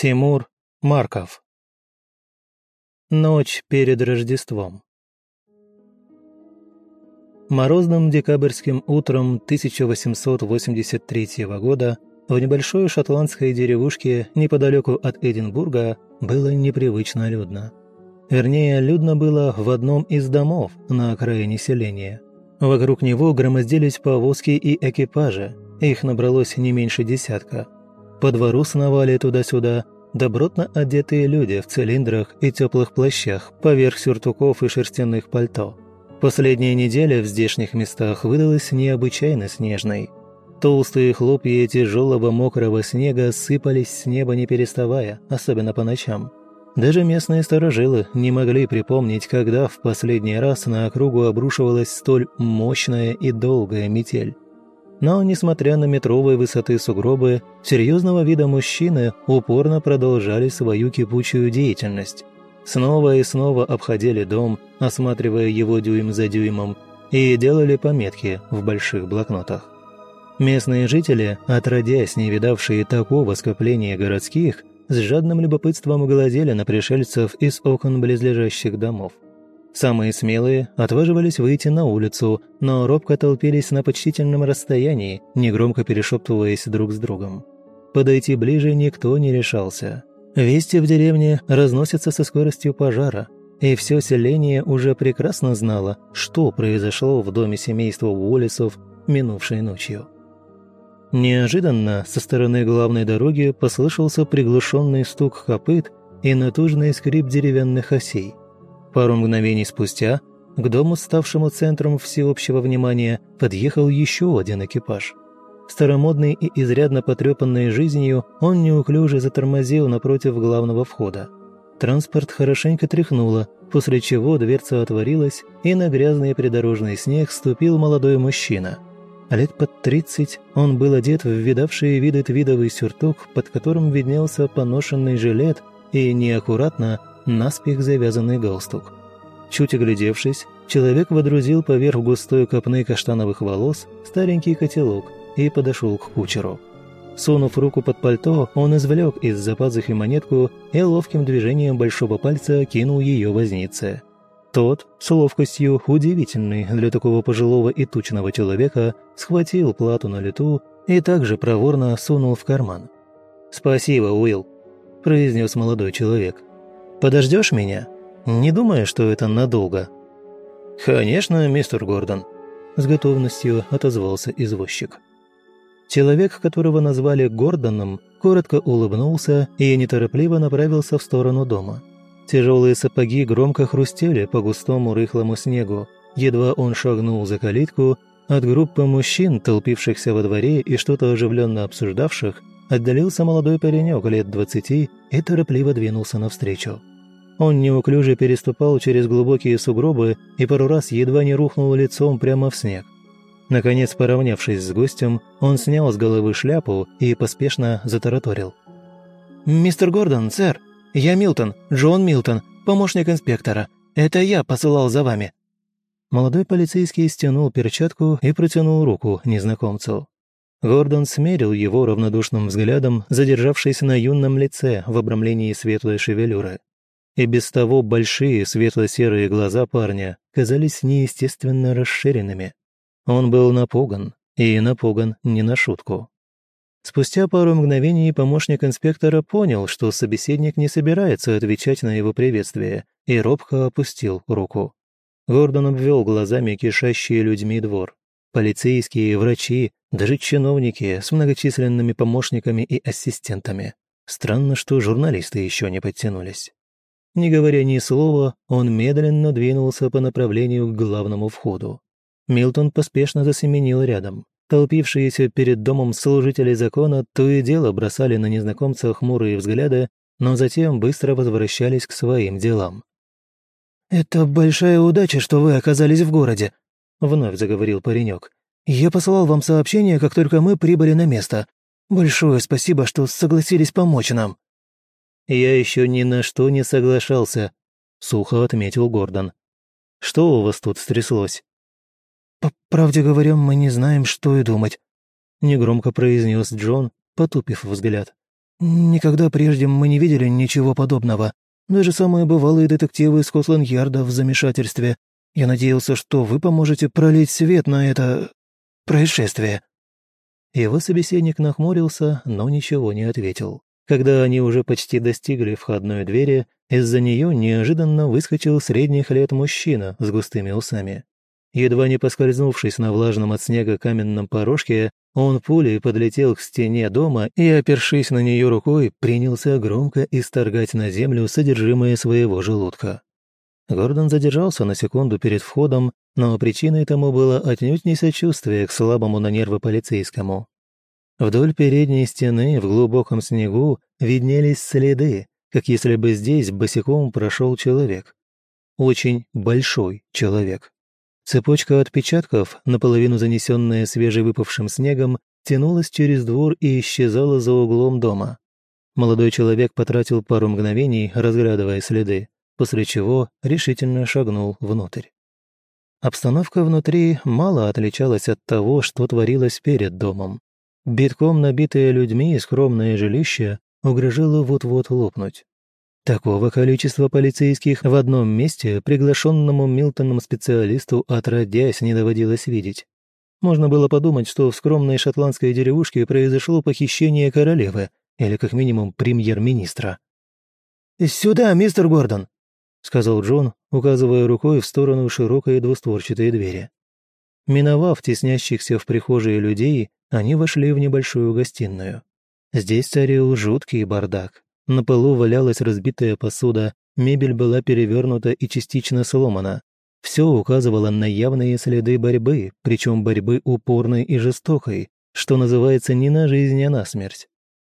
Тимур Марков. Ночь перед Рождеством. Морозным декабрьским утром 1883 года в небольшой шотландской деревушке неподалеку от Эдинбурга было непривычно людно. Вернее, людно было в одном из домов на окраине селения. Вокруг него громоздились повозки и экипажи, их набралось не меньше десятка. По двору сновали туда-сюда добротно одетые люди в цилиндрах и теплых плащах поверх сюртуков и шерстяных пальто. Последняя неделя в здешних местах выдалась необычайно снежной. Толстые хлопья тяжелого мокрого снега сыпались с неба не переставая, особенно по ночам. Даже местные сторожилы не могли припомнить, когда в последний раз на округу обрушивалась столь мощная и долгая метель. Но, несмотря на метровой высоты сугробы, серьезного вида мужчины упорно продолжали свою кипучую деятельность. Снова и снова обходили дом, осматривая его дюйм за дюймом, и делали пометки в больших блокнотах. Местные жители, отродясь не видавшие такого скопления городских, с жадным любопытством глазели на пришельцев из окон близлежащих домов. Самые смелые отваживались выйти на улицу, но робко толпились на почтительном расстоянии, негромко перешептываясь друг с другом. Подойти ближе никто не решался. Вести в деревне разносятся со скоростью пожара, и все селение уже прекрасно знало, что произошло в доме семейства Уоллесов минувшей ночью. Неожиданно со стороны главной дороги послышался приглушенный стук копыт и натужный скрип деревянных осей. Пару мгновений спустя к дому, ставшему центром всеобщего внимания, подъехал еще один экипаж. Старомодный и изрядно потрепанный жизнью, он неуклюже затормозил напротив главного входа. Транспорт хорошенько тряхнуло, после чего дверца отворилась, и на грязный придорожный снег ступил молодой мужчина. Лет под тридцать он был одет в видавшие виды твидовый сюртук, под которым виднелся поношенный жилет и неаккуратно наспех завязанный галстук. Чуть оглядевшись, человек водрузил поверх густой копны каштановых волос старенький котелок и подошел к кучеру. Сунув руку под пальто, он извлек из-за пазухи монетку и ловким движением большого пальца кинул ее вознице. Тот, с ловкостью удивительной для такого пожилого и тучного человека, схватил плату на лету и также проворно сунул в карман. «Спасибо, Уилл», – произнес молодой человек. Подождешь меня? Не думаю, что это надолго». «Конечно, мистер Гордон», – с готовностью отозвался извозчик. Человек, которого назвали Гордоном, коротко улыбнулся и неторопливо направился в сторону дома. Тяжелые сапоги громко хрустели по густому рыхлому снегу. Едва он шагнул за калитку, от группы мужчин, толпившихся во дворе и что-то оживленно обсуждавших, отдалился молодой паренек лет двадцати и торопливо двинулся навстречу. Он неуклюже переступал через глубокие сугробы и пару раз едва не рухнул лицом прямо в снег. Наконец, поравнявшись с гостем, он снял с головы шляпу и поспешно затараторил. «Мистер Гордон, сэр, я Милтон, Джон Милтон, помощник инспектора. Это я посылал за вами». Молодой полицейский стянул перчатку и протянул руку незнакомцу. Гордон смерил его равнодушным взглядом, задержавшись на юном лице в обрамлении светлой шевелюры. И без того большие светло-серые глаза парня казались неестественно расширенными. Он был напуган, и напуган не на шутку. Спустя пару мгновений помощник инспектора понял, что собеседник не собирается отвечать на его приветствие, и робко опустил руку. Гордон обвел глазами кишащие людьми двор. Полицейские, врачи, даже чиновники с многочисленными помощниками и ассистентами. Странно, что журналисты еще не подтянулись. Не говоря ни слова, он медленно двинулся по направлению к главному входу. Милтон поспешно засеменил рядом. Толпившиеся перед домом служители закона то и дело бросали на незнакомца хмурые взгляды, но затем быстро возвращались к своим делам. «Это большая удача, что вы оказались в городе», — вновь заговорил паренек. «Я послал вам сообщение, как только мы прибыли на место. Большое спасибо, что согласились помочь нам». «Я еще ни на что не соглашался», — сухо отметил Гордон. «Что у вас тут стряслось?» «По правде говоря, мы не знаем, что и думать», — негромко произнес Джон, потупив взгляд. «Никогда прежде мы не видели ничего подобного. Даже самые бывалые детективы Скотланд-Ярда в замешательстве. Я надеялся, что вы поможете пролить свет на это... происшествие». Его собеседник нахмурился, но ничего не ответил. Когда они уже почти достигли входной двери, из-за нее неожиданно выскочил средних лет мужчина с густыми усами. Едва не поскользнувшись на влажном от снега каменном порожке, он пулей подлетел к стене дома и, опершись на нее рукой, принялся громко исторгать на землю содержимое своего желудка. Гордон задержался на секунду перед входом, но причиной тому было отнюдь не сочувствие к слабому на нервы полицейскому. Вдоль передней стены в глубоком снегу виднелись следы, как если бы здесь босиком прошел человек. Очень большой человек. Цепочка отпечатков, наполовину занесенная свежевыпавшим снегом, тянулась через двор и исчезала за углом дома. Молодой человек потратил пару мгновений, разглядывая следы, после чего решительно шагнул внутрь. Обстановка внутри мало отличалась от того, что творилось перед домом. Битком набитое людьми и скромное жилище угрожало вот-вот лопнуть. Такого количества полицейских в одном месте приглашенному Милтоном специалисту отродясь не доводилось видеть. Можно было подумать, что в скромной шотландской деревушке произошло похищение королевы или как минимум премьер-министра. «Сюда, мистер Гордон!» — сказал Джон, указывая рукой в сторону широкой двустворчатой двери. Миновав теснящихся в прихожей людей, они вошли в небольшую гостиную. Здесь царил жуткий бардак. На полу валялась разбитая посуда, мебель была перевернута и частично сломана. Все указывало на явные следы борьбы, причем борьбы упорной и жестокой, что называется не на жизнь, а на смерть.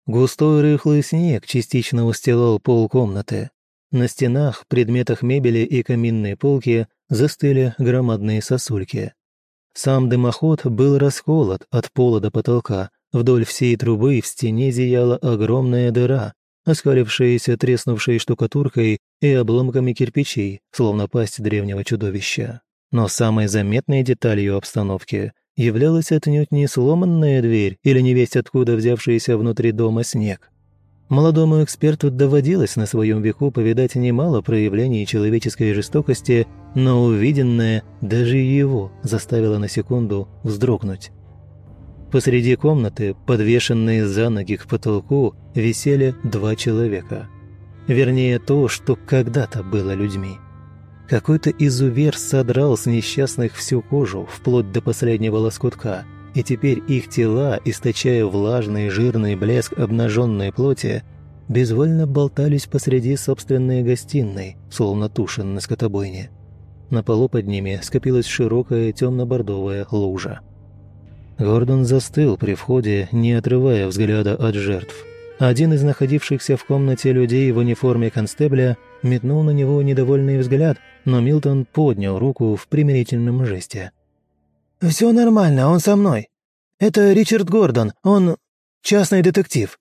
Густой рыхлый снег частично устилал пол комнаты. На стенах, предметах мебели и каминной полки застыли громадные сосульки. Сам дымоход был расколот от пола до потолка. Вдоль всей трубы в стене зияла огромная дыра, оскалившиеся треснувшей штукатуркой и обломками кирпичей, словно пасть древнего чудовища. Но самой заметной деталью обстановки являлась отнюдь не сломанная дверь или невесть откуда взявшийся внутри дома снег. Молодому эксперту доводилось на своем веку повидать немало проявлений человеческой жестокости, но увиденное даже его заставило на секунду вздрогнуть. Посреди комнаты, подвешенные за ноги к потолку, висели два человека. Вернее, то, что когда-то было людьми. Какой-то изувер содрал с несчастных всю кожу, вплоть до последнего лоскутка, и теперь их тела, источая влажный жирный блеск обнаженной плоти, безвольно болтались посреди собственной гостиной, словно туши на скотобойне. На полу под ними скопилась широкая темно-бордовая лужа. Гордон застыл при входе, не отрывая взгляда от жертв. Один из находившихся в комнате людей в униформе констебля метнул на него недовольный взгляд, но Милтон поднял руку в примирительном жесте. «Все нормально, он со мной. Это Ричард Гордон, он частный детектив».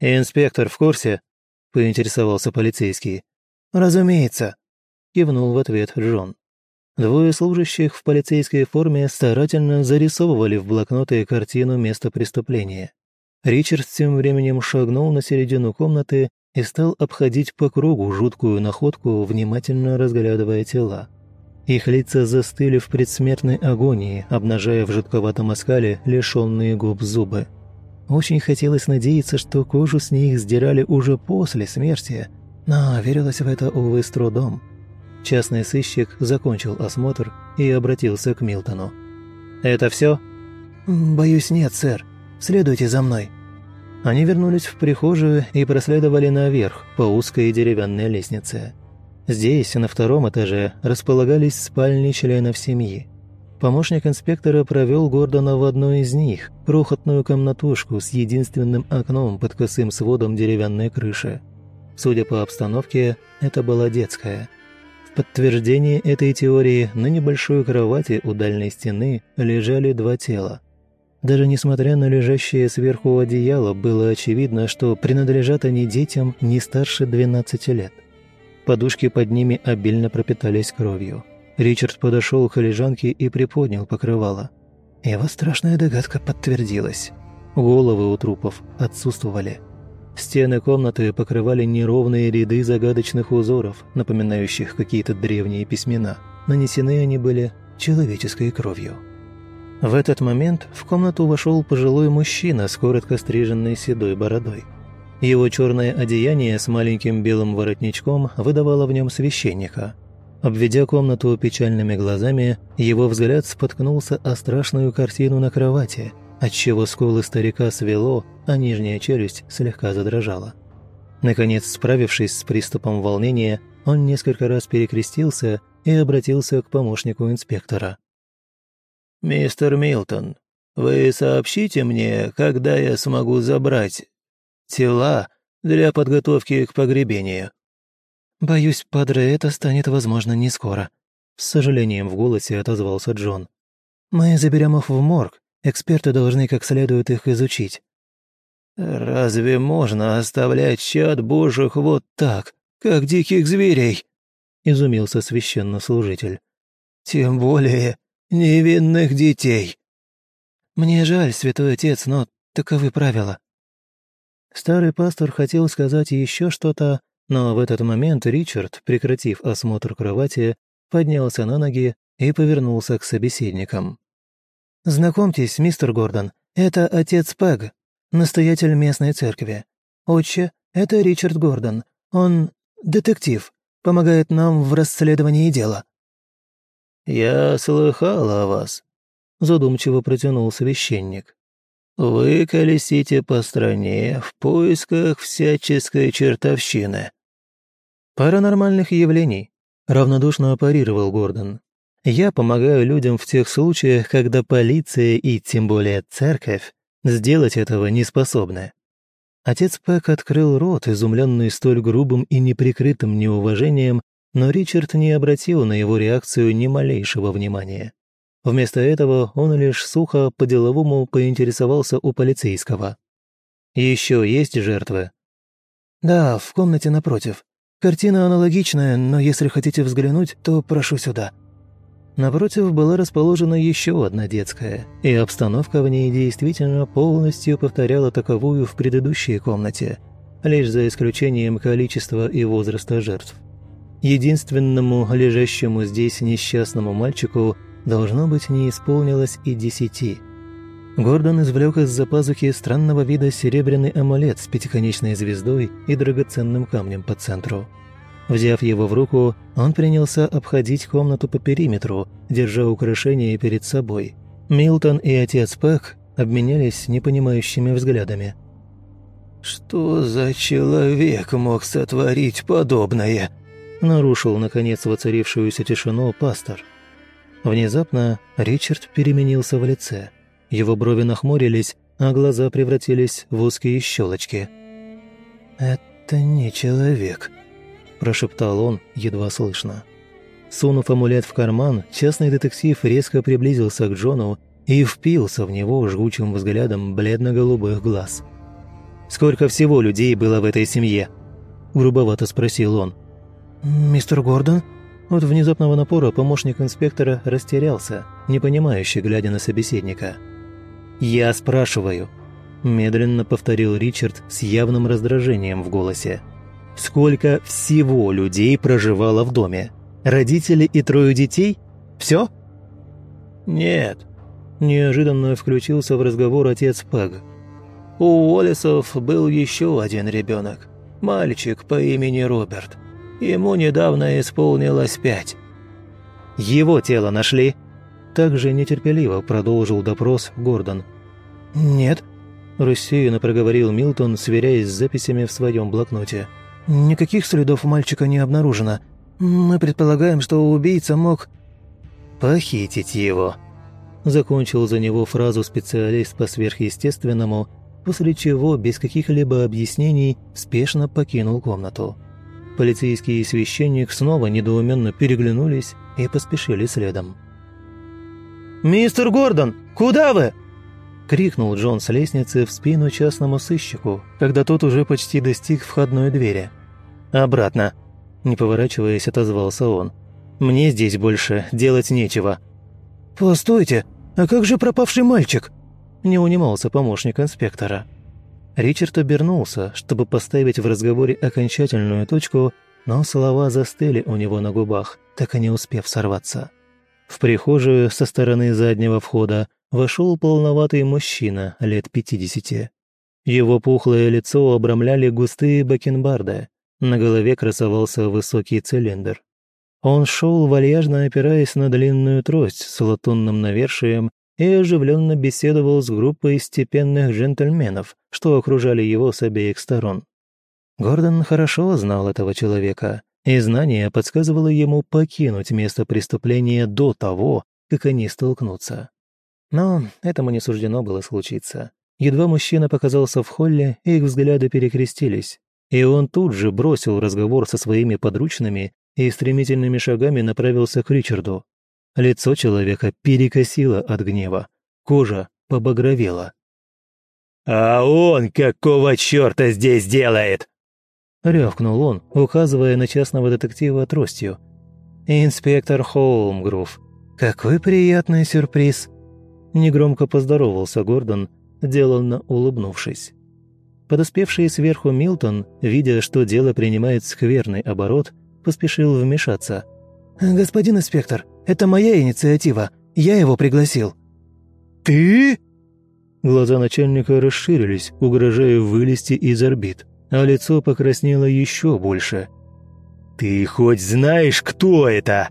«Инспектор в курсе?» – поинтересовался полицейский. «Разумеется», – кивнул в ответ Джон. Двое служащих в полицейской форме старательно зарисовывали в блокноты картину места преступления. Ричард тем временем шагнул на середину комнаты и стал обходить по кругу жуткую находку, внимательно разглядывая тела. Их лица застыли в предсмертной агонии, обнажая в жутковатом оскале лишенные губ зубы. Очень хотелось надеяться, что кожу с них сдирали уже после смерти, но верилось в это, увы, с трудом. Частный сыщик закончил осмотр и обратился к Милтону. «Это все?» «Боюсь, нет, сэр. Следуйте за мной». Они вернулись в прихожую и проследовали наверх по узкой деревянной лестнице. Здесь, на втором этаже, располагались спальни членов семьи. Помощник инспектора провел Гордона в одну из них, крохотную комнатушку с единственным окном под косым сводом деревянной крыши. Судя по обстановке, это была детская – подтверждение этой теории на небольшой кровати у дальней стены лежали два тела. Даже несмотря на лежащее сверху одеяло, было очевидно, что принадлежат они детям не старше 12 лет. Подушки под ними обильно пропитались кровью. Ричард подошел к лежанке и приподнял покрывало. Его страшная догадка подтвердилась. Головы у трупов отсутствовали. Стены комнаты покрывали неровные ряды загадочных узоров, напоминающих какие-то древние письмена. Нанесены они были человеческой кровью. В этот момент в комнату вошел пожилой мужчина с коротко стриженной седой бородой. Его черное одеяние с маленьким белым воротничком выдавало в нем священника. Обведя комнату печальными глазами, его взгляд споткнулся о страшную картину на кровати, отчего скулы старика свело, а нижняя челюсть слегка задрожала. Наконец, справившись с приступом волнения, он несколько раз перекрестился и обратился к помощнику инспектора. «Мистер Милтон, вы сообщите мне, когда я смогу забрать тела для подготовки к погребению?» «Боюсь, падре, это станет возможно не скоро», — с сожалением в голосе отозвался Джон. «Мы заберем их в морг. Эксперты должны как следует их изучить». «Разве можно оставлять чад божьих вот так, как диких зверей?» — изумился священнослужитель. «Тем более невинных детей». «Мне жаль, святой отец, но таковы правила». Старый пастор хотел сказать еще что-то, но в этот момент Ричард, прекратив осмотр кровати, поднялся на ноги и повернулся к собеседникам. «Знакомьтесь, мистер Гордон, это отец Пэг, настоятель местной церкви. Отче — это Ричард Гордон. Он детектив, помогает нам в расследовании дела». «Я слыхал о вас», — задумчиво протянул священник. «Вы колесите по стране в поисках всяческой чертовщины». «Паранормальных явлений», — равнодушно парировал Гордон. «Я помогаю людям в тех случаях, когда полиция и тем более церковь сделать этого не способны». Отец Пэк открыл рот, изумленный столь грубым и неприкрытым неуважением, но Ричард не обратил на его реакцию ни малейшего внимания. Вместо этого он лишь сухо по-деловому поинтересовался у полицейского. «Еще есть жертвы?» «Да, в комнате напротив. Картина аналогичная, но если хотите взглянуть, то прошу сюда». Напротив была расположена еще одна детская, и обстановка в ней действительно полностью повторяла таковую в предыдущей комнате, лишь за исключением количества и возраста жертв. Единственному лежащему здесь несчастному мальчику должно быть не исполнилось и десяти. Гордон извлек из-за пазухи странного вида серебряный амулет с пятиконечной звездой и драгоценным камнем по центру. Взяв его в руку, он принялся обходить комнату по периметру, держа украшение перед собой. Милтон и отец Пэк обменялись непонимающими взглядами. «Что за человек мог сотворить подобное?» нарушил, наконец, воцарившуюся тишину пастор. Внезапно Ричард переменился в лице. Его брови нахмурились, а глаза превратились в узкие щелочки. «Это не человек», – прошептал он, едва слышно. Сунув амулет в карман, частный детектив резко приблизился к Джону и впился в него жгучим взглядом бледно-голубых глаз. «Сколько всего людей было в этой семье?» – грубовато спросил он. «Мистер Гордон?» От внезапного напора помощник инспектора растерялся, непонимающе глядя на собеседника. «Я спрашиваю», – медленно повторил Ричард с явным раздражением в голосе. «Сколько всего людей проживало в доме? Родители и трое детей? Все?» «Нет», – неожиданно включился в разговор отец Пэг. «У Уоллесов был еще один ребенок, мальчик по имени Роберт». Ему недавно исполнилось пять». «Его тело нашли?» Также нетерпеливо продолжил допрос Гордон. «Нет», – рассеянно проговорил Милтон, сверяясь с записями в своем блокноте. «Никаких следов мальчика не обнаружено. Мы предполагаем, что убийца мог...» «Похитить его», – закончил за него фразу специалист по сверхъестественному, после чего без каких-либо объяснений спешно покинул комнату. Полицейский и священник снова недоуменно переглянулись и поспешили следом. «Мистер Гордон, куда вы?» — крикнул Джон с лестницы в спину частному сыщику, когда тот уже почти достиг входной двери. «Обратно», — не поворачиваясь, отозвался он. «Мне здесь больше делать нечего». «Постойте, а как же пропавший мальчик?» — не унимался помощник инспектора. Ричард обернулся, чтобы поставить в разговоре окончательную точку, но слова застыли у него на губах, так и не успев сорваться. В прихожую со стороны заднего входа вошел полноватый мужчина лет пятидесяти. Его пухлое лицо обрамляли густые бакенбарды, на голове красовался высокий цилиндр. Он шел, вальяжно опираясь на длинную трость с латунным навершием и оживленно беседовал с группой степенных джентльменов, что окружали его с обеих сторон. Гордон хорошо знал этого человека, и знание подсказывало ему покинуть место преступления до того, как они столкнутся. Но этому не суждено было случиться. Едва мужчина показался в холле, их взгляды перекрестились, и он тут же бросил разговор со своими подручными и стремительными шагами направился к Ричарду. Лицо человека перекосило от гнева, кожа побагровела. «А он какого черта здесь делает?» Рявкнул он, указывая на частного детектива тростью. «Инспектор Холмгрув, какой приятный сюрприз!» Негромко поздоровался Гордон, деланно улыбнувшись. Подоспевший сверху Милтон, видя, что дело принимает скверный оборот, поспешил вмешаться. «Господин инспектор, это моя инициатива. Я его пригласил». «Ты?» Глаза начальника расширились, угрожая вылезти из орбит, а лицо покраснело еще больше. «Ты хоть знаешь, кто это?»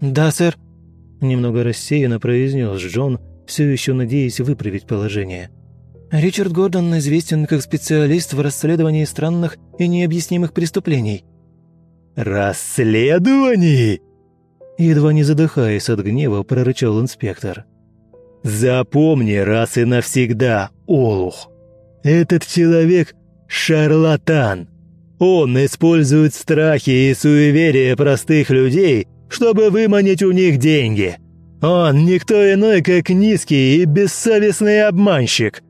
«Да, сэр», – немного рассеянно произнес Джон, все еще надеясь выправить положение. «Ричард Гордон известен как специалист в расследовании странных и необъяснимых преступлений». «Расследований?» Едва не задыхаясь от гнева, прорычал инспектор. «Запомни раз и навсегда, Олух! Этот человек – шарлатан! Он использует страхи и суеверия простых людей, чтобы выманить у них деньги!» Он никто иной, как низкий и бессовестный обманщик!»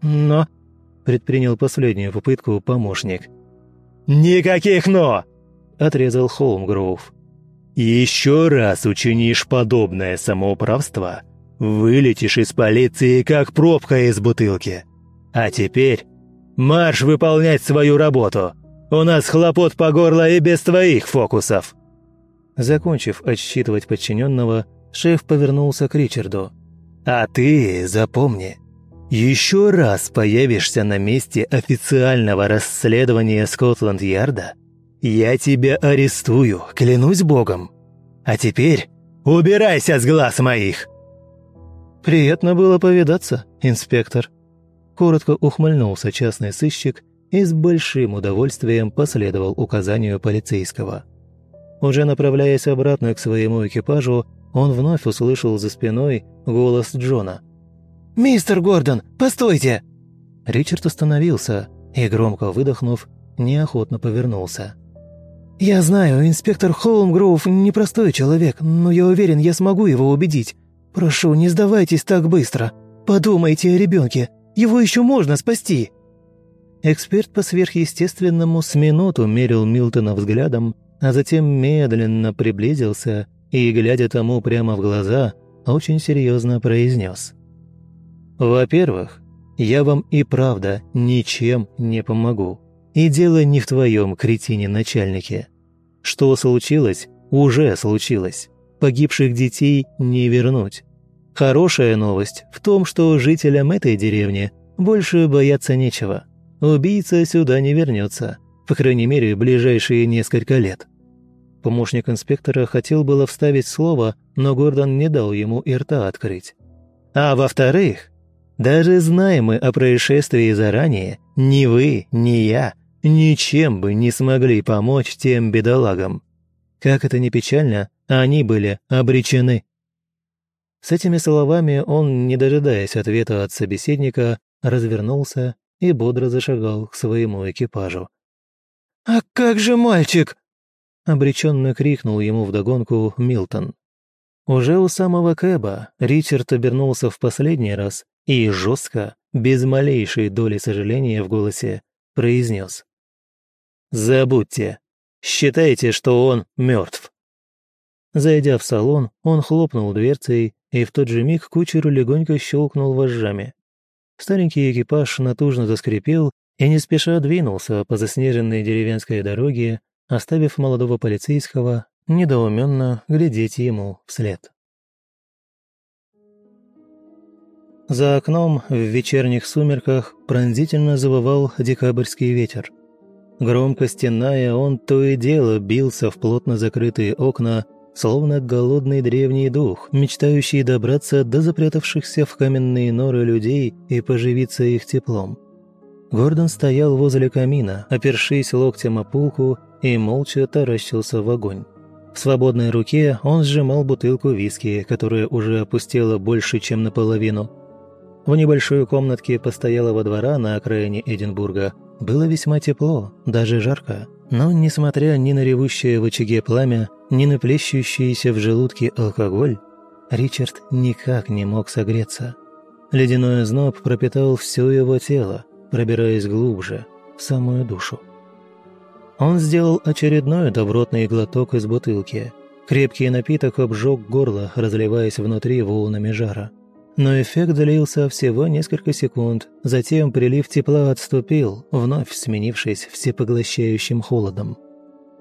«Но...» — предпринял последнюю попытку помощник. «Никаких «но!» — отрезал Холмгроув. «Еще раз учинишь подобное самоуправство, вылетишь из полиции, как пробка из бутылки. А теперь марш выполнять свою работу. У нас хлопот по горло и без твоих фокусов». Закончив отсчитывать подчиненного, Шеф повернулся к Ричарду. «А ты запомни, еще раз появишься на месте официального расследования Скотланд-Ярда, я тебя арестую, клянусь богом. А теперь убирайся с глаз моих!» «Приятно было повидаться, инспектор», – коротко ухмыльнулся частный сыщик и с большим удовольствием последовал указанию полицейского. Уже направляясь обратно к своему экипажу, он вновь услышал за спиной голос Джона. «Мистер Гордон, постойте!» Ричард остановился и, громко выдохнув, неохотно повернулся. «Я знаю, инспектор Холмгроув непростой человек, но я уверен, я смогу его убедить. Прошу, не сдавайтесь так быстро. Подумайте о ребенке, его еще можно спасти!» Эксперт по сверхъестественному с минуту мерил Милтона взглядом, а затем медленно приблизился и, глядя тому прямо в глаза, очень серьезно произнес. «Во-первых, я вам и правда ничем не помогу. И дело не в твоем кретине-начальнике. Что случилось, уже случилось. Погибших детей не вернуть. Хорошая новость в том, что жителям этой деревни больше бояться нечего. Убийца сюда не вернется, по крайней мере, ближайшие несколько лет. Помощник инспектора хотел было вставить слово, но Гордон не дал ему и рта открыть. А во-вторых, даже зная мы о происшествии заранее, ни вы, ни я ничем бы не смогли помочь тем бедолагам. Как это ни печально, они были обречены. С этими словами он, не дожидаясь ответа от собеседника, развернулся и бодро зашагал к своему экипажу. «А как же мальчик?» обреченно крикнул ему вдогонку Милтон. Уже у самого Кэба Ричард обернулся в последний раз и жестко, без малейшей доли сожаления в голосе, произнес. «Забудьте. Считайте, что он мертв». Зайдя в салон, он хлопнул дверцей, и в тот же миг кучеру легонько щелкнул вожжами. Старенький экипаж натужно заскрипел и не спеша двинулся по заснеженной деревенской дороге, оставив молодого полицейского недоуменно глядеть ему вслед. За окном в вечерних сумерках пронзительно завывал декабрьский ветер. Громко стеная, он то и дело бился в плотно закрытые окна, словно голодный древний дух, мечтающий добраться до запрятавшихся в каменные норы людей и поживиться их теплом. Гордон стоял возле камина, опершись локтем о пулку и молча таращился в огонь. В свободной руке он сжимал бутылку виски, которая уже опустела больше, чем наполовину. В небольшой комнатке постоялого двора на окраине Эдинбурга было весьма тепло, даже жарко. Но, несмотря ни на ревущее в очаге пламя, ни на плещущийся в желудке алкоголь, Ричард никак не мог согреться. Ледяной зноб пропитал все его тело, пробираясь глубже, в самую душу. Он сделал очередной добротный глоток из бутылки. Крепкий напиток обжег горло, разливаясь внутри волнами жара. Но эффект длился всего несколько секунд, затем прилив тепла отступил, вновь сменившись всепоглощающим холодом.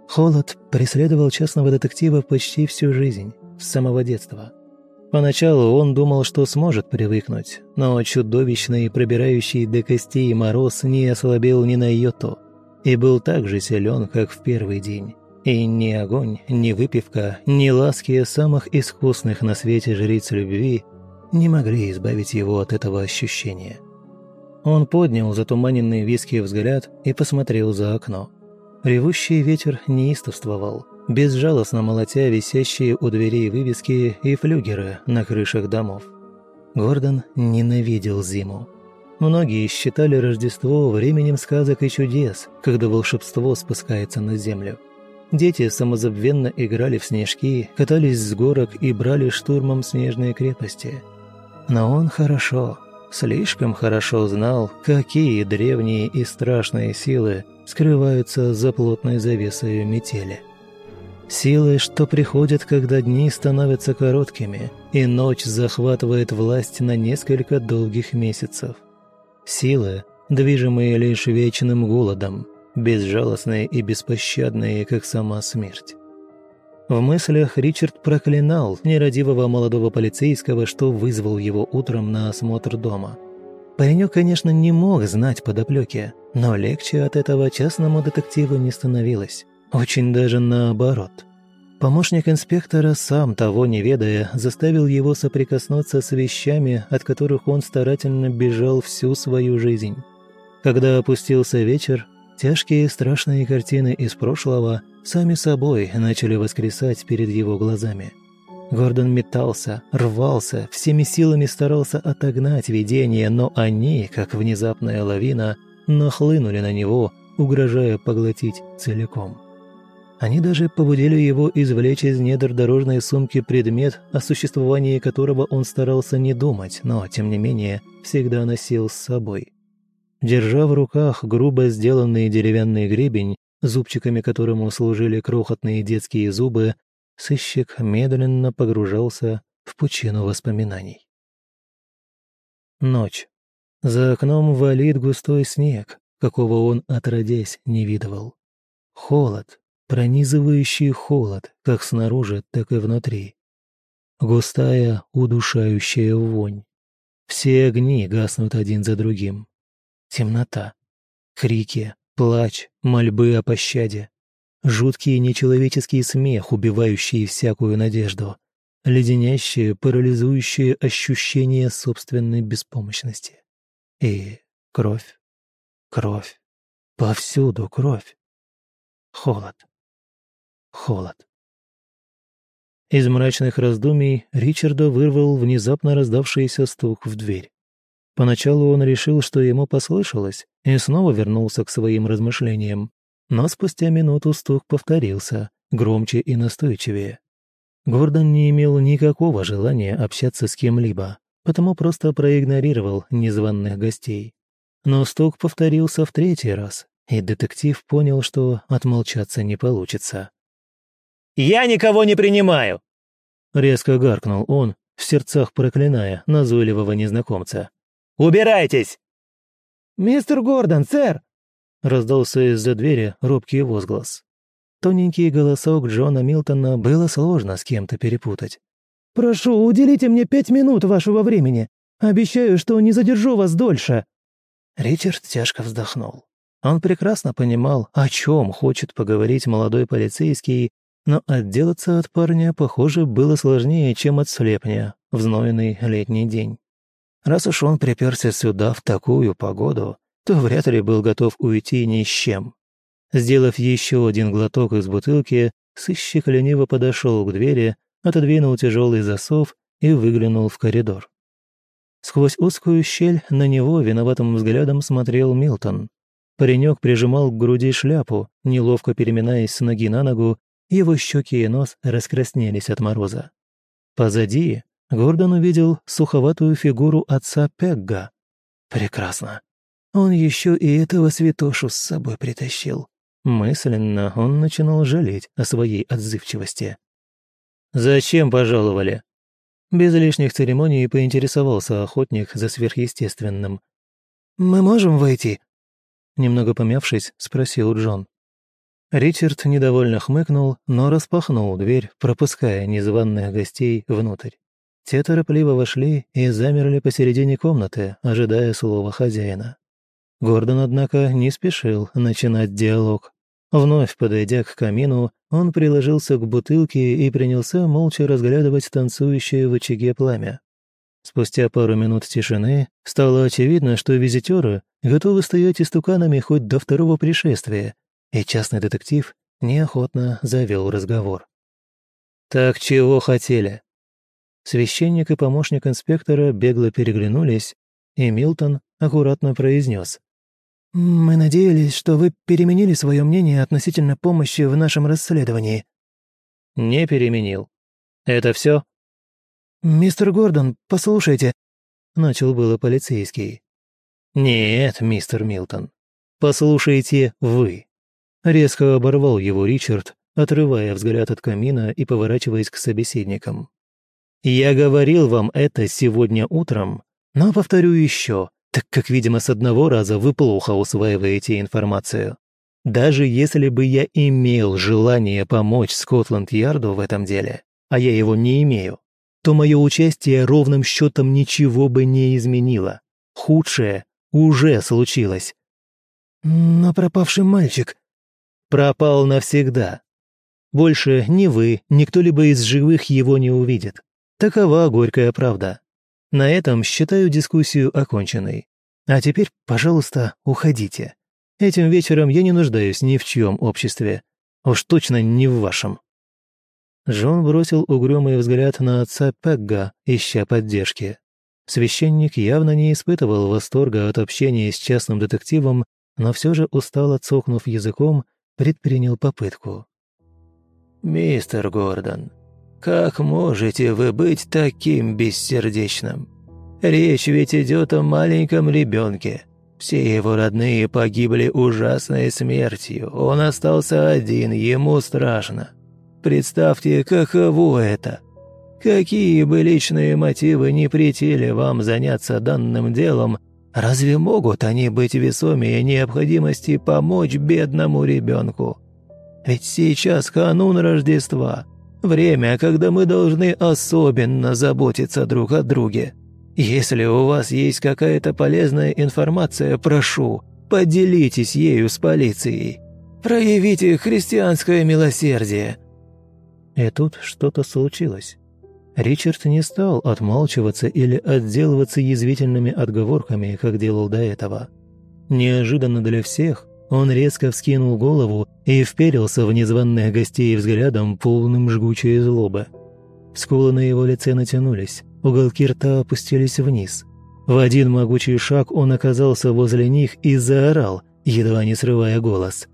Холод преследовал частного детектива почти всю жизнь, с самого детства. Поначалу он думал, что сможет привыкнуть, но чудовищный, пробирающий до костей мороз не ослабел ни на йоту и был так же силен, как в первый день. И ни огонь, ни выпивка, ни ласки самых искусных на свете жриц любви не могли избавить его от этого ощущения. Он поднял затуманенный виски взгляд и посмотрел за окно. Ревущий ветер неистовствовал, безжалостно молотя висящие у дверей вывески и флюгеры на крышах домов. Гордон ненавидел зиму. Многие считали Рождество временем сказок и чудес, когда волшебство спускается на землю. Дети самозабвенно играли в снежки, катались с горок и брали штурмом снежные крепости. Но он хорошо, слишком хорошо знал, какие древние и страшные силы скрываются за плотной завесой метели. Силы, что приходят, когда дни становятся короткими, и ночь захватывает власть на несколько долгих месяцев. Силы, движимые лишь вечным голодом, безжалостные и беспощадные, как сама смерть. В мыслях Ричард проклинал нерадивого молодого полицейского, что вызвал его утром на осмотр дома – Паренек, конечно, не мог знать подоплеки, но легче от этого частному детективу не становилось. Очень даже наоборот. Помощник инспектора, сам того не ведая, заставил его соприкоснуться с вещами, от которых он старательно бежал всю свою жизнь. Когда опустился вечер, тяжкие страшные картины из прошлого сами собой начали воскресать перед его глазами – Гордон метался, рвался, всеми силами старался отогнать видение, но они, как внезапная лавина, нахлынули на него, угрожая поглотить целиком. Они даже побудили его извлечь из недр дорожной сумки предмет, о существовании которого он старался не думать, но, тем не менее, всегда носил с собой. Держа в руках грубо сделанный деревянный гребень, зубчиками которому служили крохотные детские зубы, сыщик медленно погружался в пучину воспоминаний. Ночь. За окном валит густой снег, какого он отродясь не видывал. Холод, пронизывающий холод, как снаружи, так и внутри. Густая, удушающая вонь. Все огни гаснут один за другим. Темнота. Крики, плач, мольбы о пощаде. Жуткий нечеловеческий смех, убивающий всякую надежду. Леденящее, парализующее ощущение собственной беспомощности. И кровь, кровь, повсюду кровь. Холод, холод. Из мрачных раздумий Ричарда вырвал внезапно раздавшийся стук в дверь. Поначалу он решил, что ему послышалось, и снова вернулся к своим размышлениям. Но спустя минуту стук повторился, громче и настойчивее. Гордон не имел никакого желания общаться с кем-либо, потому просто проигнорировал незваных гостей. Но стук повторился в третий раз, и детектив понял, что отмолчаться не получится. «Я никого не принимаю!» Резко гаркнул он, в сердцах проклиная назойливого незнакомца. Убирайтесь!» «Мистер Гордон, сэр!» — раздался из-за двери робкий возглас. Тоненький голосок Джона Милтона было сложно с кем-то перепутать. «Прошу, уделите мне пять минут вашего времени. Обещаю, что не задержу вас дольше». Ричард тяжко вздохнул. Он прекрасно понимал, о чем хочет поговорить молодой полицейский, но отделаться от парня, похоже, было сложнее, чем от слепня в знойный летний день. Раз уж он приперся сюда в такую погоду, то вряд ли был готов уйти ни с чем. Сделав еще один глоток из бутылки, сыщик лениво подошел к двери, отодвинул тяжелый засов и выглянул в коридор. Сквозь узкую щель на него виноватым взглядом смотрел Милтон. Паренек прижимал к груди шляпу, неловко переминаясь с ноги на ногу, его щеки и нос раскраснелись от мороза. Позади Гордон увидел суховатую фигуру отца Пегга. Прекрасно. Он еще и этого святошу с собой притащил. Мысленно он начинал жалеть о своей отзывчивости. «Зачем пожаловали?» Без лишних церемоний поинтересовался охотник за сверхъестественным. «Мы можем войти?» Немного помявшись, спросил Джон. Ричард недовольно хмыкнул, но распахнул дверь, пропуская незваных гостей внутрь. Те торопливо вошли и замерли посередине комнаты, ожидая слова хозяина. Гордон, однако, не спешил начинать диалог. Вновь подойдя к камину, он приложился к бутылке и принялся молча разглядывать танцующее в очаге пламя. Спустя пару минут тишины стало очевидно, что визитеры готовы стоять истуканами хоть до второго пришествия, и частный детектив неохотно завел разговор. «Так чего хотели?» Священник и помощник инспектора бегло переглянулись, и Милтон аккуратно произнес. «Мы надеялись, что вы переменили свое мнение относительно помощи в нашем расследовании». «Не переменил. Это все? «Мистер Гордон, послушайте», — начал было полицейский. «Нет, мистер Милтон, послушайте вы». Резко оборвал его Ричард, отрывая взгляд от камина и поворачиваясь к собеседникам. «Я говорил вам это сегодня утром, но повторю еще, так как, видимо, с одного раза вы плохо усваиваете информацию. Даже если бы я имел желание помочь Скотланд-Ярду в этом деле, а я его не имею, то мое участие ровным счетом ничего бы не изменило. Худшее уже случилось. Но пропавший мальчик... Пропал навсегда. Больше ни вы, ни кто-либо из живых его не увидит. Такова горькая правда. На этом считаю дискуссию оконченной. А теперь, пожалуйста, уходите. Этим вечером я не нуждаюсь ни в чьем обществе. Уж точно не в вашем. Джон бросил угрюмый взгляд на отца Пегга, ища поддержки. Священник явно не испытывал восторга от общения с частным детективом, но все же устало цокнув языком, предпринял попытку. «Мистер Гордон, как можете вы быть таким бессердечным? Речь ведь идет о маленьком ребенке. Все его родные погибли ужасной смертью. Он остался один, ему страшно. Представьте, каково это. Какие бы личные мотивы не претили вам заняться данным делом, разве могут они быть весомее необходимости помочь бедному ребенку? Ведь сейчас канун Рождества, время, когда мы должны особенно заботиться друг о друге. Если у вас есть какая-то полезная информация, прошу, поделитесь ею с полицией. Проявите христианское милосердие – и тут что-то случилось. Ричард не стал отмалчиваться или отделываться язвительными отговорками, как делал до этого. Неожиданно для всех он резко вскинул голову и вперился в незваных гостей взглядом, полным жгучей злобы. Скулы на его лице натянулись, уголки рта опустились вниз. В один могучий шаг он оказался возле них и заорал, едва не срывая голос.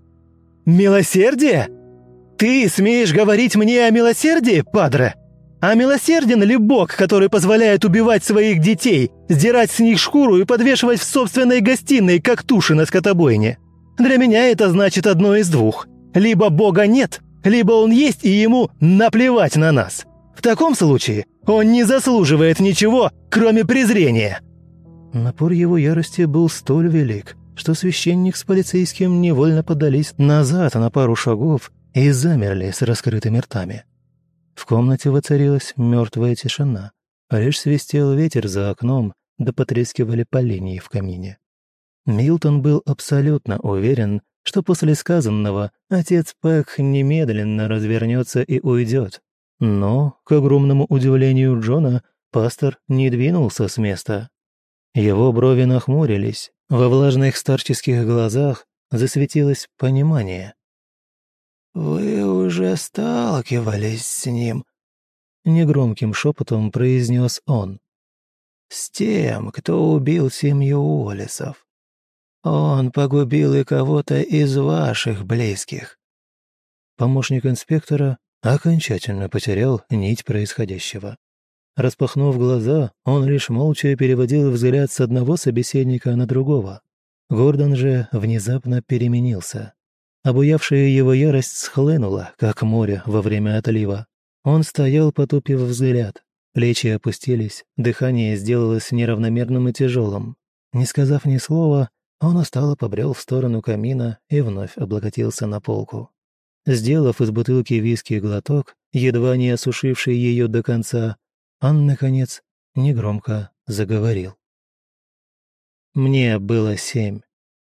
«Милосердие?» «Ты смеешь говорить мне о милосердии, падре? А милосерден ли Бог, который позволяет убивать своих детей, сдирать с них шкуру и подвешивать в собственной гостиной, как туши на скотобойне? Для меня это значит одно из двух. Либо Бога нет, либо Он есть и Ему наплевать на нас. В таком случае Он не заслуживает ничего, кроме презрения». Напор его ярости был столь велик, что священник с полицейским невольно подались назад на пару шагов и замерли с раскрытыми ртами. В комнате воцарилась мертвая тишина, лишь свистел ветер за окном, да потрескивали поленья в камине. Милтон был абсолютно уверен, что после сказанного отец Пэк немедленно развернется и уйдет. Но, к огромному удивлению Джона, пастор не двинулся с места. Его брови нахмурились, во влажных старческих глазах засветилось понимание. «Вы уже сталкивались с ним», — негромким шепотом произнес он. «С тем, кто убил семью Уоллесов. Он погубил и кого-то из ваших близких». Помощник инспектора окончательно потерял нить происходящего. Распахнув глаза, он лишь молча переводил взгляд с одного собеседника на другого. Гордон же внезапно переменился. Обуявшая его ярость схлынула, как море во время отлива. Он стоял, потупив взгляд. Плечи опустились, дыхание сделалось неравномерным и тяжелым. Не сказав ни слова, он устало побрел в сторону камина и вновь облокотился на полку. Сделав из бутылки виски глоток, едва не осушивший ее до конца, он, наконец, негромко заговорил. Мне было семь.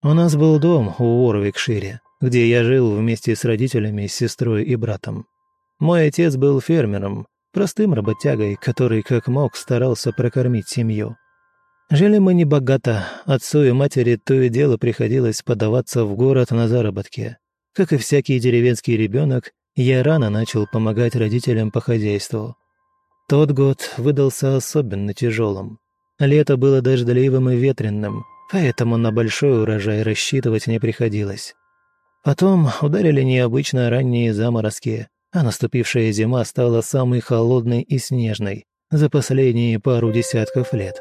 У нас был дом у Уорвикшире, где я жил вместе с родителями, сестрой и братом. Мой отец был фермером, простым работягой, который как мог старался прокормить семью. Жили мы небогато, отцу и матери то и дело приходилось подаваться в город на заработки. Как и всякий деревенский ребенок, я рано начал помогать родителям по хозяйству. Тот год выдался особенно тяжелым. Лето было дождливым и ветренным, поэтому на большой урожай рассчитывать не приходилось. Потом ударили необычно ранние заморозки, а наступившая зима стала самой холодной и снежной за последние пару десятков лет.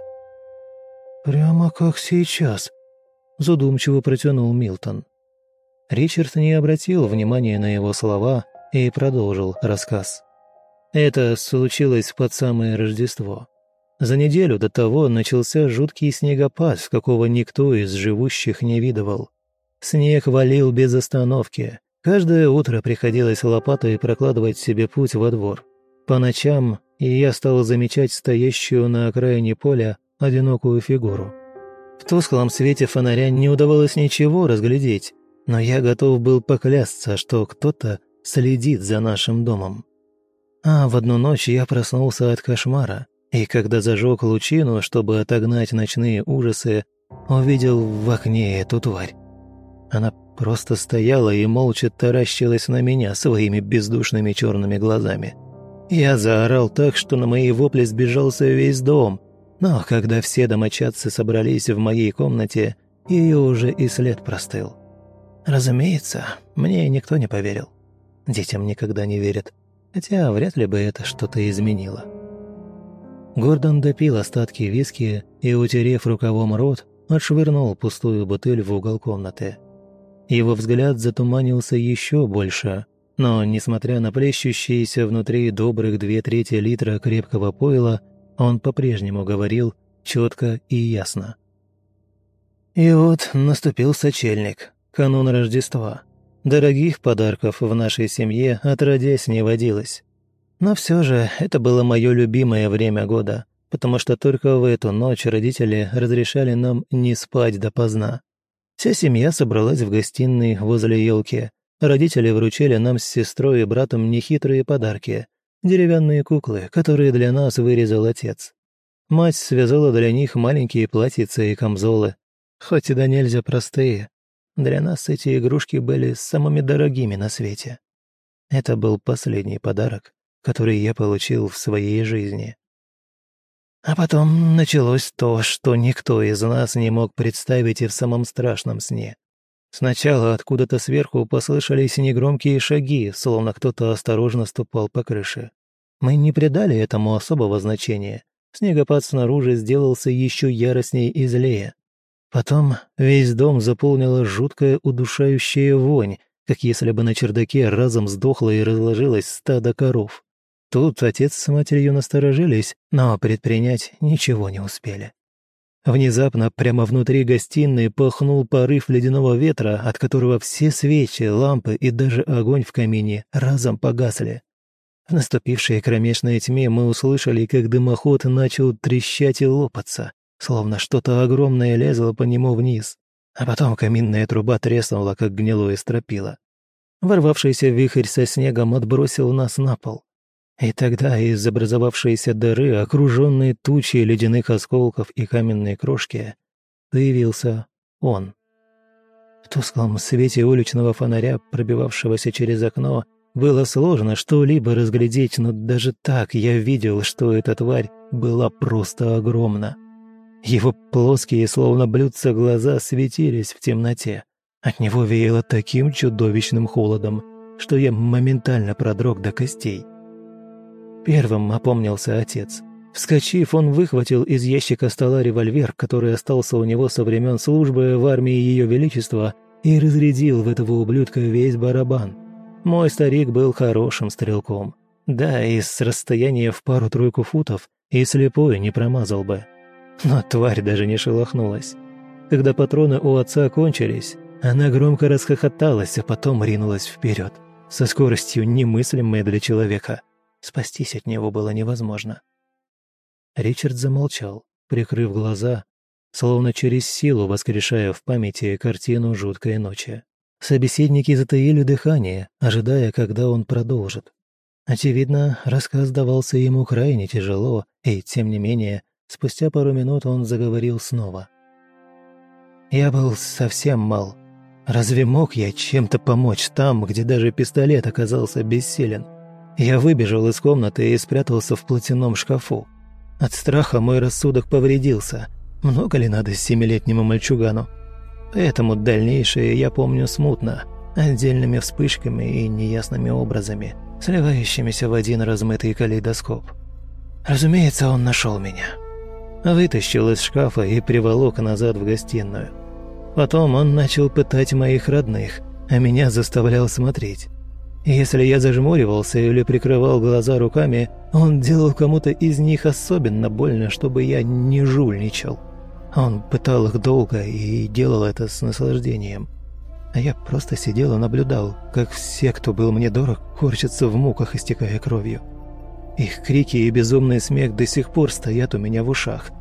«Прямо как сейчас», – задумчиво протянул Милтон. Ричард не обратил внимания на его слова и продолжил рассказ. Это случилось под самое Рождество. За неделю до того начался жуткий снегопад, какого никто из живущих не видывал. Снег валил без остановки. Каждое утро приходилось лопатой прокладывать себе путь во двор. По ночам я стал замечать стоящую на окраине поля одинокую фигуру. В тусклом свете фонаря не удавалось ничего разглядеть, но я готов был поклясться, что кто-то следит за нашим домом. А в одну ночь я проснулся от кошмара, и когда зажег лучину, чтобы отогнать ночные ужасы, увидел в окне эту тварь. Она просто стояла и молча таращилась на меня своими бездушными черными глазами. Я заорал так, что на мои вопли сбежался весь дом, но когда все домочадцы собрались в моей комнате, ее уже и след простыл. Разумеется, мне никто не поверил. Детям никогда не верят хотя вряд ли бы это что-то изменило. Гордон допил остатки виски и, утерев рукавом рот, отшвырнул пустую бутыль в угол комнаты. Его взгляд затуманился еще больше, но, несмотря на плещущиеся внутри добрых две трети литра крепкого пойла, он по-прежнему говорил четко и ясно. И вот наступил сочельник, канун Рождества. Дорогих подарков в нашей семье отродясь не водилось. Но все же это было мое любимое время года, потому что только в эту ночь родители разрешали нам не спать допоздна. Вся семья собралась в гостиной возле елки. Родители вручили нам с сестрой и братом нехитрые подарки – деревянные куклы, которые для нас вырезал отец. Мать связала для них маленькие платьицы и камзолы, хоть и да нельзя простые, для нас эти игрушки были самыми дорогими на свете. Это был последний подарок, который я получил в своей жизни. А потом началось то, что никто из нас не мог представить и в самом страшном сне. Сначала откуда-то сверху послышались негромкие шаги, словно кто-то осторожно ступал по крыше. Мы не придали этому особого значения. Снегопад снаружи сделался еще яростнее и злее. Потом весь дом заполнила жуткая удушающая вонь, как если бы на чердаке разом сдохло и разложилось стадо коров. Тут отец с матерью насторожились, но предпринять ничего не успели. Внезапно прямо внутри гостиной пахнул порыв ледяного ветра, от которого все свечи, лампы и даже огонь в камине разом погасли. В наступившей кромешной тьме мы услышали, как дымоход начал трещать и лопаться, словно что-то огромное лезло по нему вниз. А потом каминная труба треснула, как гнилое стропило. Ворвавшийся вихрь со снегом отбросил нас на пол. И тогда из образовавшейся дыры, окруженной тучей ледяных осколков и каменной крошки, появился он. В тусклом свете уличного фонаря, пробивавшегося через окно, было сложно что-либо разглядеть, но даже так я видел, что эта тварь была просто огромна. Его плоские, словно блюдца, глаза светились в темноте. От него веяло таким чудовищным холодом, что я моментально продрог до костей. Первым опомнился отец. Вскочив, он выхватил из ящика стола револьвер, который остался у него со времен службы в армии Ее Величества, и разрядил в этого ублюдка весь барабан. Мой старик был хорошим стрелком. Да, и с расстояния в пару-тройку футов и слепой не промазал бы. Но тварь даже не шелохнулась. Когда патроны у отца кончились, она громко расхохоталась, а потом ринулась вперед, со скоростью немыслимой для человека – Спастись от него было невозможно. Ричард замолчал, прикрыв глаза, словно через силу воскрешая в памяти картину жуткой ночи. Собеседники затаили дыхание, ожидая, когда он продолжит. Очевидно, рассказ давался ему крайне тяжело, и, тем не менее, спустя пару минут он заговорил снова. «Я был совсем мал. Разве мог я чем-то помочь там, где даже пистолет оказался бессилен?» Я выбежал из комнаты и спрятался в платяном шкафу. От страха мой рассудок повредился. Много ли надо семилетнему мальчугану? Поэтому дальнейшее я помню смутно, отдельными вспышками и неясными образами, сливающимися в один размытый калейдоскоп. Разумеется, он нашел меня. Вытащил из шкафа и приволок назад в гостиную. Потом он начал пытать моих родных, а меня заставлял смотреть. Если я зажмуривался или прикрывал глаза руками, он делал кому-то из них особенно больно, чтобы я не жульничал. Он пытал их долго и делал это с наслаждением. А я просто сидел и наблюдал, как все, кто был мне дорог, корчатся в муках, истекая кровью. Их крики и безумный смех до сих пор стоят у меня в ушах.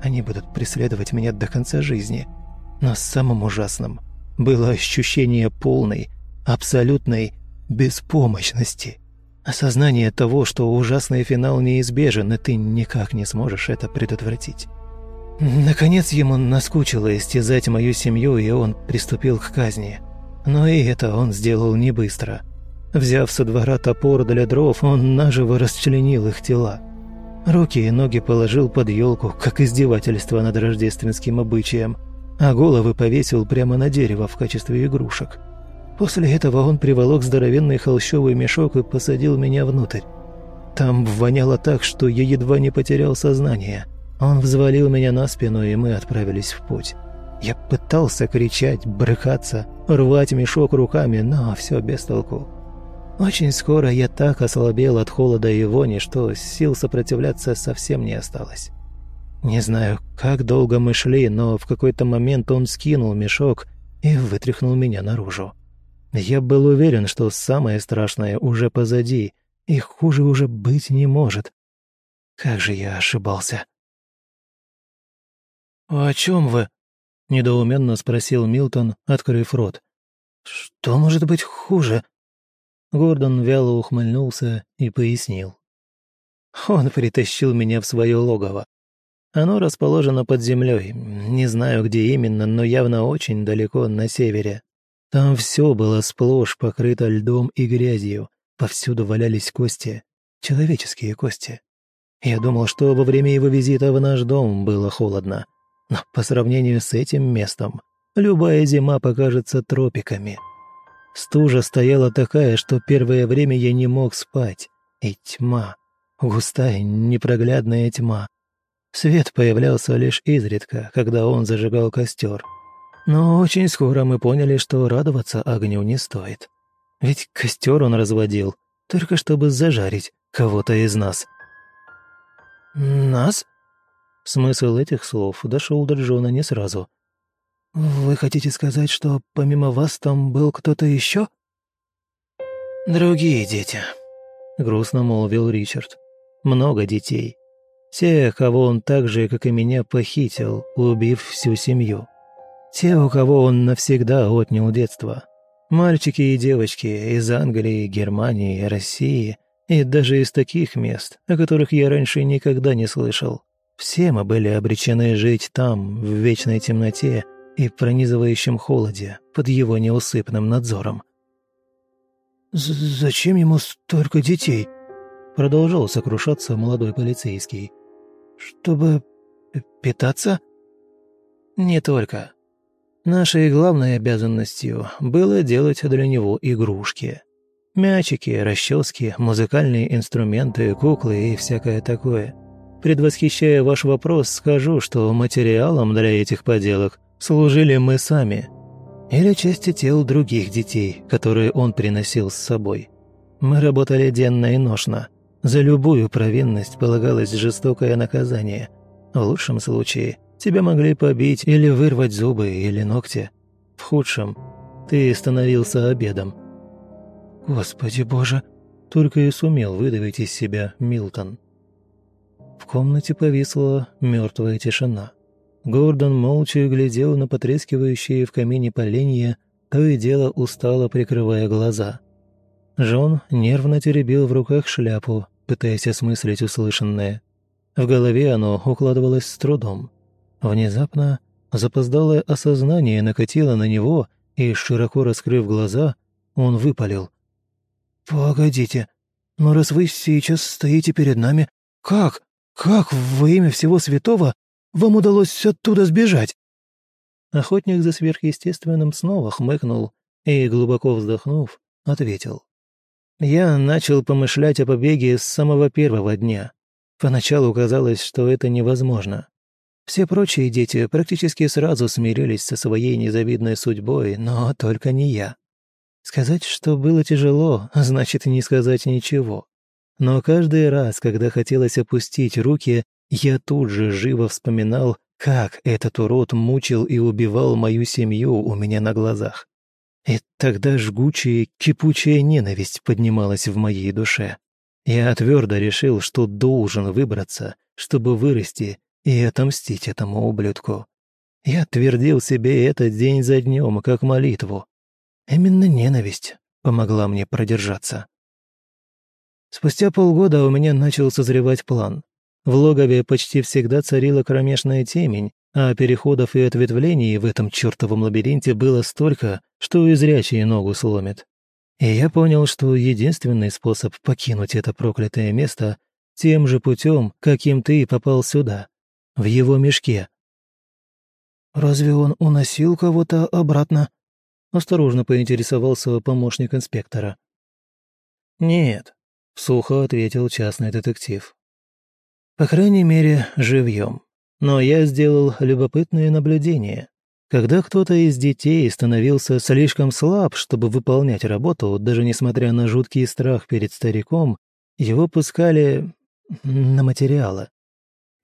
Они будут преследовать меня до конца жизни. Но самым ужасным было ощущение полной, абсолютной беспомощности. Осознание того, что ужасный финал неизбежен, и ты никак не сможешь это предотвратить. Наконец ему наскучило истязать мою семью, и он приступил к казни. Но и это он сделал не быстро. Взяв со двора топор для дров, он наживо расчленил их тела. Руки и ноги положил под елку, как издевательство над рождественским обычаем, а головы повесил прямо на дерево в качестве игрушек. После этого он приволок здоровенный холщовый мешок и посадил меня внутрь. Там воняло так, что я едва не потерял сознание. Он взвалил меня на спину, и мы отправились в путь. Я пытался кричать, брыкаться, рвать мешок руками, но все без толку. Очень скоро я так ослабел от холода и вони, что сил сопротивляться совсем не осталось. Не знаю, как долго мы шли, но в какой-то момент он скинул мешок и вытряхнул меня наружу. Я был уверен, что самое страшное уже позади, и хуже уже быть не может. Как же я ошибался. «О чем вы?» — недоуменно спросил Милтон, открыв рот. «Что может быть хуже?» Гордон вяло ухмыльнулся и пояснил. «Он притащил меня в свое логово. Оно расположено под землей. Не знаю, где именно, но явно очень далеко на севере. Там все было сплошь покрыто льдом и грязью, повсюду валялись кости, человеческие кости. Я думал, что во время его визита в наш дом было холодно, но по сравнению с этим местом любая зима покажется тропиками. Стужа стояла такая, что первое время я не мог спать, и тьма, густая, непроглядная тьма. Свет появлялся лишь изредка, когда он зажигал костер — но очень скоро мы поняли, что радоваться огню не стоит. Ведь костер он разводил, только чтобы зажарить кого-то из нас. «Нас?» Смысл этих слов дошел до Джона не сразу. «Вы хотите сказать, что помимо вас там был кто-то еще?» «Другие дети», — грустно молвил Ричард. «Много детей. Те, кого он так же, как и меня, похитил, убив всю семью. Те, у кого он навсегда отнял детство. Мальчики и девочки из Англии, Германии, России и даже из таких мест, о которых я раньше никогда не слышал. Все мы были обречены жить там, в вечной темноте и пронизывающем холоде, под его неусыпным надзором. «Зачем ему столько детей?» Продолжал сокрушаться молодой полицейский. «Чтобы питаться?» «Не только. Нашей главной обязанностью было делать для него игрушки. Мячики, расчески, музыкальные инструменты, куклы и всякое такое. Предвосхищая ваш вопрос, скажу, что материалом для этих поделок служили мы сами. Или части тел других детей, которые он приносил с собой. Мы работали денно и ношно. За любую провинность полагалось жестокое наказание. В лучшем случае – Тебя могли побить или вырвать зубы или ногти. В худшем ты становился обедом. Господи боже, только и сумел выдавить из себя Милтон. В комнате повисла мертвая тишина. Гордон молча глядел на потрескивающие в камине поленья, то и дело устало прикрывая глаза. Джон нервно теребил в руках шляпу, пытаясь осмыслить услышанное. В голове оно укладывалось с трудом. Внезапно запоздалое осознание накатило на него, и, широко раскрыв глаза, он выпалил. «Погодите, но раз вы сейчас стоите перед нами, как, как во имя всего святого вам удалось оттуда сбежать?» Охотник за сверхъестественным снова хмыкнул и, глубоко вздохнув, ответил. «Я начал помышлять о побеге с самого первого дня. Поначалу казалось, что это невозможно. Все прочие дети практически сразу смирились со своей незавидной судьбой, но только не я. Сказать, что было тяжело, значит не сказать ничего. Но каждый раз, когда хотелось опустить руки, я тут же живо вспоминал, как этот урод мучил и убивал мою семью у меня на глазах. И тогда жгучая, кипучая ненависть поднималась в моей душе. Я твердо решил, что должен выбраться, чтобы вырасти и отомстить этому ублюдку. Я твердил себе это день за днем, как молитву. Именно ненависть помогла мне продержаться. Спустя полгода у меня начал созревать план. В логове почти всегда царила кромешная темень, а переходов и ответвлений в этом чертовом лабиринте было столько, что и зрячие ногу сломит. И я понял, что единственный способ покинуть это проклятое место тем же путем, каким ты попал сюда в его мешке. «Разве он уносил кого-то обратно?» – осторожно поинтересовался помощник инспектора. «Нет», – сухо ответил частный детектив. «По крайней мере, живьем. Но я сделал любопытное наблюдение. Когда кто-то из детей становился слишком слаб, чтобы выполнять работу, даже несмотря на жуткий страх перед стариком, его пускали на материалы.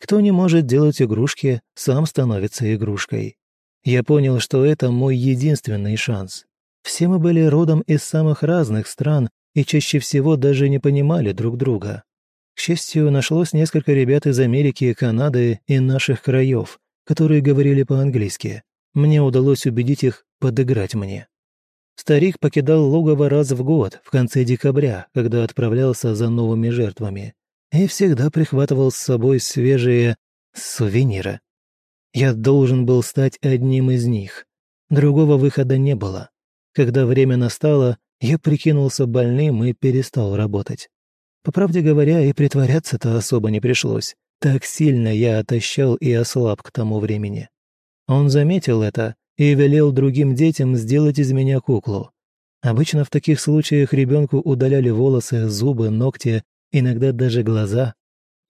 Кто не может делать игрушки, сам становится игрушкой. Я понял, что это мой единственный шанс. Все мы были родом из самых разных стран и чаще всего даже не понимали друг друга. К счастью, нашлось несколько ребят из Америки, Канады и наших краев, которые говорили по-английски. Мне удалось убедить их подыграть мне. Старик покидал логово раз в год, в конце декабря, когда отправлялся за новыми жертвами и всегда прихватывал с собой свежие сувениры. Я должен был стать одним из них. Другого выхода не было. Когда время настало, я прикинулся больным и перестал работать. По правде говоря, и притворяться-то особо не пришлось. Так сильно я отощал и ослаб к тому времени. Он заметил это и велел другим детям сделать из меня куклу. Обычно в таких случаях ребенку удаляли волосы, зубы, ногти иногда даже глаза.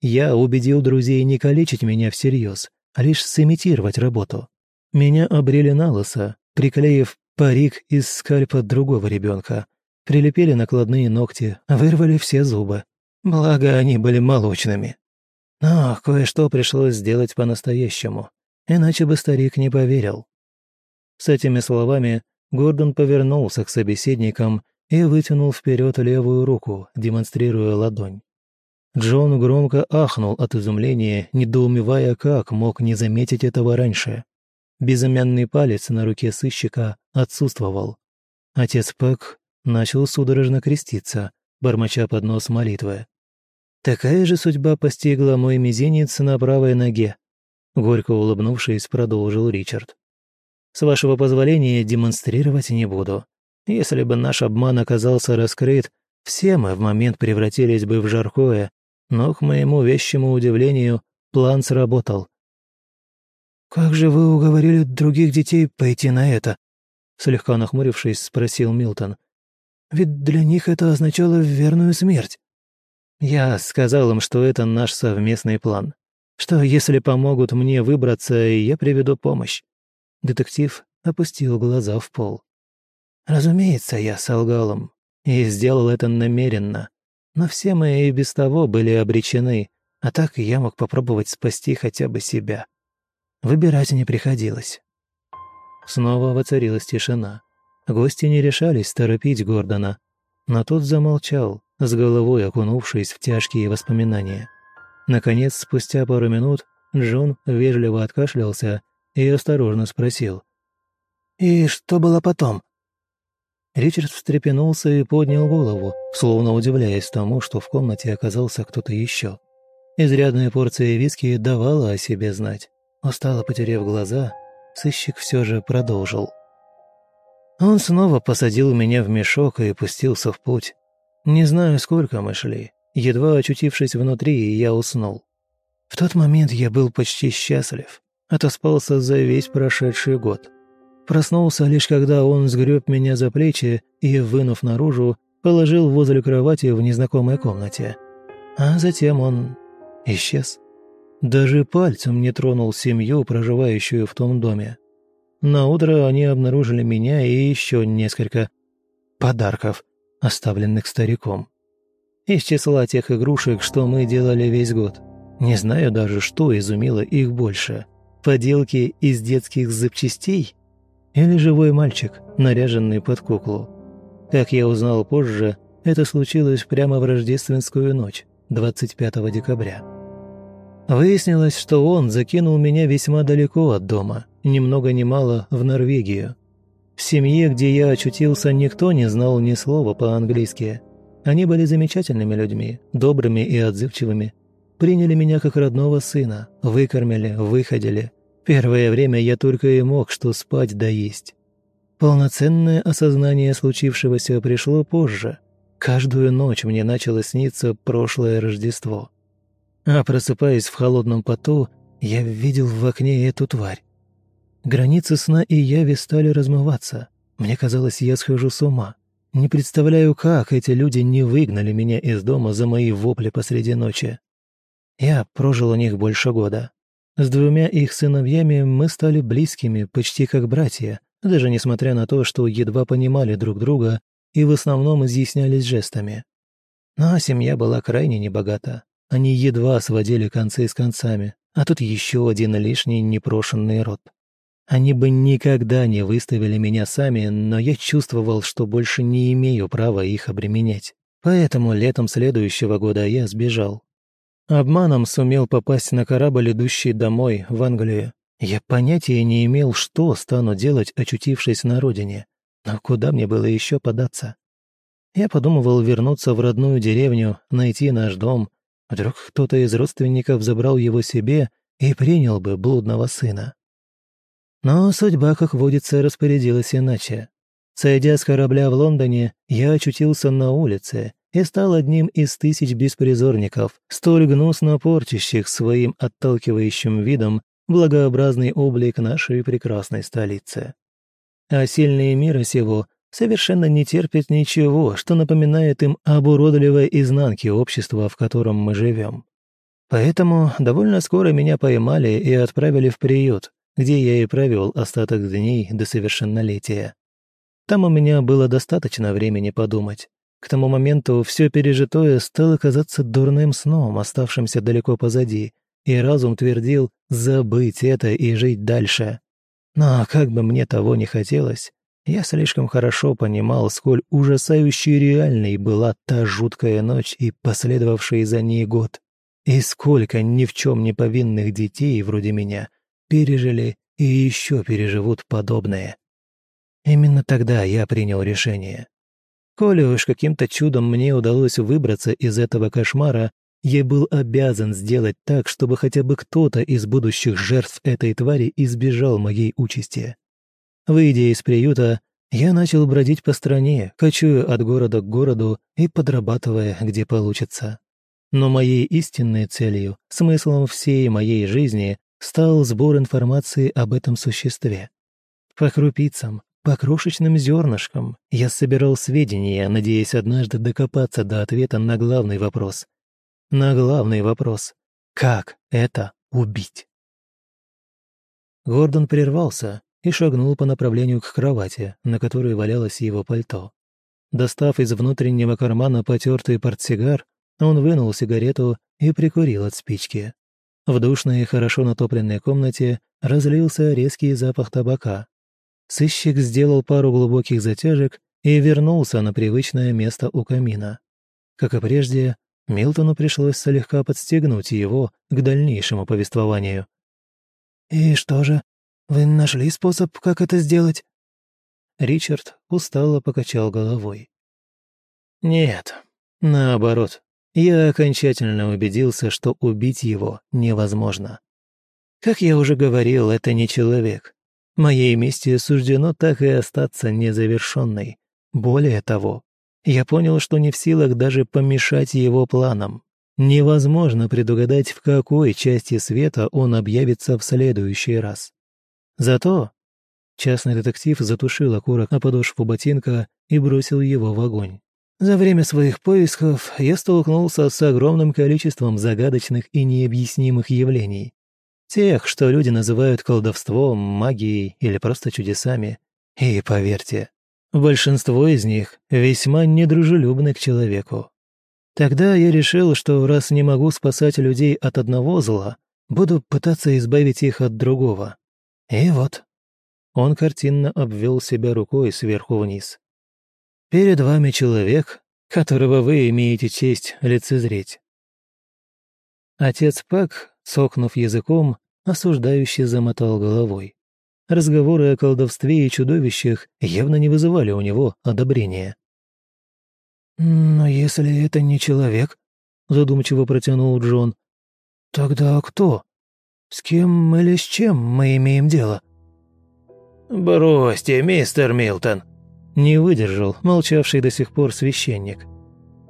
Я убедил друзей не калечить меня всерьез, а лишь сымитировать работу. Меня обрели на лысо, приклеив парик из скальпа другого ребенка, прилепили накладные ногти, вырвали все зубы. Благо, они были молочными. Но кое-что пришлось сделать по-настоящему, иначе бы старик не поверил. С этими словами Гордон повернулся к собеседникам и вытянул вперед левую руку, демонстрируя ладонь. Джон громко ахнул от изумления, недоумевая, как мог не заметить этого раньше. Безымянный палец на руке сыщика отсутствовал. Отец Пэк начал судорожно креститься, бормоча под нос молитвы. «Такая же судьба постигла мой мизинец на правой ноге», горько улыбнувшись, продолжил Ричард. «С вашего позволения демонстрировать не буду. Если бы наш обман оказался раскрыт, все мы в момент превратились бы в жаркое, но, к моему вещему удивлению, план сработал. «Как же вы уговорили других детей пойти на это?» Слегка нахмурившись, спросил Милтон. «Ведь для них это означало верную смерть». Я сказал им, что это наш совместный план. Что если помогут мне выбраться, я приведу помощь. Детектив опустил глаза в пол. Разумеется, я солгал им. И сделал это намеренно. Но все мы и без того были обречены, а так я мог попробовать спасти хотя бы себя. Выбирать не приходилось. Снова воцарилась тишина. Гости не решались торопить Гордона, но тот замолчал, с головой окунувшись в тяжкие воспоминания. Наконец, спустя пару минут, Джон вежливо откашлялся и осторожно спросил. «И что было потом?» Ричард встрепенулся и поднял голову, словно удивляясь тому, что в комнате оказался кто-то еще. Изрядная порция виски давала о себе знать. Устало потеряв глаза, сыщик все же продолжил. Он снова посадил меня в мешок и пустился в путь. Не знаю, сколько мы шли. Едва очутившись внутри, я уснул. В тот момент я был почти счастлив. Отоспался за весь прошедший год. Проснулся лишь когда он сгреб меня за плечи и, вынув наружу, положил возле кровати в незнакомой комнате. А затем он исчез. Даже пальцем не тронул семью, проживающую в том доме. На утро они обнаружили меня и еще несколько подарков, оставленных стариком. Из числа тех игрушек, что мы делали весь год. Не знаю даже, что изумило их больше. Поделки из детских запчастей или живой мальчик, наряженный под куклу. Как я узнал позже, это случилось прямо в рождественскую ночь, 25 декабря. Выяснилось, что он закинул меня весьма далеко от дома, ни много ни мало в Норвегию. В семье, где я очутился, никто не знал ни слова по-английски. Они были замечательными людьми, добрыми и отзывчивыми. Приняли меня как родного сына, выкормили, выходили, Первое время я только и мог что спать да есть. Полноценное осознание случившегося пришло позже. Каждую ночь мне начало сниться прошлое Рождество. А просыпаясь в холодном поту, я видел в окне эту тварь. Границы сна и яви стали размываться. Мне казалось, я схожу с ума. Не представляю, как эти люди не выгнали меня из дома за мои вопли посреди ночи. Я прожил у них больше года. С двумя их сыновьями мы стали близкими, почти как братья, даже несмотря на то, что едва понимали друг друга и в основном изъяснялись жестами. Но семья была крайне небогата. Они едва сводили концы с концами, а тут еще один лишний непрошенный род. Они бы никогда не выставили меня сами, но я чувствовал, что больше не имею права их обременять. Поэтому летом следующего года я сбежал. Обманом сумел попасть на корабль, идущий домой, в Англию. Я понятия не имел, что стану делать, очутившись на родине. Но куда мне было еще податься? Я подумывал вернуться в родную деревню, найти наш дом. Вдруг кто-то из родственников забрал его себе и принял бы блудного сына. Но судьба, как водится, распорядилась иначе. Сойдя с корабля в Лондоне, я очутился на улице и стал одним из тысяч беспризорников, столь гнусно портящих своим отталкивающим видом благообразный облик нашей прекрасной столицы. А сильные мира сего совершенно не терпят ничего, что напоминает им об уродливой изнанке общества, в котором мы живем. Поэтому довольно скоро меня поймали и отправили в приют, где я и провел остаток дней до совершеннолетия. Там у меня было достаточно времени подумать, К тому моменту все пережитое стало казаться дурным сном, оставшимся далеко позади, и разум твердил забыть это и жить дальше. Но как бы мне того не хотелось, я слишком хорошо понимал, сколь ужасающе реальной была та жуткая ночь и последовавший за ней год, и сколько ни в чем не повинных детей вроде меня пережили и еще переживут подобное. Именно тогда я принял решение. Коли уж каким-то чудом мне удалось выбраться из этого кошмара, я был обязан сделать так, чтобы хотя бы кто-то из будущих жертв этой твари избежал моей участи. Выйдя из приюта, я начал бродить по стране, кочуя от города к городу и подрабатывая, где получится. Но моей истинной целью, смыслом всей моей жизни стал сбор информации об этом существе. По крупицам, по крошечным зернышкам я собирал сведения, надеясь однажды докопаться до ответа на главный вопрос. На главный вопрос «Как это убить?» Гордон прервался и шагнул по направлению к кровати, на которой валялось его пальто. Достав из внутреннего кармана потертый портсигар, он вынул сигарету и прикурил от спички. В душной и хорошо натопленной комнате разлился резкий запах табака. Сыщик сделал пару глубоких затяжек и вернулся на привычное место у камина. Как и прежде, Милтону пришлось слегка подстегнуть его к дальнейшему повествованию. «И что же, вы нашли способ, как это сделать?» Ричард устало покачал головой. «Нет, наоборот. Я окончательно убедился, что убить его невозможно. Как я уже говорил, это не человек. Моей мести суждено так и остаться незавершенной. Более того, я понял, что не в силах даже помешать его планам. Невозможно предугадать, в какой части света он объявится в следующий раз. Зато частный детектив затушил окурок на подошву ботинка и бросил его в огонь. За время своих поисков я столкнулся с огромным количеством загадочных и необъяснимых явлений. Тех, что люди называют колдовством, магией или просто чудесами. И поверьте, большинство из них весьма недружелюбны к человеку. Тогда я решил, что раз не могу спасать людей от одного зла, буду пытаться избавить их от другого. И вот. Он картинно обвел себя рукой сверху вниз. Перед вами человек, которого вы имеете честь лицезреть. Отец Пак, сокнув языком, осуждающе замотал головой. Разговоры о колдовстве и чудовищах явно не вызывали у него одобрения. «Но если это не человек», — задумчиво протянул Джон, — «тогда кто? С кем или с чем мы имеем дело?» «Бросьте, мистер Милтон», не выдержал молчавший до сих пор священник.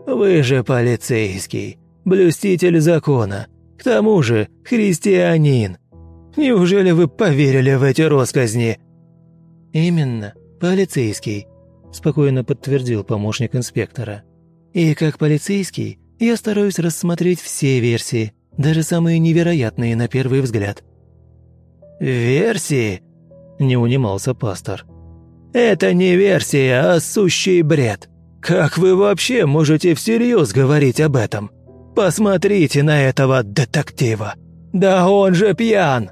«Вы же полицейский, блюститель закона, к тому же христианин. Неужели вы поверили в эти росказни?» «Именно, полицейский», – спокойно подтвердил помощник инспектора. «И как полицейский я стараюсь рассмотреть все версии, даже самые невероятные на первый взгляд». «Версии?» – не унимался пастор. Это не версия, а сущий бред. Как вы вообще можете всерьез говорить об этом? Посмотрите на этого детектива. Да он же пьян!»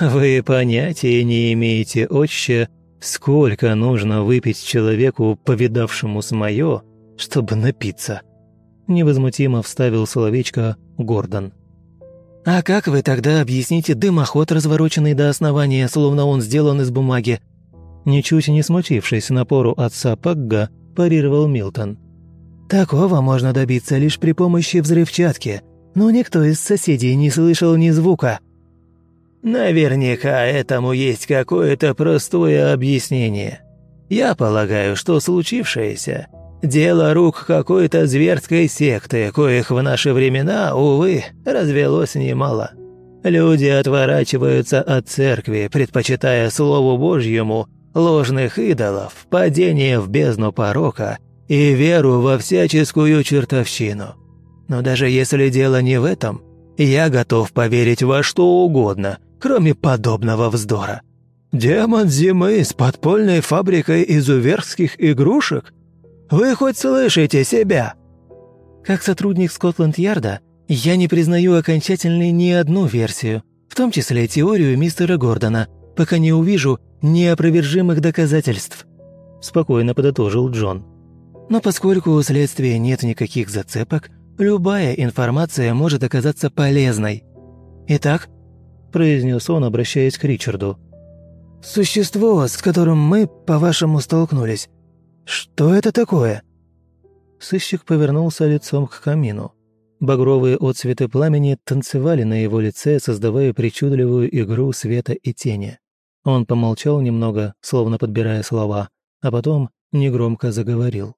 «Вы понятия не имеете, отче, сколько нужно выпить человеку, повидавшему с моё, чтобы напиться?» Невозмутимо вставил словечко Гордон. «А как вы тогда объясните дымоход, развороченный до основания, словно он сделан из бумаги, Ничуть не смутившись напору отца Пагга, парировал Милтон. «Такого можно добиться лишь при помощи взрывчатки, но никто из соседей не слышал ни звука». «Наверняка этому есть какое-то простое объяснение. Я полагаю, что случившееся – дело рук какой-то зверской секты, коих в наши времена, увы, развелось немало. Люди отворачиваются от церкви, предпочитая Слову Божьему – ложных идолов, падение в бездну порока и веру во всяческую чертовщину. Но даже если дело не в этом, я готов поверить во что угодно, кроме подобного вздора. Демон зимы с подпольной фабрикой изуверских игрушек? Вы хоть слышите себя?» Как сотрудник Скотланд-Ярда, я не признаю окончательной ни одну версию, в том числе теорию мистера Гордона, пока не увижу неопровержимых доказательств», – спокойно подытожил Джон. «Но поскольку у следствия нет никаких зацепок, любая информация может оказаться полезной. Итак, произнес он, обращаясь к Ричарду. «Существо, с которым мы, по-вашему, столкнулись. Что это такое?» Сыщик повернулся лицом к камину. Багровые отцветы пламени танцевали на его лице, создавая причудливую игру света и тени. Он помолчал немного, словно подбирая слова, а потом негромко заговорил.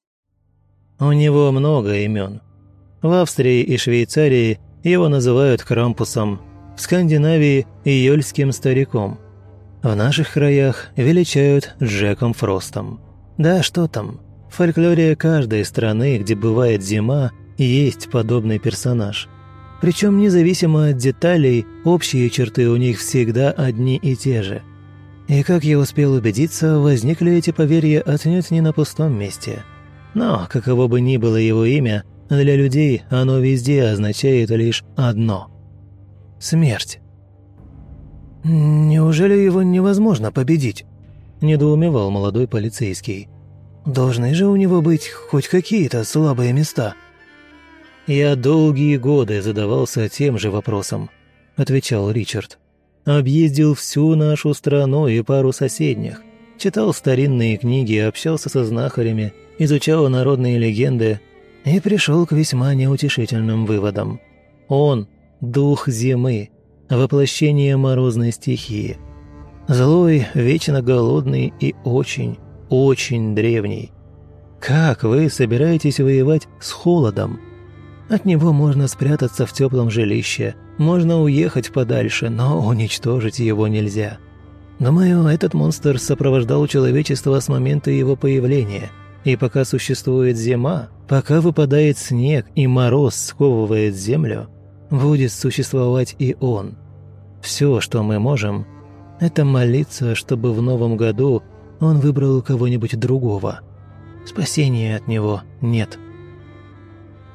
«У него много имен. В Австрии и Швейцарии его называют Крампусом, в Скандинавии – Йольским стариком. В наших краях величают Джеком Фростом. Да что там, в фольклоре каждой страны, где бывает зима, есть подобный персонаж. Причем независимо от деталей, общие черты у них всегда одни и те же. И как я успел убедиться, возникли эти поверья отнюдь не на пустом месте. Но, каково бы ни было его имя, для людей оно везде означает лишь одно – смерть. «Неужели его невозможно победить?» – недоумевал молодой полицейский. «Должны же у него быть хоть какие-то слабые места». «Я долгие годы задавался тем же вопросом», – отвечал Ричард. «Объездил всю нашу страну и пару соседних, читал старинные книги, общался со знахарями, изучал народные легенды и пришел к весьма неутешительным выводам. Он дух зимы, воплощение морозной стихии. Злой, вечно голодный и очень, очень древний. Как вы собираетесь воевать с холодом? От него можно спрятаться в теплом жилище, можно уехать подальше, но уничтожить его нельзя. Думаю, этот монстр сопровождал человечество с момента его появления. И пока существует зима, пока выпадает снег и мороз сковывает землю – будет существовать и он. Все, что мы можем, это молиться, чтобы в новом году он выбрал кого-нибудь другого. Спасения от него нет.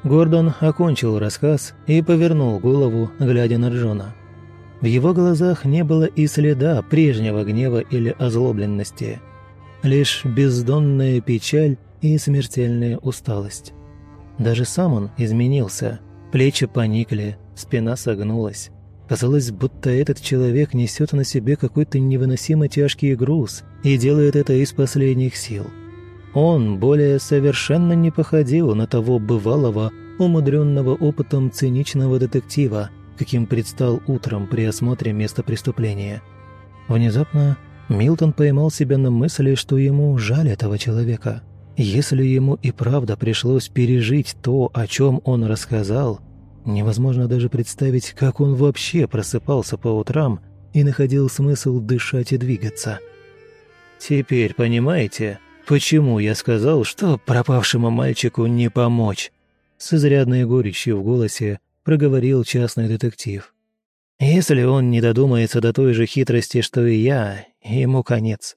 Гордон окончил рассказ и повернул голову, глядя на Джона. В его глазах не было и следа прежнего гнева или озлобленности. Лишь бездонная печаль и смертельная усталость. Даже сам он изменился. Плечи поникли, Спина согнулась. Казалось, будто этот человек несет на себе какой-то невыносимо тяжкий груз и делает это из последних сил. Он более совершенно не походил на того бывалого, умудренного опытом циничного детектива, каким предстал утром при осмотре места преступления. Внезапно Милтон поймал себя на мысли, что ему жаль этого человека. Если ему и правда пришлось пережить то, о чем он рассказал, Невозможно даже представить, как он вообще просыпался по утрам и находил смысл дышать и двигаться. «Теперь понимаете, почему я сказал, что пропавшему мальчику не помочь?» С изрядной горечью в голосе проговорил частный детектив. «Если он не додумается до той же хитрости, что и я, ему конец.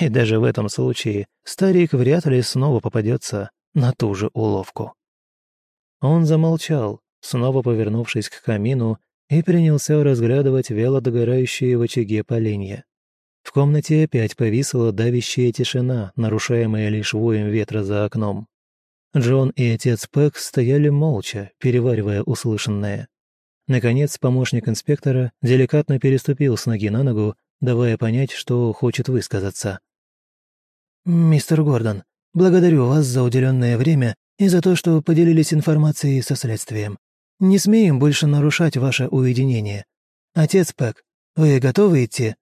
И даже в этом случае старик вряд ли снова попадется на ту же уловку». Он замолчал, снова повернувшись к камину и принялся разглядывать вяло догорающие в очаге поленья. В комнате опять повисла давящая тишина, нарушаемая лишь воем ветра за окном. Джон и отец Пэк стояли молча, переваривая услышанное. Наконец, помощник инспектора деликатно переступил с ноги на ногу, давая понять, что хочет высказаться. «Мистер Гордон, благодарю вас за уделенное время и за то, что поделились информацией со следствием. Не смеем больше нарушать ваше уединение. Отец Пэк, вы готовы идти?»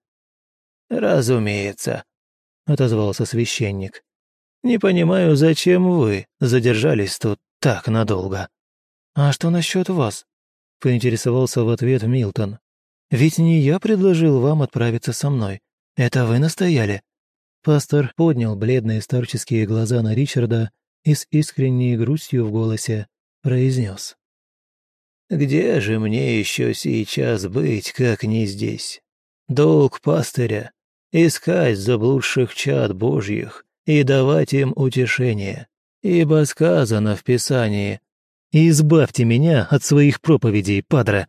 «Разумеется», — отозвался священник. «Не понимаю, зачем вы задержались тут так надолго?» «А что насчет вас?» — поинтересовался в ответ Милтон. «Ведь не я предложил вам отправиться со мной. Это вы настояли». Пастор поднял бледные старческие глаза на Ричарда и с искренней грустью в голосе произнес. Где же мне еще сейчас быть, как не здесь? Долг пастыря — искать заблудших чад божьих и давать им утешение. Ибо сказано в Писании «Избавьте меня от своих проповедей, падре!»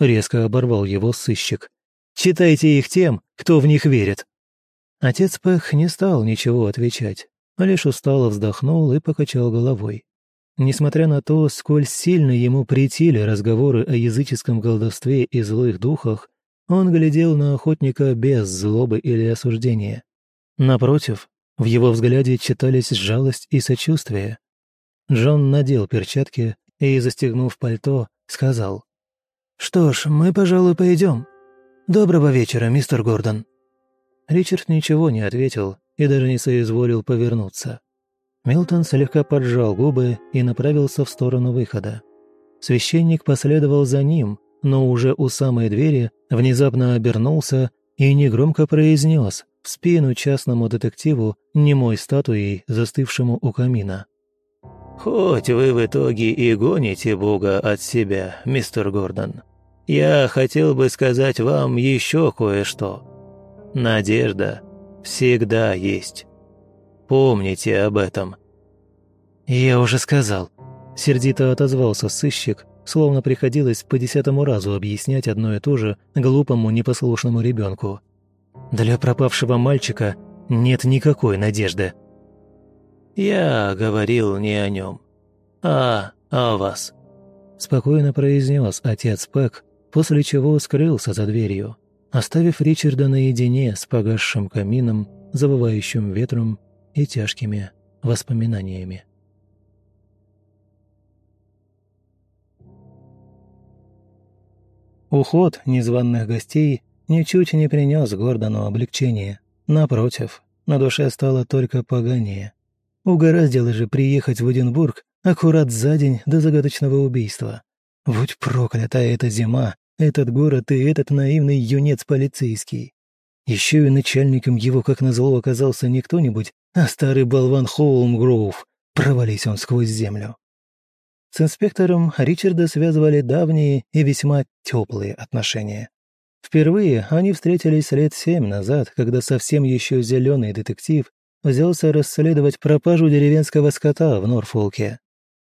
Резко оборвал его сыщик. «Читайте их тем, кто в них верит». Отец Пэх не стал ничего отвечать, лишь устало вздохнул и покачал головой. Несмотря на то, сколь сильно ему претили разговоры о языческом колдовстве и злых духах, он глядел на охотника без злобы или осуждения. Напротив, в его взгляде читались жалость и сочувствие. Джон надел перчатки и, застегнув пальто, сказал. «Что ж, мы, пожалуй, пойдем. Доброго вечера, мистер Гордон». Ричард ничего не ответил и даже не соизволил повернуться. Милтон слегка поджал губы и направился в сторону выхода. Священник последовал за ним, но уже у самой двери внезапно обернулся и негромко произнес в спину частному детективу немой статуей, застывшему у камина. «Хоть вы в итоге и гоните Бога от себя, мистер Гордон, я хотел бы сказать вам еще кое-что. Надежда всегда есть. Помните об этом». «Я уже сказал», — сердито отозвался сыщик, словно приходилось по десятому разу объяснять одно и то же глупому непослушному ребенку. «Для пропавшего мальчика нет никакой надежды». «Я говорил не о нем, а о вас», — спокойно произнес отец Пэк, после чего скрылся за дверью, оставив Ричарда наедине с погасшим камином, завывающим ветром и тяжкими воспоминаниями. Уход незваных гостей ничуть не принес Гордону облегчения. Напротив, на душе стало только поганее. Угораздило же приехать в Эдинбург аккурат за день до загадочного убийства. Будь проклята эта зима, этот город и этот наивный юнец полицейский. Еще и начальником его, как назло, оказался не кто-нибудь, а старый болван Хоулмгроув. Провались он сквозь землю. С инспектором Ричарда связывали давние и весьма теплые отношения. Впервые они встретились лет семь назад, когда совсем еще зеленый детектив взялся расследовать пропажу деревенского скота в Норфолке.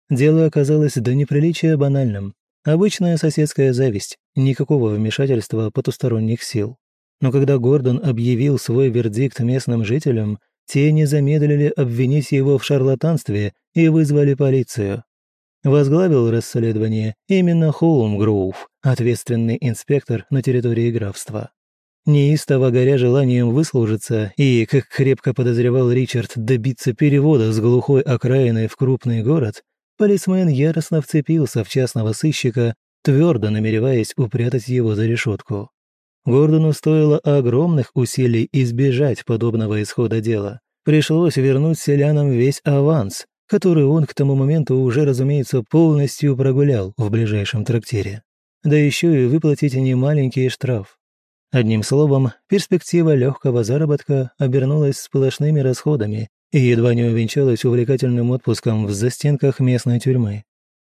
Дело оказалось до неприличия банальным. Обычная соседская зависть, никакого вмешательства потусторонних сил. Но когда Гордон объявил свой вердикт местным жителям, те не замедлили обвинить его в шарлатанстве и вызвали полицию. Возглавил расследование именно Хоумгроув, ответственный инспектор на территории графства. Неистово горя желанием выслужиться и, как крепко подозревал Ричард, добиться перевода с глухой окраины в крупный город, полисмен яростно вцепился в частного сыщика, твердо намереваясь упрятать его за решетку. Гордону стоило огромных усилий избежать подобного исхода дела. Пришлось вернуть селянам весь аванс, который он к тому моменту уже, разумеется, полностью прогулял в ближайшем трактире. Да еще и выплатить немаленький штраф. Одним словом, перспектива легкого заработка обернулась сплошными расходами и едва не увенчалась увлекательным отпуском в застенках местной тюрьмы.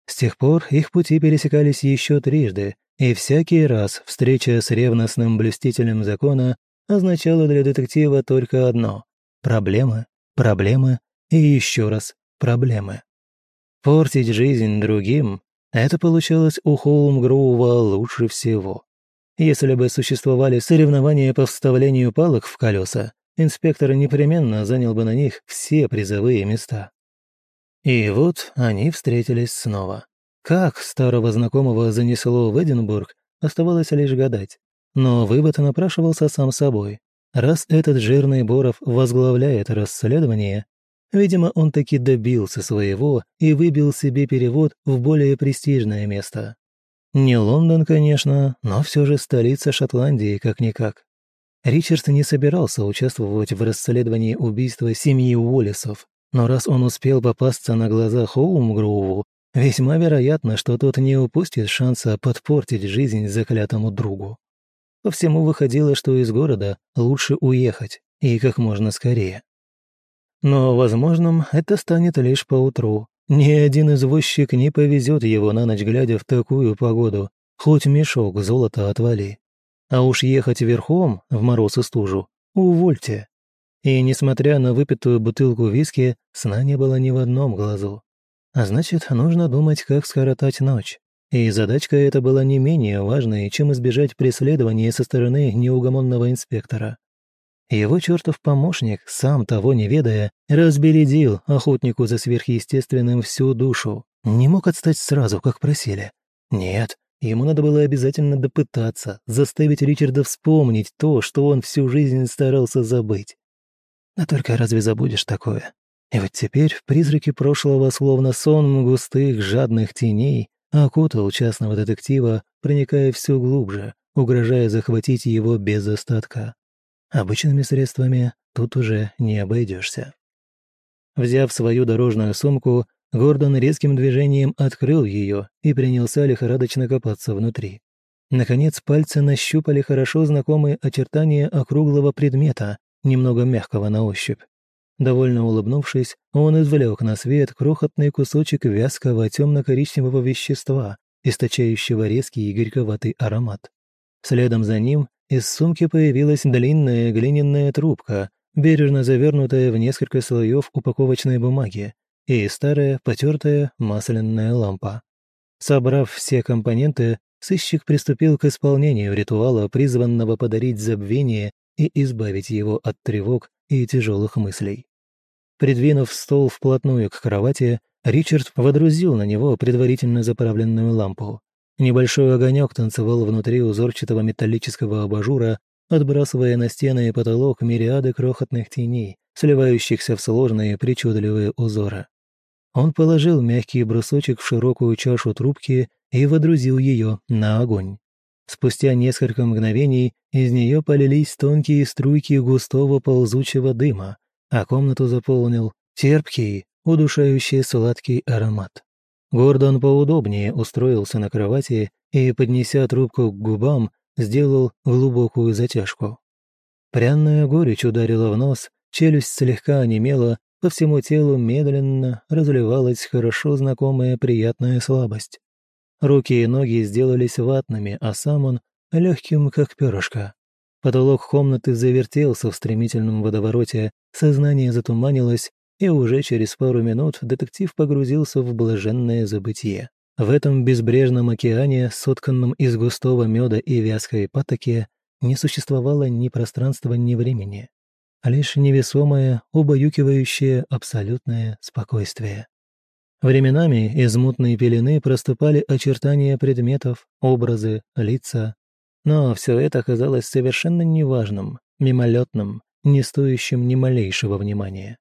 С тех пор их пути пересекались еще трижды, и всякий раз встреча с ревностным блюстителем закона означала для детектива только одно – проблемы, проблемы и еще раз проблемы. Портить жизнь другим – это получалось у Холмгроува лучше всего. Если бы существовали соревнования по вставлению палок в колеса, инспектор непременно занял бы на них все призовые места. И вот они встретились снова. Как старого знакомого занесло в Эдинбург, оставалось лишь гадать. Но вывод напрашивался сам собой. Раз этот жирный Боров возглавляет расследование, Видимо, он таки добился своего и выбил себе перевод в более престижное место. Не Лондон, конечно, но все же столица Шотландии, как-никак. Ричард не собирался участвовать в расследовании убийства семьи Уоллесов, но раз он успел попасться на глаза Хоумгроуву, весьма вероятно, что тот не упустит шанса подпортить жизнь заклятому другу. По всему выходило, что из города лучше уехать, и как можно скорее. Но возможным это станет лишь поутру. Ни один извозчик не повезет его на ночь глядя в такую погоду, хоть мешок золота отвали. А уж ехать верхом в мороз и стужу увольте. И, несмотря на выпитую бутылку виски, сна не было ни в одном глазу. А значит, нужно думать, как скоротать ночь. И задачка эта была не менее важной, чем избежать преследования со стороны неугомонного инспектора. Его чертов помощник, сам того не ведая, разбередил охотнику за сверхъестественным всю душу. Не мог отстать сразу, как просили. Нет, ему надо было обязательно допытаться, заставить Ричарда вспомнить то, что он всю жизнь старался забыть. А только разве забудешь такое? И вот теперь в призраке прошлого, словно сон густых, жадных теней, окутал частного детектива, проникая все глубже, угрожая захватить его без остатка. Обычными средствами тут уже не обойдешься. Взяв свою дорожную сумку, Гордон резким движением открыл ее и принялся лихорадочно копаться внутри. Наконец пальцы нащупали хорошо знакомые очертания округлого предмета, немного мягкого на ощупь. Довольно улыбнувшись, он извлек на свет крохотный кусочек вязкого темно-коричневого вещества, источающего резкий и горьковатый аромат. Следом за ним из сумки появилась длинная глиняная трубка, бережно завернутая в несколько слоев упаковочной бумаги, и старая потертая масляная лампа. Собрав все компоненты, сыщик приступил к исполнению ритуала, призванного подарить забвение и избавить его от тревог и тяжелых мыслей. Придвинув стол вплотную к кровати, Ричард водрузил на него предварительно заправленную лампу. Небольшой огонек танцевал внутри узорчатого металлического абажура, отбрасывая на стены и потолок мириады крохотных теней, сливающихся в сложные причудливые узоры. Он положил мягкий брусочек в широкую чашу трубки и водрузил ее на огонь. Спустя несколько мгновений из нее полились тонкие струйки густого ползучего дыма, а комнату заполнил терпкий, удушающий сладкий аромат. Гордон поудобнее устроился на кровати и, поднеся трубку к губам, сделал глубокую затяжку. Пряная горечь ударила в нос, челюсть слегка онемела, по всему телу медленно разливалась хорошо знакомая приятная слабость. Руки и ноги сделались ватными, а сам он — легким, как перышко. Потолок комнаты завертелся в стремительном водовороте, сознание затуманилось, и уже через пару минут детектив погрузился в блаженное забытие. В этом безбрежном океане, сотканном из густого меда и вязкой патоки, не существовало ни пространства, ни времени, лишь невесомое, убаюкивающее абсолютное спокойствие. Временами из мутной пелены проступали очертания предметов, образы, лица. Но все это казалось совершенно неважным, мимолетным, не стоящим ни малейшего внимания.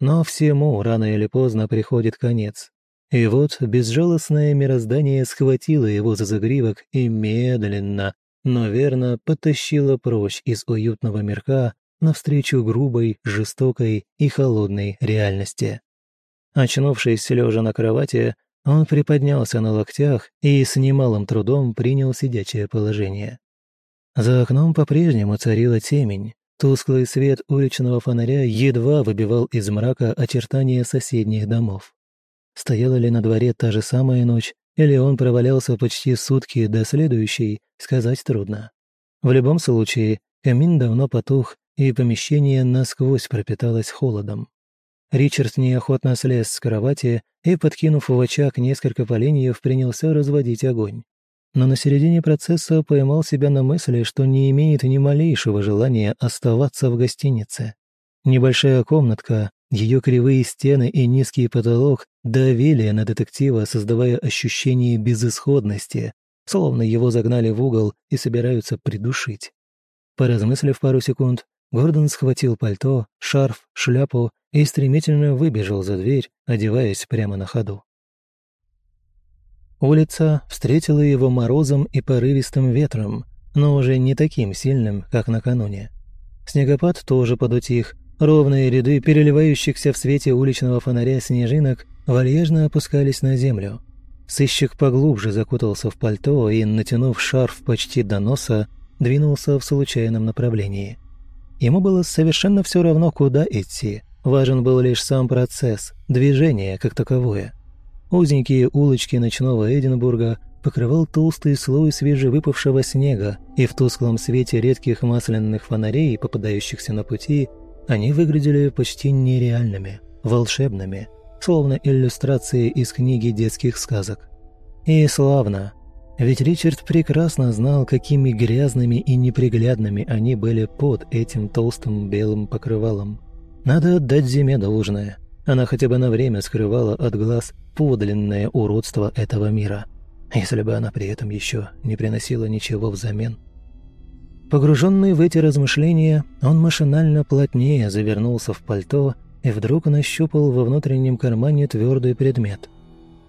Но всему рано или поздно приходит конец. И вот безжалостное мироздание схватило его за загривок и медленно, но верно потащило прочь из уютного мирка навстречу грубой, жестокой и холодной реальности. Очнувшись лежа на кровати, он приподнялся на локтях и с немалым трудом принял сидячее положение. За окном по-прежнему царила темень, Тусклый свет уличного фонаря едва выбивал из мрака очертания соседних домов. Стояла ли на дворе та же самая ночь, или он провалялся почти сутки до следующей, сказать трудно. В любом случае, камин давно потух, и помещение насквозь пропиталось холодом. Ричард неохотно слез с кровати и, подкинув в очаг несколько поленьев, принялся разводить огонь но на середине процесса поймал себя на мысли, что не имеет ни малейшего желания оставаться в гостинице. Небольшая комнатка, ее кривые стены и низкий потолок давили на детектива, создавая ощущение безысходности, словно его загнали в угол и собираются придушить. Поразмыслив пару секунд, Гордон схватил пальто, шарф, шляпу и стремительно выбежал за дверь, одеваясь прямо на ходу. Улица встретила его морозом и порывистым ветром, но уже не таким сильным, как накануне. Снегопад тоже подутих, ровные ряды переливающихся в свете уличного фонаря снежинок вальяжно опускались на землю. Сыщик поглубже закутался в пальто и, натянув шарф почти до носа, двинулся в случайном направлении. Ему было совершенно все равно, куда идти. Важен был лишь сам процесс, движение как таковое – Узенькие улочки ночного Эдинбурга покрывал толстый слой свежевыпавшего снега, и в тусклом свете редких масляных фонарей, попадающихся на пути, Они выглядели почти нереальными, волшебными, словно иллюстрации из книги детских сказок. И славно, ведь Ричард прекрасно знал, какими грязными и неприглядными они были под этим толстым белым покрывалом. Надо отдать Зиме должное. Она хотя бы на время скрывала от глаз подлинное уродство этого мира, если бы она при этом еще не приносила ничего взамен. Погруженный в эти размышления, он машинально плотнее завернулся в пальто и вдруг нащупал во внутреннем кармане твердый предмет.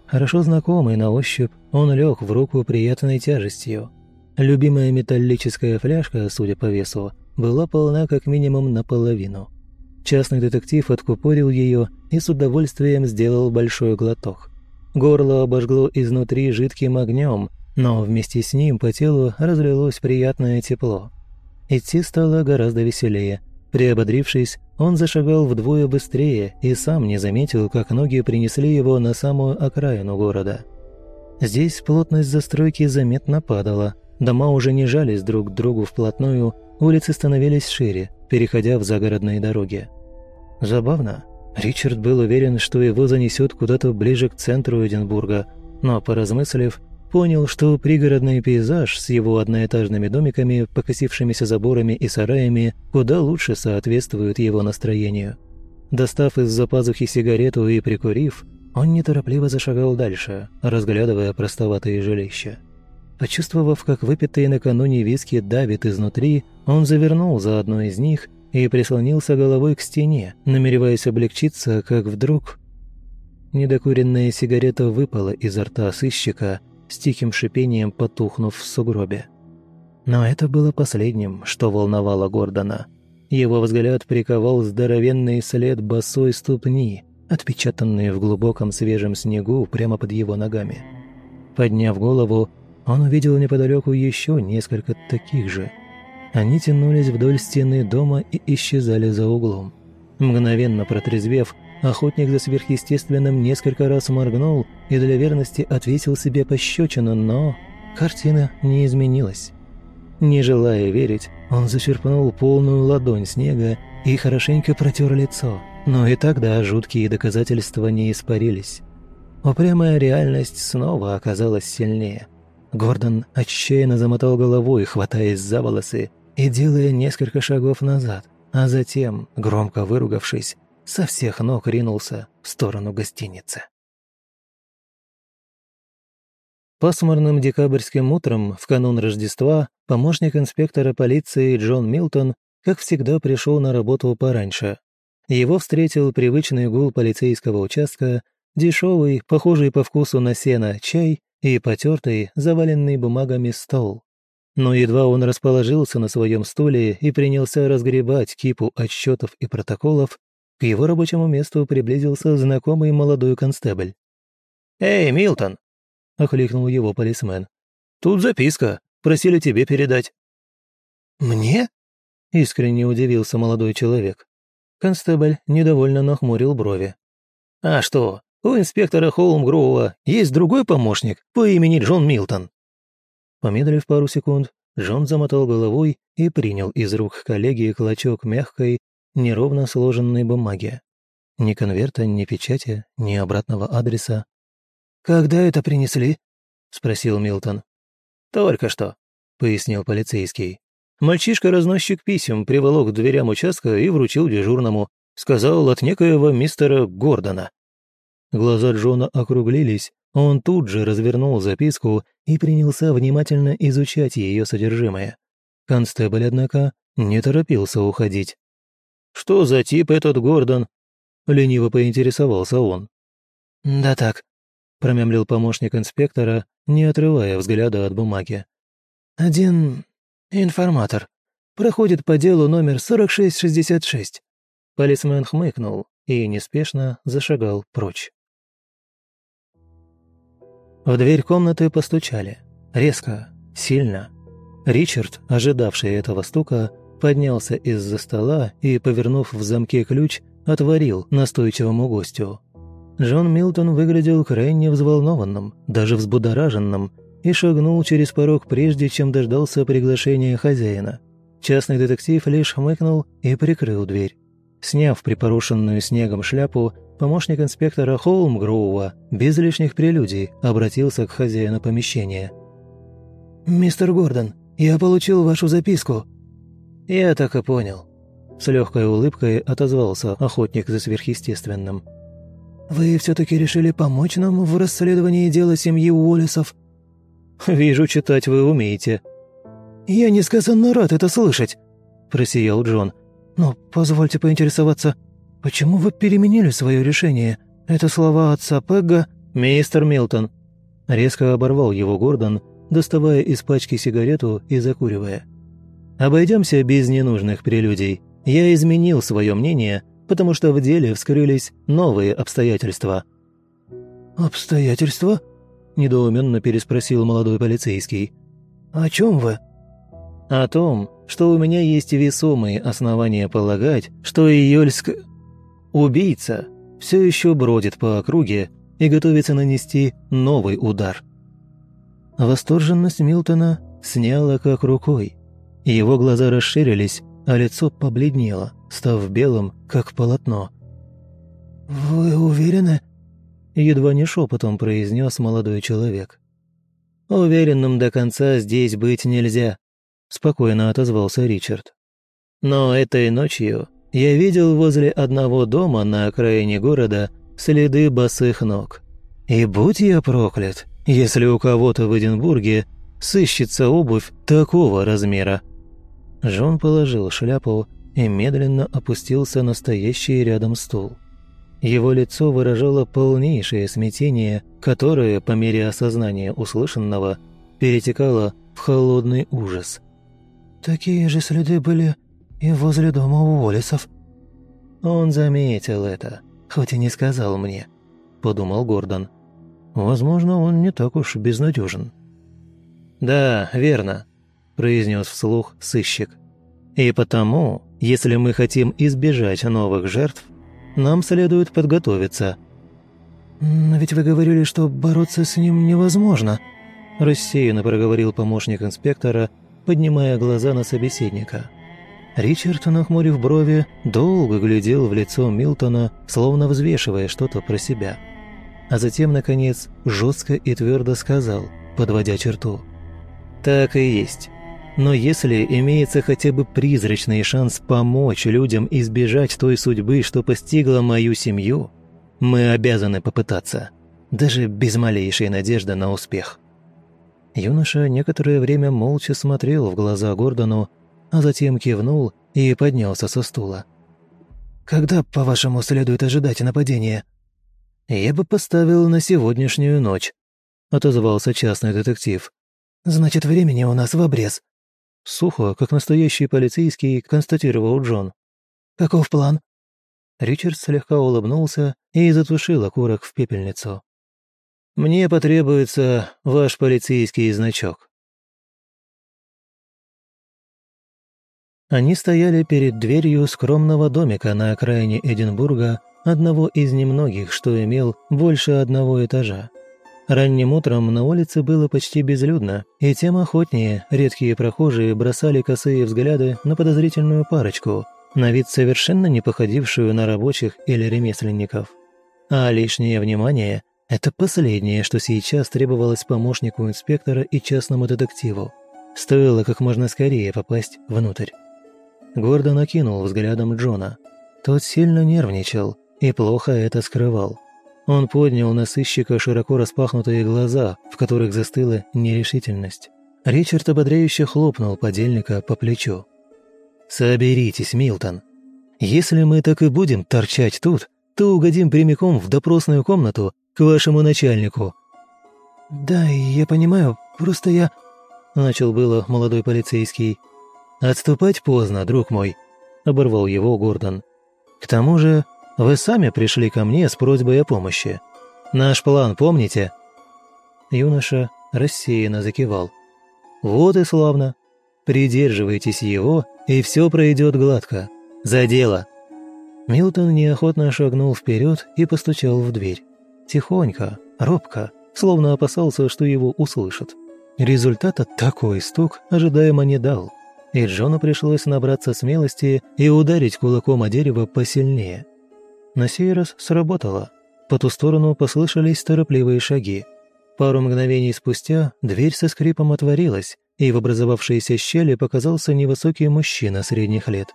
Хорошо знакомый на ощупь, он лег в руку приятной тяжестью. Любимая металлическая фляжка, судя по весу, была полна как минимум наполовину. Частный детектив откупорил ее и с удовольствием сделал большой глоток. Горло обожгло изнутри жидким огнем, но вместе с ним по телу разлилось приятное тепло. Идти стало гораздо веселее. Приободрившись, он зашагал вдвое быстрее и сам не заметил, как ноги принесли его на самую окраину города. Здесь плотность застройки заметно падала, дома уже не жались друг к другу вплотную, улицы становились шире, переходя в загородные дороги. Забавно, Ричард был уверен, что его занесет куда-то ближе к центру Эдинбурга, но, поразмыслив, понял, что пригородный пейзаж с его одноэтажными домиками, покосившимися заборами и сараями куда лучше соответствует его настроению. Достав из-за пазухи сигарету и прикурив, он неторопливо зашагал дальше, разглядывая простоватые жилища. Почувствовав, как выпитые накануне виски давит изнутри, он завернул за одно из них и прислонился головой к стене, намереваясь облегчиться, как вдруг... Недокуренная сигарета выпала изо рта сыщика, с тихим шипением потухнув в сугробе. Но это было последним, что волновало Гордона. Его взгляд приковал здоровенный след босой ступни, отпечатанный в глубоком свежем снегу прямо под его ногами. Подняв голову, он увидел неподалеку еще несколько таких же. Они тянулись вдоль стены дома и исчезали за углом. Мгновенно протрезвев, Охотник за сверхъестественным несколько раз моргнул и для верности ответил себе пощечину, но картина не изменилась. Не желая верить, он зачерпнул полную ладонь снега и хорошенько протер лицо, но и тогда жуткие доказательства не испарились. Упрямая реальность снова оказалась сильнее. Гордон отчаянно замотал головой, хватаясь за волосы и делая несколько шагов назад, а затем, громко выругавшись, со всех ног ринулся в сторону гостиницы. Пасмурным декабрьским утром, в канун Рождества, помощник инспектора полиции Джон Милтон, как всегда, пришел на работу пораньше. Его встретил привычный гул полицейского участка, дешевый, похожий по вкусу на сено, чай и потертый, заваленный бумагами стол. Но едва он расположился на своем стуле и принялся разгребать кипу отчетов и протоколов, к его рабочему месту приблизился знакомый молодой констебль. «Эй, Милтон!» — окликнул его полисмен. «Тут записка. Просили тебе передать». «Мне?» — искренне удивился молодой человек. Констебль недовольно нахмурил брови. «А что, у инспектора Холмгроува есть другой помощник по имени Джон Милтон?» Помедлив пару секунд, Джон замотал головой и принял из рук коллеги клочок мягкой, неровно сложенной бумаги. Ни конверта, ни печати, ни обратного адреса. «Когда это принесли?» — спросил Милтон. «Только что», — пояснил полицейский. Мальчишка-разносчик писем приволок к дверям участка и вручил дежурному. Сказал от некоего мистера Гордона. Глаза Джона округлились, он тут же развернул записку и принялся внимательно изучать ее содержимое. Констебль, однако, не торопился уходить. «Что за тип этот Гордон?» — лениво поинтересовался он. «Да так», — промямлил помощник инспектора, не отрывая взгляда от бумаги. «Один информатор. Проходит по делу номер 4666». Полисмен хмыкнул и неспешно зашагал прочь. В дверь комнаты постучали. Резко, сильно. Ричард, ожидавший этого стука, поднялся из-за стола и, повернув в замке ключ, отворил настойчивому гостю. Джон Милтон выглядел крайне взволнованным, даже взбудораженным, и шагнул через порог прежде, чем дождался приглашения хозяина. Частный детектив лишь хмыкнул и прикрыл дверь. Сняв припорошенную снегом шляпу, помощник инспектора Холмгроува без лишних прелюдий обратился к хозяину помещения. «Мистер Гордон, я получил вашу записку». «Я так и понял». С легкой улыбкой отозвался охотник за сверхъестественным. «Вы все-таки решили помочь нам в расследовании дела семьи Уоллесов?» «Вижу, читать вы умеете». «Я несказанно рад это слышать», – просиял Джон. «Но позвольте поинтересоваться, почему вы переменили свое решение? Это слова отца Пегга...» «Мистер Милтон». Резко оборвал его Гордон, доставая из пачки сигарету и закуривая. «Обойдемся без ненужных прелюдий. Я изменил свое мнение, потому что в деле вскрылись новые обстоятельства». «Обстоятельства?» – недоуменно переспросил молодой полицейский. «О чем вы?» «О том, что у меня есть весомые основания полагать, что Июльск... убийца все еще бродит по округе и готовится нанести новый удар. Восторженность Милтона сняла как рукой. Его глаза расширились, а лицо побледнело, став белым, как полотно. «Вы уверены?» Едва не шепотом произнес молодой человек. «Уверенным до конца здесь быть нельзя», спокойно отозвался Ричард. Но этой ночью я видел возле одного дома на окраине города следы босых ног. И будь я проклят, если у кого-то в Эдинбурге сыщется обувь такого размера. Джон положил шляпу и медленно опустился на стоящий рядом стул. Его лицо выражало полнейшее смятение, которое, по мере осознания услышанного, перетекало в холодный ужас – Такие же следы были и возле дома у Уоллесов». «Он заметил это, хоть и не сказал мне», — подумал Гордон. «Возможно, он не так уж безнадежен». «Да, верно», — произнес вслух сыщик. «И потому, если мы хотим избежать новых жертв, нам следует подготовиться». «Но ведь вы говорили, что бороться с ним невозможно», – рассеянно проговорил помощник инспектора, поднимая глаза на собеседника. Ричард, нахмурив брови, долго глядел в лицо Милтона, словно взвешивая что-то про себя. А затем, наконец, жестко и твердо сказал, подводя черту. «Так и есть. Но если имеется хотя бы призрачный шанс помочь людям избежать той судьбы, что постигла мою семью, мы обязаны попытаться, даже без малейшей надежды на успех». Юноша некоторое время молча смотрел в глаза Гордону, а затем кивнул и поднялся со стула. «Когда, по-вашему, следует ожидать нападения?» «Я бы поставил на сегодняшнюю ночь», — отозвался частный детектив. «Значит, времени у нас в обрез». Сухо, как настоящий полицейский, констатировал Джон. «Каков план?» Ричард слегка улыбнулся и затушил окурок в пепельницу. Мне потребуется ваш полицейский значок». Они стояли перед дверью скромного домика на окраине Эдинбурга, одного из немногих, что имел больше одного этажа. Ранним утром на улице было почти безлюдно, и тем охотнее редкие прохожие бросали косые взгляды на подозрительную парочку, на вид совершенно не походившую на рабочих или ремесленников. А лишнее внимание это последнее, что сейчас требовалось помощнику инспектора и частному детективу. Стоило как можно скорее попасть внутрь. Гордон окинул взглядом Джона. Тот сильно нервничал и плохо это скрывал. Он поднял на сыщика широко распахнутые глаза, в которых застыла нерешительность. Ричард ободряюще хлопнул подельника по плечу. «Соберитесь, Милтон. Если мы так и будем торчать тут, то угодим прямиком в допросную комнату к вашему начальнику». «Да, я понимаю, просто я...» Начал было молодой полицейский. «Отступать поздно, друг мой», — оборвал его Гордон. «К тому же вы сами пришли ко мне с просьбой о помощи. Наш план помните?» Юноша рассеянно закивал. «Вот и славно. Придерживайтесь его, и все пройдет гладко. За дело!» Милтон неохотно шагнул вперед и постучал в дверь. Тихонько, робко, словно опасался, что его услышат. Результата такой стук ожидаемо не дал. И Джону пришлось набраться смелости и ударить кулаком о дерево посильнее. На сей раз сработало. По ту сторону послышались торопливые шаги. Пару мгновений спустя дверь со скрипом отворилась, и в образовавшейся щели показался невысокий мужчина средних лет.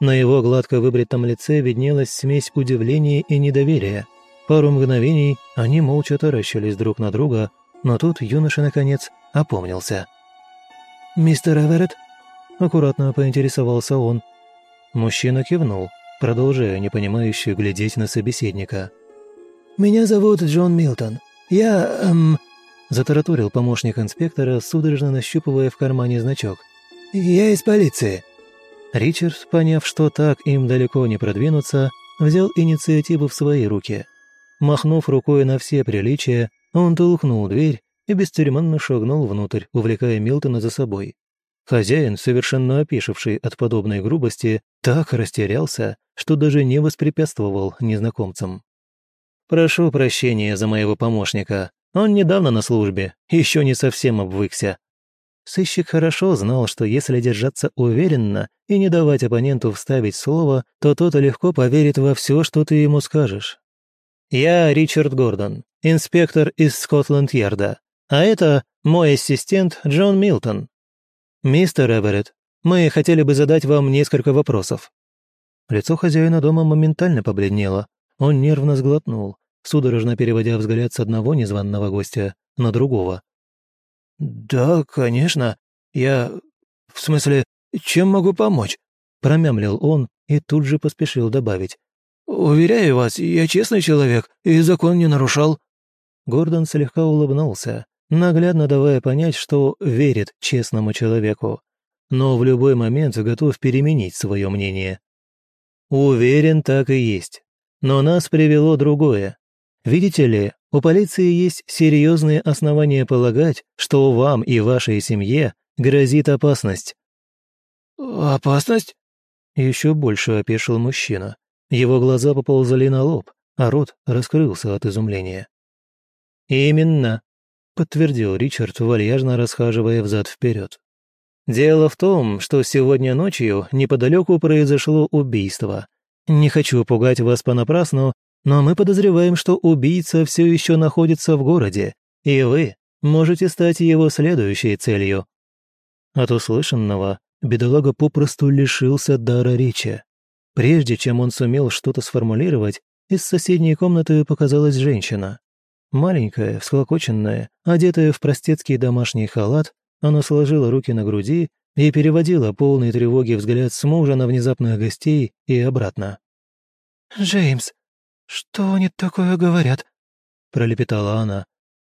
На его гладко выбритом лице виднелась смесь удивления и недоверия. Пару мгновений они молча таращились друг на друга, но тут юноша, наконец, опомнился. «Мистер Эверетт?» – аккуратно поинтересовался он. Мужчина кивнул, продолжая непонимающе глядеть на собеседника. «Меня зовут Джон Милтон. Я, эм...» – затараторил помощник инспектора, судорожно нащупывая в кармане значок. «Я из полиции». Ричард, поняв, что так им далеко не продвинуться, взял инициативу в свои руки. Махнув рукой на все приличия, он толкнул дверь и бесцеремонно шагнул внутрь, увлекая Милтона за собой. Хозяин, совершенно опешивший от подобной грубости, так растерялся, что даже не воспрепятствовал незнакомцам. «Прошу прощения за моего помощника. Он недавно на службе, еще не совсем обвыкся». Сыщик хорошо знал, что если держаться уверенно и не давать оппоненту вставить слово, то тот легко поверит во все, что ты ему скажешь. «Я Ричард Гордон, инспектор из Скотланд-Ярда, а это мой ассистент Джон Милтон. Мистер Эверетт, мы хотели бы задать вам несколько вопросов». Лицо хозяина дома моментально побледнело. Он нервно сглотнул, судорожно переводя взгляд с одного незваного гостя на другого. «Да, конечно. Я... В смысле, чем могу помочь?» Промямлил он и тут же поспешил добавить. «Уверяю вас, я честный человек и закон не нарушал». Гордон слегка улыбнулся, наглядно давая понять, что верит честному человеку, но в любой момент готов переменить свое мнение. Уверен, так и есть. Но нас привело другое. Видите ли, у полиции есть серьезные основания полагать, что вам и вашей семье грозит опасность. «Опасность?» Еще больше опешил мужчина. Его глаза поползали на лоб, а рот раскрылся от изумления. «Именно», — подтвердил Ричард, вальяжно расхаживая взад-вперед. «Дело в том, что сегодня ночью неподалеку произошло убийство. Не хочу пугать вас понапрасну, но мы подозреваем, что убийца все еще находится в городе, и вы можете стать его следующей целью». От услышанного бедолага попросту лишился дара речи. Прежде чем он сумел что-то сформулировать, из соседней комнаты показалась женщина. Маленькая, всклокоченная, одетая в простецкий домашний халат, она сложила руки на груди и переводила полный тревоги взгляд с мужа на внезапных гостей и обратно. «Джеймс, что они такое говорят?» – пролепетала она.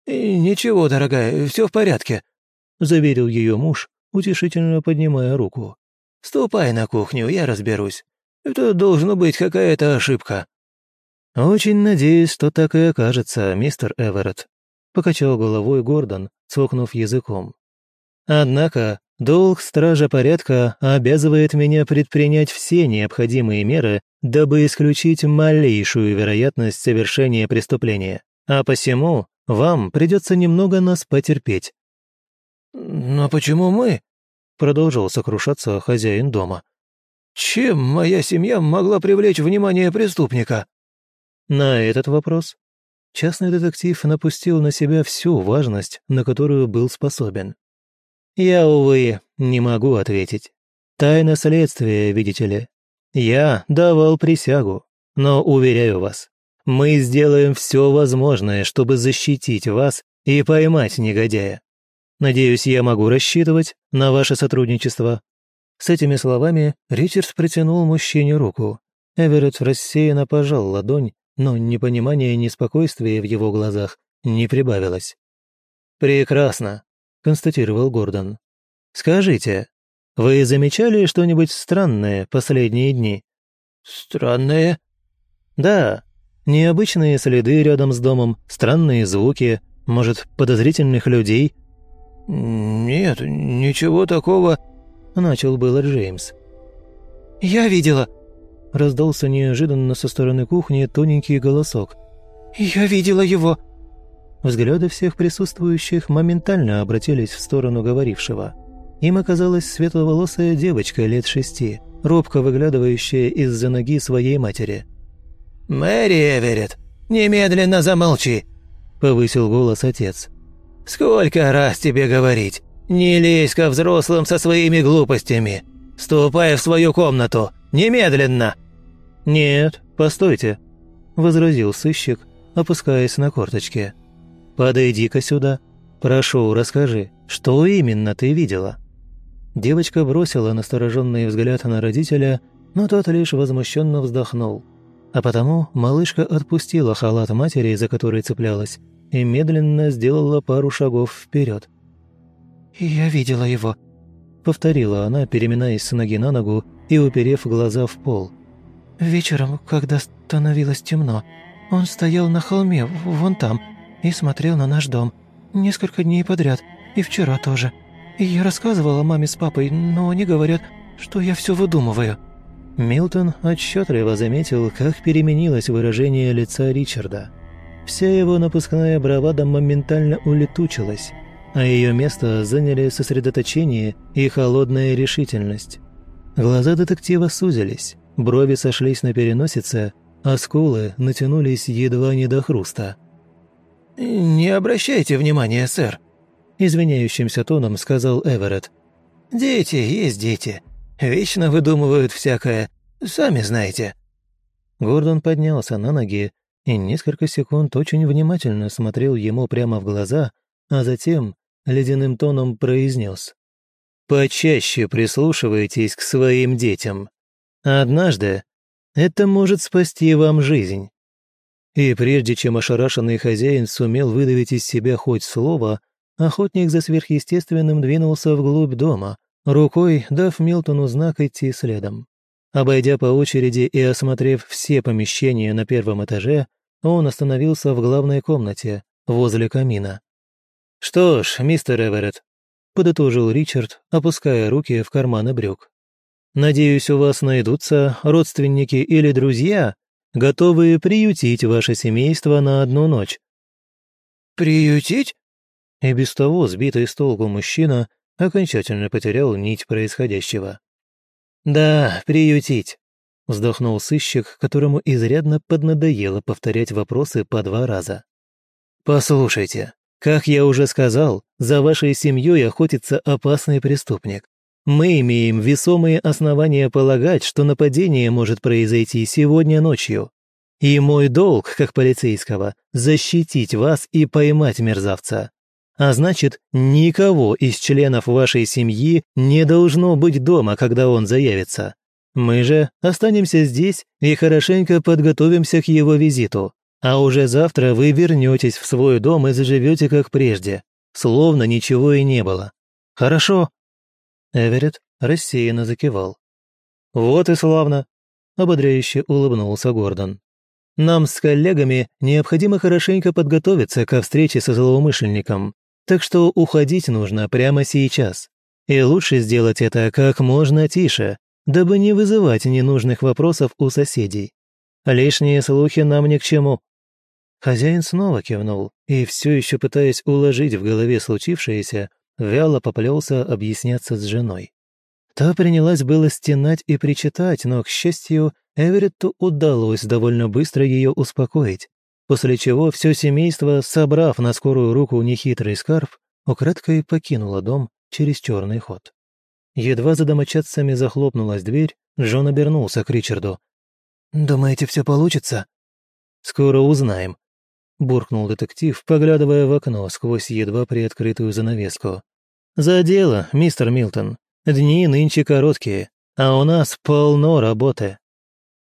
«Ничего, дорогая, все в порядке», – заверил ее муж, утешительно поднимая руку. «Ступай на кухню, я разберусь. Это должно быть какая-то ошибка». «Очень надеюсь, что так и окажется, мистер Эверетт», — покачал головой Гордон, цокнув языком. «Однако долг стража порядка обязывает меня предпринять все необходимые меры, дабы исключить малейшую вероятность совершения преступления, а посему вам придется немного нас потерпеть». «Но почему мы?» — продолжил сокрушаться хозяин дома. Чем моя семья могла привлечь внимание преступника? На этот вопрос частный детектив напустил на себя всю важность, на которую был способен. Я, увы, не могу ответить. Тайна следствия, видите ли. Я давал присягу, но, уверяю вас, мы сделаем все возможное, чтобы защитить вас и поймать негодяя. Надеюсь, я могу рассчитывать на ваше сотрудничество. С этими словами Ричард протянул мужчине руку. Эверетт рассеянно пожал ладонь, но непонимания и неспокойствия в его глазах не прибавилось. «Прекрасно», — констатировал Гордон. «Скажите, вы замечали что-нибудь странное последние дни?» «Странное?» «Да, необычные следы рядом с домом, странные звуки, может, подозрительных людей?» «Нет, ничего такого», начал было Джеймс. «Я видела!» Раздался неожиданно со стороны кухни тоненький голосок. «Я видела его!» Взгляды всех присутствующих моментально обратились в сторону говорившего. Им оказалась светловолосая девочка лет шести, робко выглядывающая из-за ноги своей матери. «Мэри Эверетт, немедленно замолчи!» – повысил голос отец. «Сколько раз тебе говорить? Не лезь ко взрослым со своими глупостями! Ступай в свою комнату! Немедленно!» «Нет, постойте», – возразил сыщик, опускаясь на корточки. «Подойди-ка сюда. Прошу, расскажи, что именно ты видела?» Девочка бросила настороженный взгляд на родителя, но тот лишь возмущенно вздохнул. А потому малышка отпустила халат матери, за который цеплялась, и медленно сделала пару шагов вперед. «Я видела его», — повторила она, переминаясь с ноги на ногу и уперев глаза в пол. «Вечером, когда становилось темно, он стоял на холме, вон там, и смотрел на наш дом. Несколько дней подряд, и вчера тоже. И я рассказывала маме с папой, но они говорят, что я все выдумываю». Милтон отчетливо заметил, как переменилось выражение лица Ричарда. Вся его напускная бравада моментально улетучилась, а ее место заняли сосредоточение и холодная решительность. Глаза детектива сузились, брови сошлись на переносице, а скулы натянулись едва не до хруста. «Не обращайте внимания, сэр», – извиняющимся тоном сказал Эверетт. «Дети есть дети. Вечно выдумывают всякое, сами знаете». Гордон поднялся на ноги и несколько секунд очень внимательно смотрел ему прямо в глаза, а затем ледяным тоном произнес. «Почаще прислушивайтесь к своим детям. Однажды это может спасти вам жизнь». И прежде чем ошарашенный хозяин сумел выдавить из себя хоть слово, охотник за сверхъестественным двинулся вглубь дома, рукой дав Милтону знак идти следом. Обойдя по очереди и осмотрев все помещения на первом этаже, он остановился в главной комнате, возле камина. «Что ж, мистер Эверетт», — подытожил Ричард, опуская руки в карманы брюк. «Надеюсь, у вас найдутся родственники или друзья, готовые приютить ваше семейство на одну ночь». «Приютить?» И без того сбитый с толку мужчина окончательно потерял нить происходящего. «Да, приютить», — вздохнул сыщик, которому изрядно поднадоело повторять вопросы по два раза. «Послушайте, как я уже сказал, за вашей семьей охотится опасный преступник. Мы имеем весомые основания полагать, что нападение может произойти сегодня ночью. И мой долг, как полицейского, защитить вас и поймать мерзавца. А значит, никого из членов вашей семьи не должно быть дома, когда он заявится. Мы же останемся здесь и хорошенько подготовимся к его визиту. А уже завтра вы вернетесь в свой дом и заживете как прежде, словно ничего и не было. Хорошо?» Эверетт рассеянно закивал. «Вот и славно», — ободряюще улыбнулся Гордон. «Нам с коллегами необходимо хорошенько подготовиться ко встрече со злоумышленником. Так что уходить нужно прямо сейчас. И лучше сделать это как можно тише, дабы не вызывать ненужных вопросов у соседей. Лишние слухи нам ни к чему». Хозяин снова кивнул и, все еще пытаясь уложить в голове случившееся, вяло поплелся объясняться с женой. Та принялась было стенать и причитать, но, к счастью, Эверетту удалось довольно быстро ее успокоить после чего все семейство, собрав на скорую руку нехитрый скарб, украдкой покинуло дом через черный ход. Едва за домочадцами захлопнулась дверь, Джон обернулся к Ричарду. «Думаете, все получится?» «Скоро узнаем», — буркнул детектив, поглядывая в окно сквозь едва приоткрытую занавеску. «За дело, мистер Милтон. Дни нынче короткие, а у нас полно работы».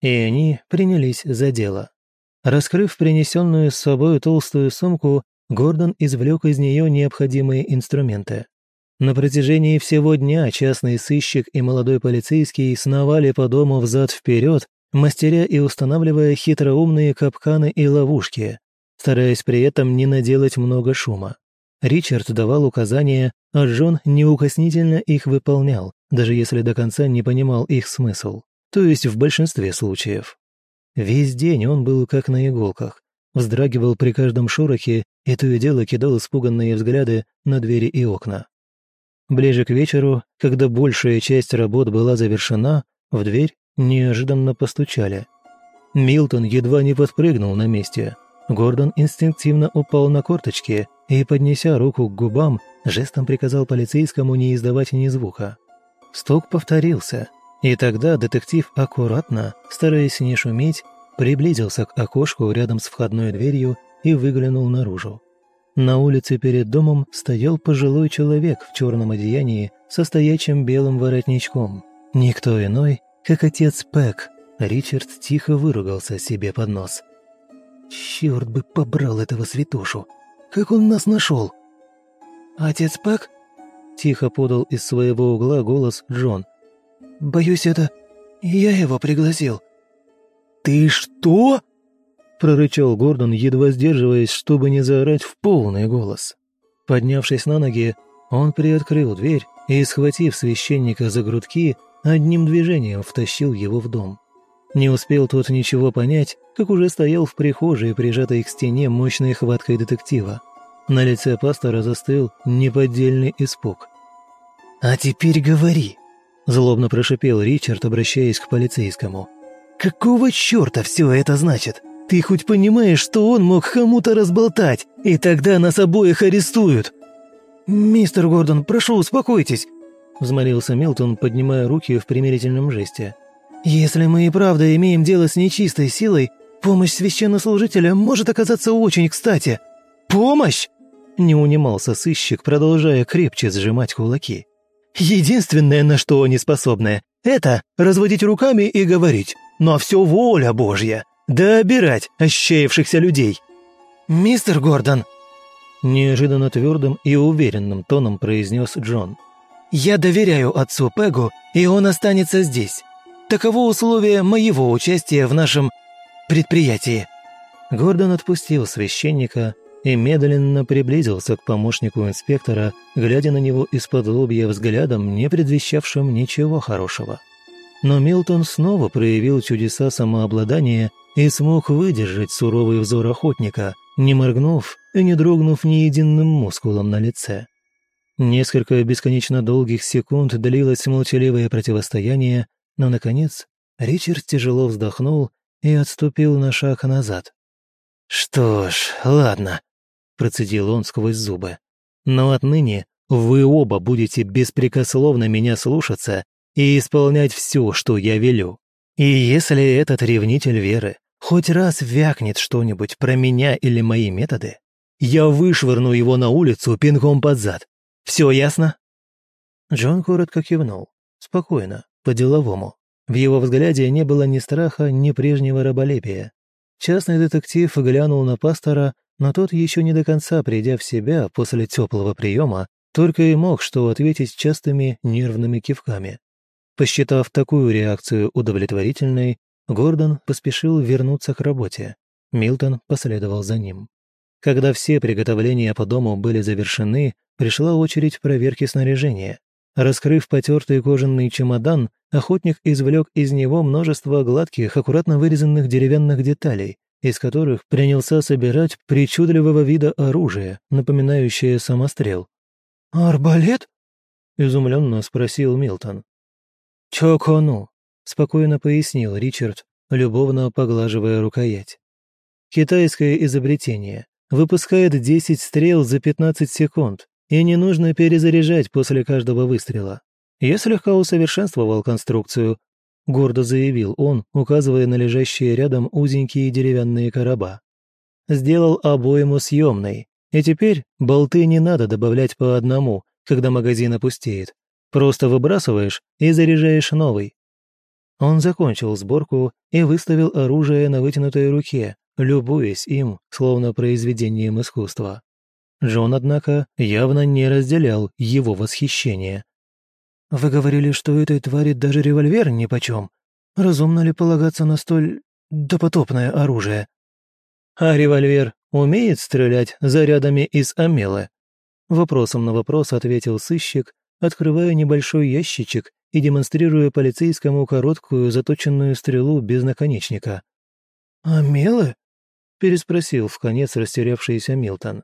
И они принялись за дело. Раскрыв принесенную с собой толстую сумку, Гордон извлек из нее необходимые инструменты. На протяжении всего дня частный сыщик и молодой полицейский сновали по дому взад-вперед, мастеря и устанавливая хитроумные капканы и ловушки, стараясь при этом не наделать много шума. Ричард давал указания, а Джон неукоснительно их выполнял, даже если до конца не понимал их смысл, то есть в большинстве случаев. Весь день он был как на иголках, вздрагивал при каждом шорохе и то и дело кидал испуганные взгляды на двери и окна. Ближе к вечеру, когда большая часть работ была завершена, в дверь неожиданно постучали. Милтон едва не подпрыгнул на месте. Гордон инстинктивно упал на корточки и, поднеся руку к губам, жестом приказал полицейскому не издавать ни звука. Стук повторился, и тогда детектив аккуратно, стараясь не шуметь, приблизился к окошку рядом с входной дверью и выглянул наружу. На улице перед домом стоял пожилой человек в черном одеянии со стоячим белым воротничком. Никто иной, как отец Пэк. Ричард тихо выругался себе под нос. «Черт бы побрал этого святошу! Как он нас нашел?» «Отец Пэк?» – тихо подал из своего угла голос Джон. «Боюсь, это я его пригласил». «Ты что?» прорычал Гордон, едва сдерживаясь, чтобы не заорать в полный голос. Поднявшись на ноги, он приоткрыл дверь и, схватив священника за грудки, одним движением втащил его в дом. Не успел тот ничего понять, как уже стоял в прихожей, прижатой к стене мощной хваткой детектива. На лице пастора застыл неподдельный испуг. «А теперь говори!» – злобно прошипел Ричард, обращаясь к полицейскому. «Какого черта все это значит?» Ты хоть понимаешь, что он мог кому-то разболтать, и тогда нас обоих арестуют?» «Мистер Гордон, прошу, успокойтесь», — взмолился Милтон, поднимая руки в примирительном жесте. «Если мы и правда имеем дело с нечистой силой, помощь священнослужителя может оказаться очень кстати». «Помощь?» — не унимался сыщик, продолжая крепче сжимать кулаки. «Единственное, на что они способны, это разводить руками и говорить, но все воля Божья. Да обирать ощеявшихся людей. «Мистер Гордон!» Неожиданно твердым и уверенным тоном произнес Джон. «Я доверяю отцу Пегу, и он останется здесь. Таково условие моего участия в нашем предприятии». Гордон отпустил священника и медленно приблизился к помощнику инспектора, глядя на него из-под лобья взглядом, не предвещавшим ничего хорошего. Но Милтон снова проявил чудеса самообладания и смог выдержать суровый взор охотника, не моргнув и не дрогнув ни единым мускулом на лице. Несколько бесконечно долгих секунд длилось молчаливое противостояние, но, наконец, Ричард тяжело вздохнул и отступил на шаг назад. «Что ж, ладно», – процедил он сквозь зубы. «Но отныне вы оба будете беспрекословно меня слушаться и исполнять все, что я велю. И если этот ревнитель веры хоть раз вякнет что-нибудь про меня или мои методы, я вышвырну его на улицу пинком под зад. Все ясно?» Джон коротко кивнул. Спокойно, по-деловому. В его взгляде не было ни страха, ни прежнего раболепия. Частный детектив глянул на пастора, но тот, еще не до конца придя в себя после теплого приема, только и мог что ответить частыми нервными кивками. Посчитав такую реакцию удовлетворительной, Гордон поспешил вернуться к работе. Милтон последовал за ним. Когда все приготовления по дому были завершены, пришла очередь проверки снаряжения. Раскрыв потертый кожаный чемодан, охотник извлек из него множество гладких, аккуратно вырезанных деревянных деталей, из которых принялся собирать причудливого вида оружие, напоминающее самострел. «Арбалет?» – изумленно спросил Милтон. «Чокону», – спокойно пояснил Ричард, любовно поглаживая рукоять. «Китайское изобретение. Выпускает 10 стрел за 15 секунд, и не нужно перезаряжать после каждого выстрела. Я слегка усовершенствовал конструкцию», – гордо заявил он, указывая на лежащие рядом узенькие деревянные короба. «Сделал обойму съемной, и теперь болты не надо добавлять по одному, когда магазин опустеет. Просто выбрасываешь и заряжаешь новый. Он закончил сборку и выставил оружие на вытянутой руке, любуясь им, словно произведением искусства. Джон, однако, явно не разделял его восхищение. «Вы говорили, что этой твари даже револьвер нипочем. Разумно ли полагаться на столь допотопное оружие?» «А револьвер умеет стрелять зарядами из амелы?» Вопросом на вопрос ответил сыщик, открывая небольшой ящичек и демонстрируя полицейскому короткую заточенную стрелу без наконечника. «Амелы?» – переспросил в конец растерявшийся Милтон.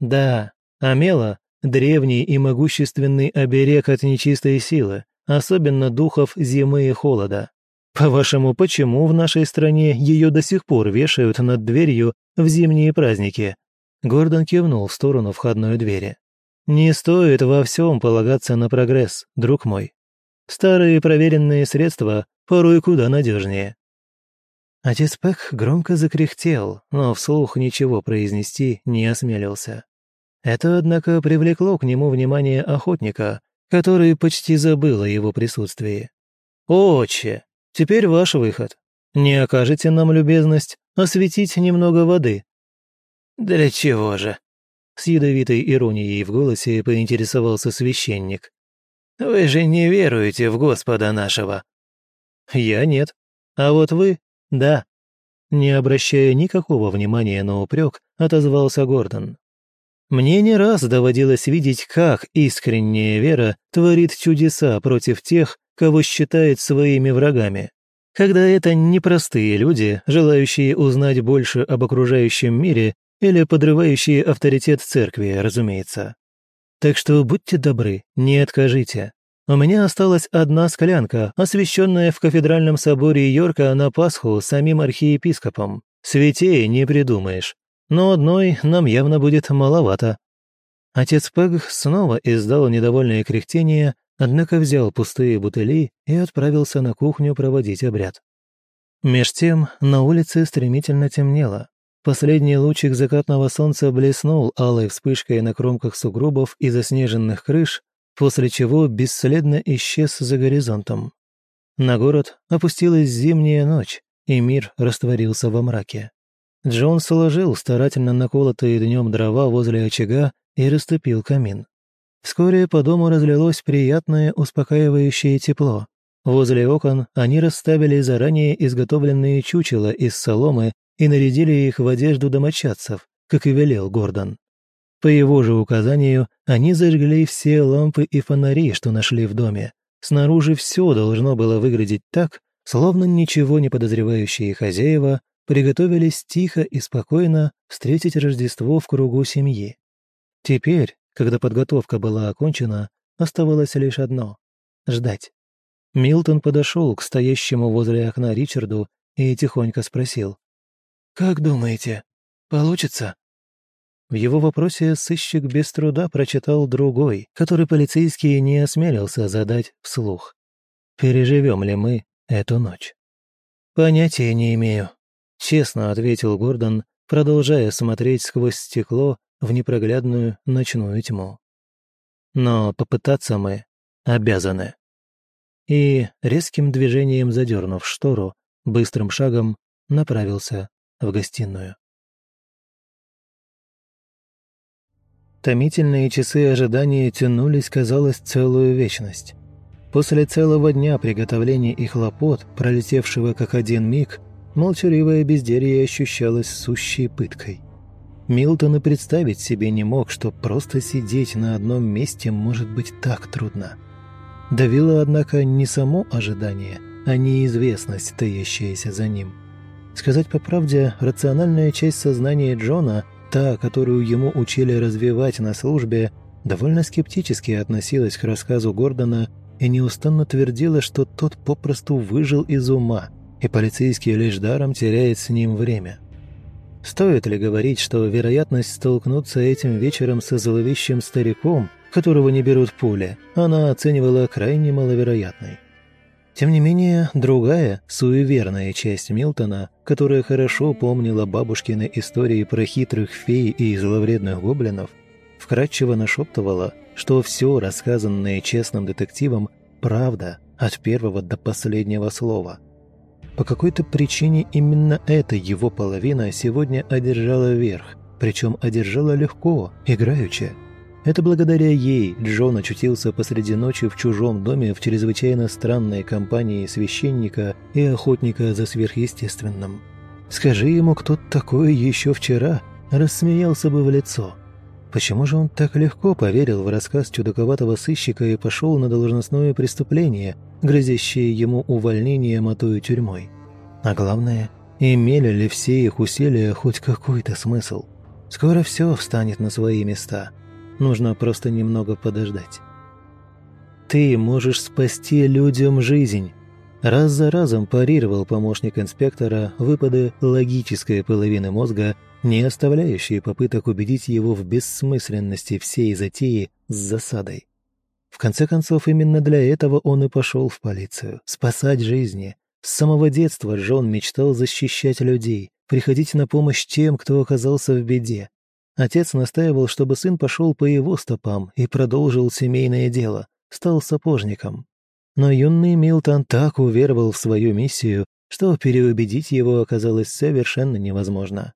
«Да, амела древний и могущественный оберег от нечистой силы, особенно духов зимы и холода. По-вашему, почему в нашей стране ее до сих пор вешают над дверью в зимние праздники?» Гордон кивнул в сторону входной двери. «Не стоит во всем полагаться на прогресс, друг мой. Старые проверенные средства порой куда надежнее. Отец Пэк громко закряхтел, но вслух ничего произнести не осмелился. Это, однако, привлекло к нему внимание охотника, который почти забыл о его присутствии. «Отче, теперь ваш выход. Не окажете нам любезность осветить немного воды?» «Для чего же?» С ядовитой иронией в голосе поинтересовался священник. «Вы же не веруете в Господа нашего». «Я нет. А вот вы «Да». Не обращая никакого внимания на упрек, отозвался Гордон. «Мне не раз доводилось видеть, как искренняя вера творит чудеса против тех, кого считает своими врагами. Когда это непростые люди, желающие узнать больше об окружающем мире или подрывающие авторитет церкви, разумеется. Так что будьте добры, не откажите. У меня осталась одна склянка, освященная в кафедральном соборе Йорка на Пасху самим архиепископом. Святее не придумаешь. Но одной нам явно будет маловато. Отец Пэг снова издал недовольное кряхтение, однако взял пустые бутыли и отправился на кухню проводить обряд. Меж тем на улице стремительно темнело. Последний лучик закатного солнца блеснул алой вспышкой на кромках сугробов и заснеженных крыш, после чего бесследно исчез за горизонтом. На город опустилась зимняя ночь, и мир растворился во мраке. Джон сложил старательно наколотые днем дрова возле очага и растопил камин. Вскоре по дому разлилось приятное успокаивающее тепло. Возле окон они расставили заранее изготовленные чучела из соломы и нарядили их в одежду домочадцев, как и велел Гордон. По его же указанию, они зажгли все лампы и фонари, что нашли в доме. Снаружи все должно было выглядеть так, словно ничего не подозревающие хозяева приготовились тихо и спокойно встретить Рождество в кругу семьи. Теперь, когда подготовка была окончена, оставалось лишь одно — ждать. Милтон подошел к стоящему возле окна Ричарду и тихонько спросил. «Как думаете, получится?» В его вопросе сыщик без труда прочитал другой, который полицейский не осмелился задать вслух. «Переживем ли мы эту ночь?» «Понятия не имею», — честно ответил Гордон, продолжая смотреть сквозь стекло в непроглядную ночную тьму. «Но попытаться мы обязаны». И, резким движением задернув штору, быстрым шагом направился в гостиную. Томительные часы ожидания тянулись, казалось, целую вечность. После целого дня приготовления и хлопот, пролетевшего как один миг, молчаливое безделье ощущалось сущей пыткой. Милтон и представить себе не мог, что просто сидеть на одном месте может быть так трудно. Давило, однако, не само ожидание, а неизвестность, таящаяся за ним. Сказать по правде, рациональная часть сознания Джона – Та, которую ему учили развивать на службе, довольно скептически относилась к рассказу Гордона и неустанно твердила, что тот попросту выжил из ума, и полицейский лишь даром теряет с ним время. Стоит ли говорить, что вероятность столкнуться этим вечером со зловещим стариком, которого не берут пули, она оценивала крайне маловероятной. Тем не менее, другая, суеверная часть Милтона, которая хорошо помнила бабушкины истории про хитрых фей и зловредных гоблинов, вкратчиво нашептывала, что все рассказанное честным детективом правда от первого до последнего слова. По какой-то причине именно эта его половина сегодня одержала верх, причем одержала легко, играючи. Это благодаря ей Джон очутился посреди ночи в чужом доме в чрезвычайно странной компании священника и охотника за сверхъестественным. Скажи ему кто такое еще вчера, рассмеялся бы в лицо. Почему же он так легко поверил в рассказ чудаковатого сыщика и пошел на должностное преступление, грозящее ему увольнением, а то тюрьмой? А главное, имели ли все их усилия хоть какой-то смысл? Скоро все встанет на свои места – нужно просто немного подождать. «Ты можешь спасти людям жизнь!» Раз за разом парировал помощник инспектора выпады логической половины мозга, не оставляющие попыток убедить его в бессмысленности всей затеи с засадой. В конце концов, именно для этого он и пошел в полицию – спасать жизни. С самого детства Джон мечтал защищать людей, приходить на помощь тем, кто оказался в беде. Отец настаивал, чтобы сын пошел по его стопам и продолжил семейное дело, стал сапожником. Но юный Милтон так уверовал в свою миссию, что переубедить его оказалось совершенно невозможно.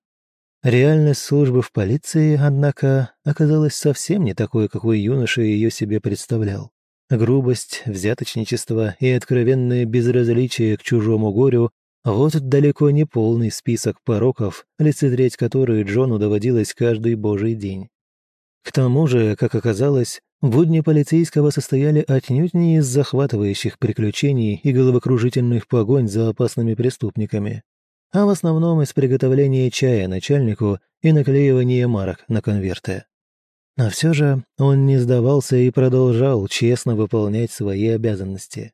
Реальность службы в полиции, однако, оказалась совсем не такой, какой юноша ее себе представлял. Грубость, взяточничество и откровенное безразличие к чужому горю – вот далеко не полный список пороков, лицезреть которые Джону доводилось каждый божий день. К тому же, как оказалось, Будни полицейского состояли отнюдь не из захватывающих приключений и головокружительных погонь за опасными преступниками, а в основном из приготовления чая начальнику и наклеивания марок на конверты. Но все же он не сдавался и продолжал честно выполнять свои обязанности.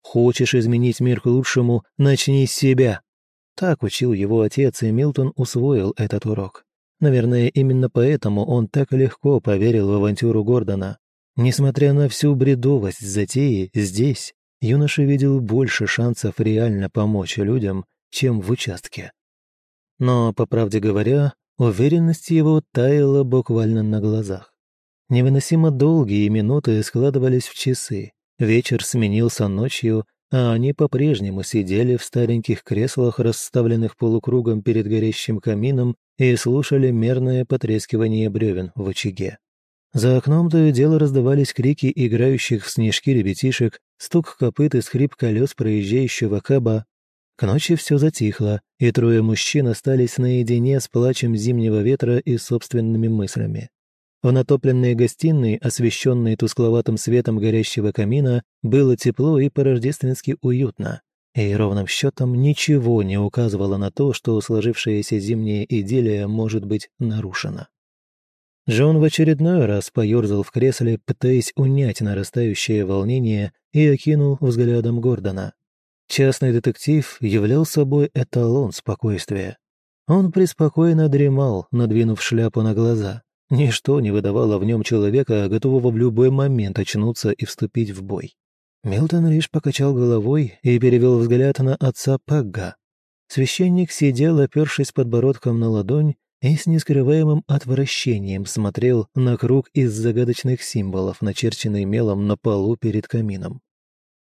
«Хочешь изменить мир к лучшему, начни с себя!» Так учил его отец, и Милтон усвоил этот урок. Наверное, именно поэтому он так легко поверил в авантюру Гордона. Несмотря на всю бредовость затеи, здесь юноша видел больше шансов реально помочь людям, чем в участке. Но, по правде говоря, уверенность его таяла буквально на глазах. Невыносимо долгие минуты складывались в часы, вечер сменился ночью, а они по-прежнему сидели в стареньких креслах, расставленных полукругом перед горящим камином, и слушали мерное потрескивание бревен в очаге. За окном то и дело раздавались крики играющих в снежки ребятишек, стук копыт и скрип колес проезжающего каба. К ночи все затихло, и трое мужчин остались наедине с плачем зимнего ветра и собственными мыслями. В натопленной гостиной, освещенной тускловатым светом горящего камина, было тепло и по-рождественски уютно. И ровным счетом ничего не указывало на то, что сложившаяся зимняя идиллия может быть нарушена. Джон в очередной раз поерзал в кресле, пытаясь унять нарастающее волнение, и окинул взглядом Гордона. Частный детектив являл собой эталон спокойствия. Он преспокойно дремал, надвинув шляпу на глаза. Ничто не выдавало в нем человека, готового в любой момент очнуться и вступить в бой. Милтон лишь покачал головой и перевел взгляд на отца Пегга. Священник сидел, опершись подбородком на ладонь, и с нескрываемым отвращением смотрел на круг из загадочных символов, начерченный мелом на полу перед камином.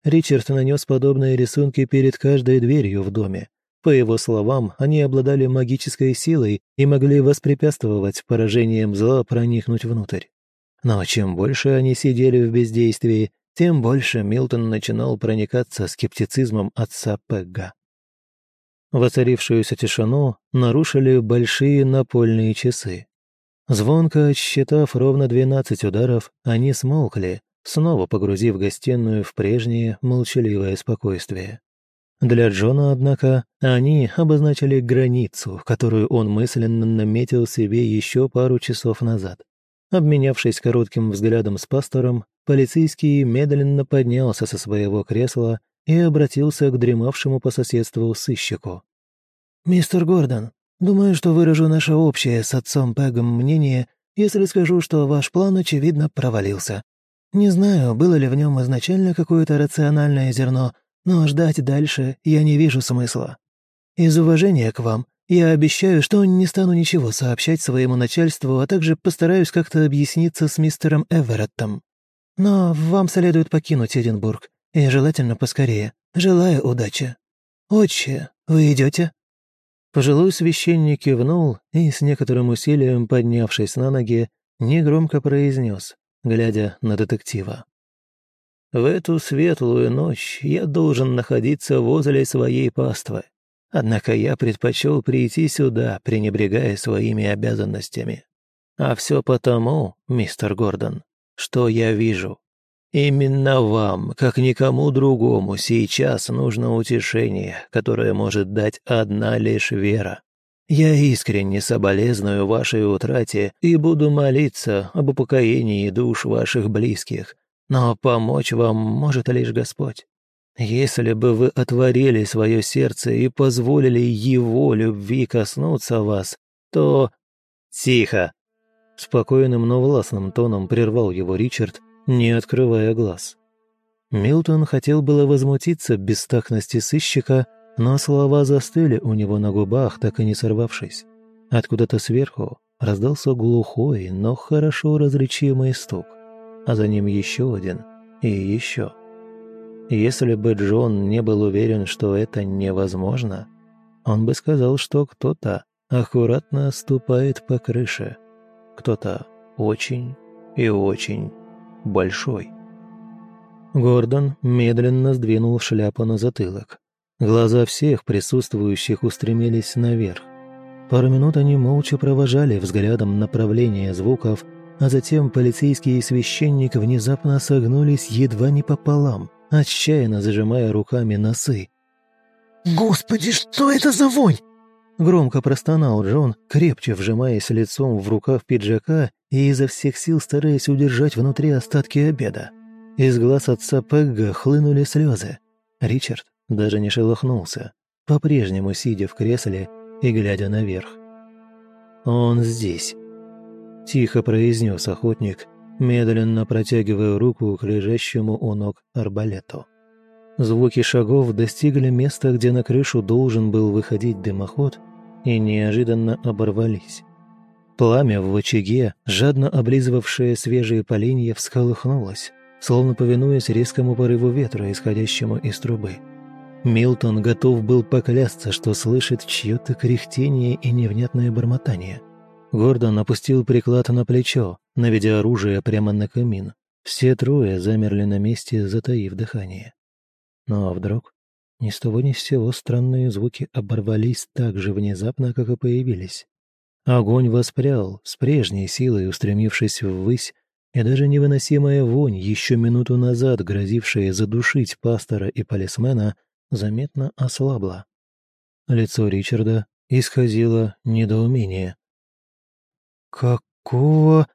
Ричард нанес подобные рисунки перед каждой дверью в доме, по его словам, они обладали магической силой и могли воспрепятствовать поражением зла проникнуть внутрь. Но чем больше они сидели в бездействии, тем больше Милтон начинал проникаться скептицизмом отца Пегга. Воцарившуюся тишину нарушили большие напольные часы. Звонко отсчитав ровно двенадцать ударов, они смолкли, снова погрузив гостиную в прежнее молчаливое спокойствие. Для Джона, однако, они обозначили границу, которую он мысленно наметил себе еще пару часов назад. Обменявшись коротким взглядом с пастором, полицейский медленно поднялся со своего кресла и обратился к дремавшему по соседству сыщику. «Мистер Гордон, думаю, что выражу наше общее с отцом Пегом мнение, если скажу, что ваш план, очевидно, провалился. Не знаю, было ли в нем изначально какое-то рациональное зерно, но ждать дальше я не вижу смысла. Из уважения к вам я обещаю, что не стану ничего сообщать своему начальству, а также постараюсь как-то объясниться с мистером Эвереттом. Но вам следует покинуть Эдинбург, и желательно поскорее. Желаю удачи. Отче, вы идете? Пожилой священник кивнул и, с некоторым усилием поднявшись на ноги, негромко произнес, глядя на детектива. В эту светлую ночь я должен находиться возле своей паствы. Однако я предпочел прийти сюда, пренебрегая своими обязанностями. А все потому, мистер Гордон, что я вижу. Именно вам, как никому другому, сейчас нужно утешение, которое может дать одна лишь вера. Я искренне соболезную вашей утрате и буду молиться об упокоении душ ваших близких, но помочь вам может лишь Господь. Если бы вы отворили свое сердце и позволили Его любви коснуться вас, то... Тихо! Спокойным, но властным тоном прервал его Ричард, не открывая глаз. Милтон хотел было возмутиться бестактности сыщика, но слова застыли у него на губах, так и не сорвавшись. Откуда-то сверху раздался глухой, но хорошо различимый стук, а за ним еще один и еще. Если бы Джон не был уверен, что это невозможно, он бы сказал, что кто-то аккуратно ступает по крыше. Кто-то очень и очень большой. Гордон медленно сдвинул шляпу на затылок. Глаза всех присутствующих устремились наверх. Пару минут они молча провожали взглядом направление звуков, а затем полицейский и священник внезапно согнулись едва не пополам, отчаянно зажимая руками носы. «Господи, что это за вонь?» Громко простонал Джон, крепче вжимаясь лицом в рукав пиджака и изо всех сил стараясь удержать внутри остатки обеда. Из глаз отца Пегга хлынули слезы. Ричард даже не шелохнулся, по-прежнему сидя в кресле и глядя наверх. «Он здесь», — тихо произнес охотник, медленно протягивая руку к лежащему у ног арбалету. Звуки шагов достигли места, где на крышу должен был выходить дымоход, и неожиданно оборвались. Пламя в очаге, жадно облизывавшее свежие поленья, всколыхнулось, словно повинуясь резкому порыву ветра, исходящему из трубы. Милтон готов был поклясться, что слышит чье-то кряхтение и невнятное бормотание. Гордон опустил приклад на плечо, наведя оружие прямо на камин. Все трое замерли на месте, затаив дыхание. Ну а вдруг ни с того ни с сего странные звуки оборвались так же внезапно, как и появились. Огонь воспрял, с прежней силой устремившись ввысь, и даже невыносимая вонь, еще минуту назад грозившая задушить пастора и полисмена, заметно ослабла. Лицо Ричарда исказило недоумение. «Какого?»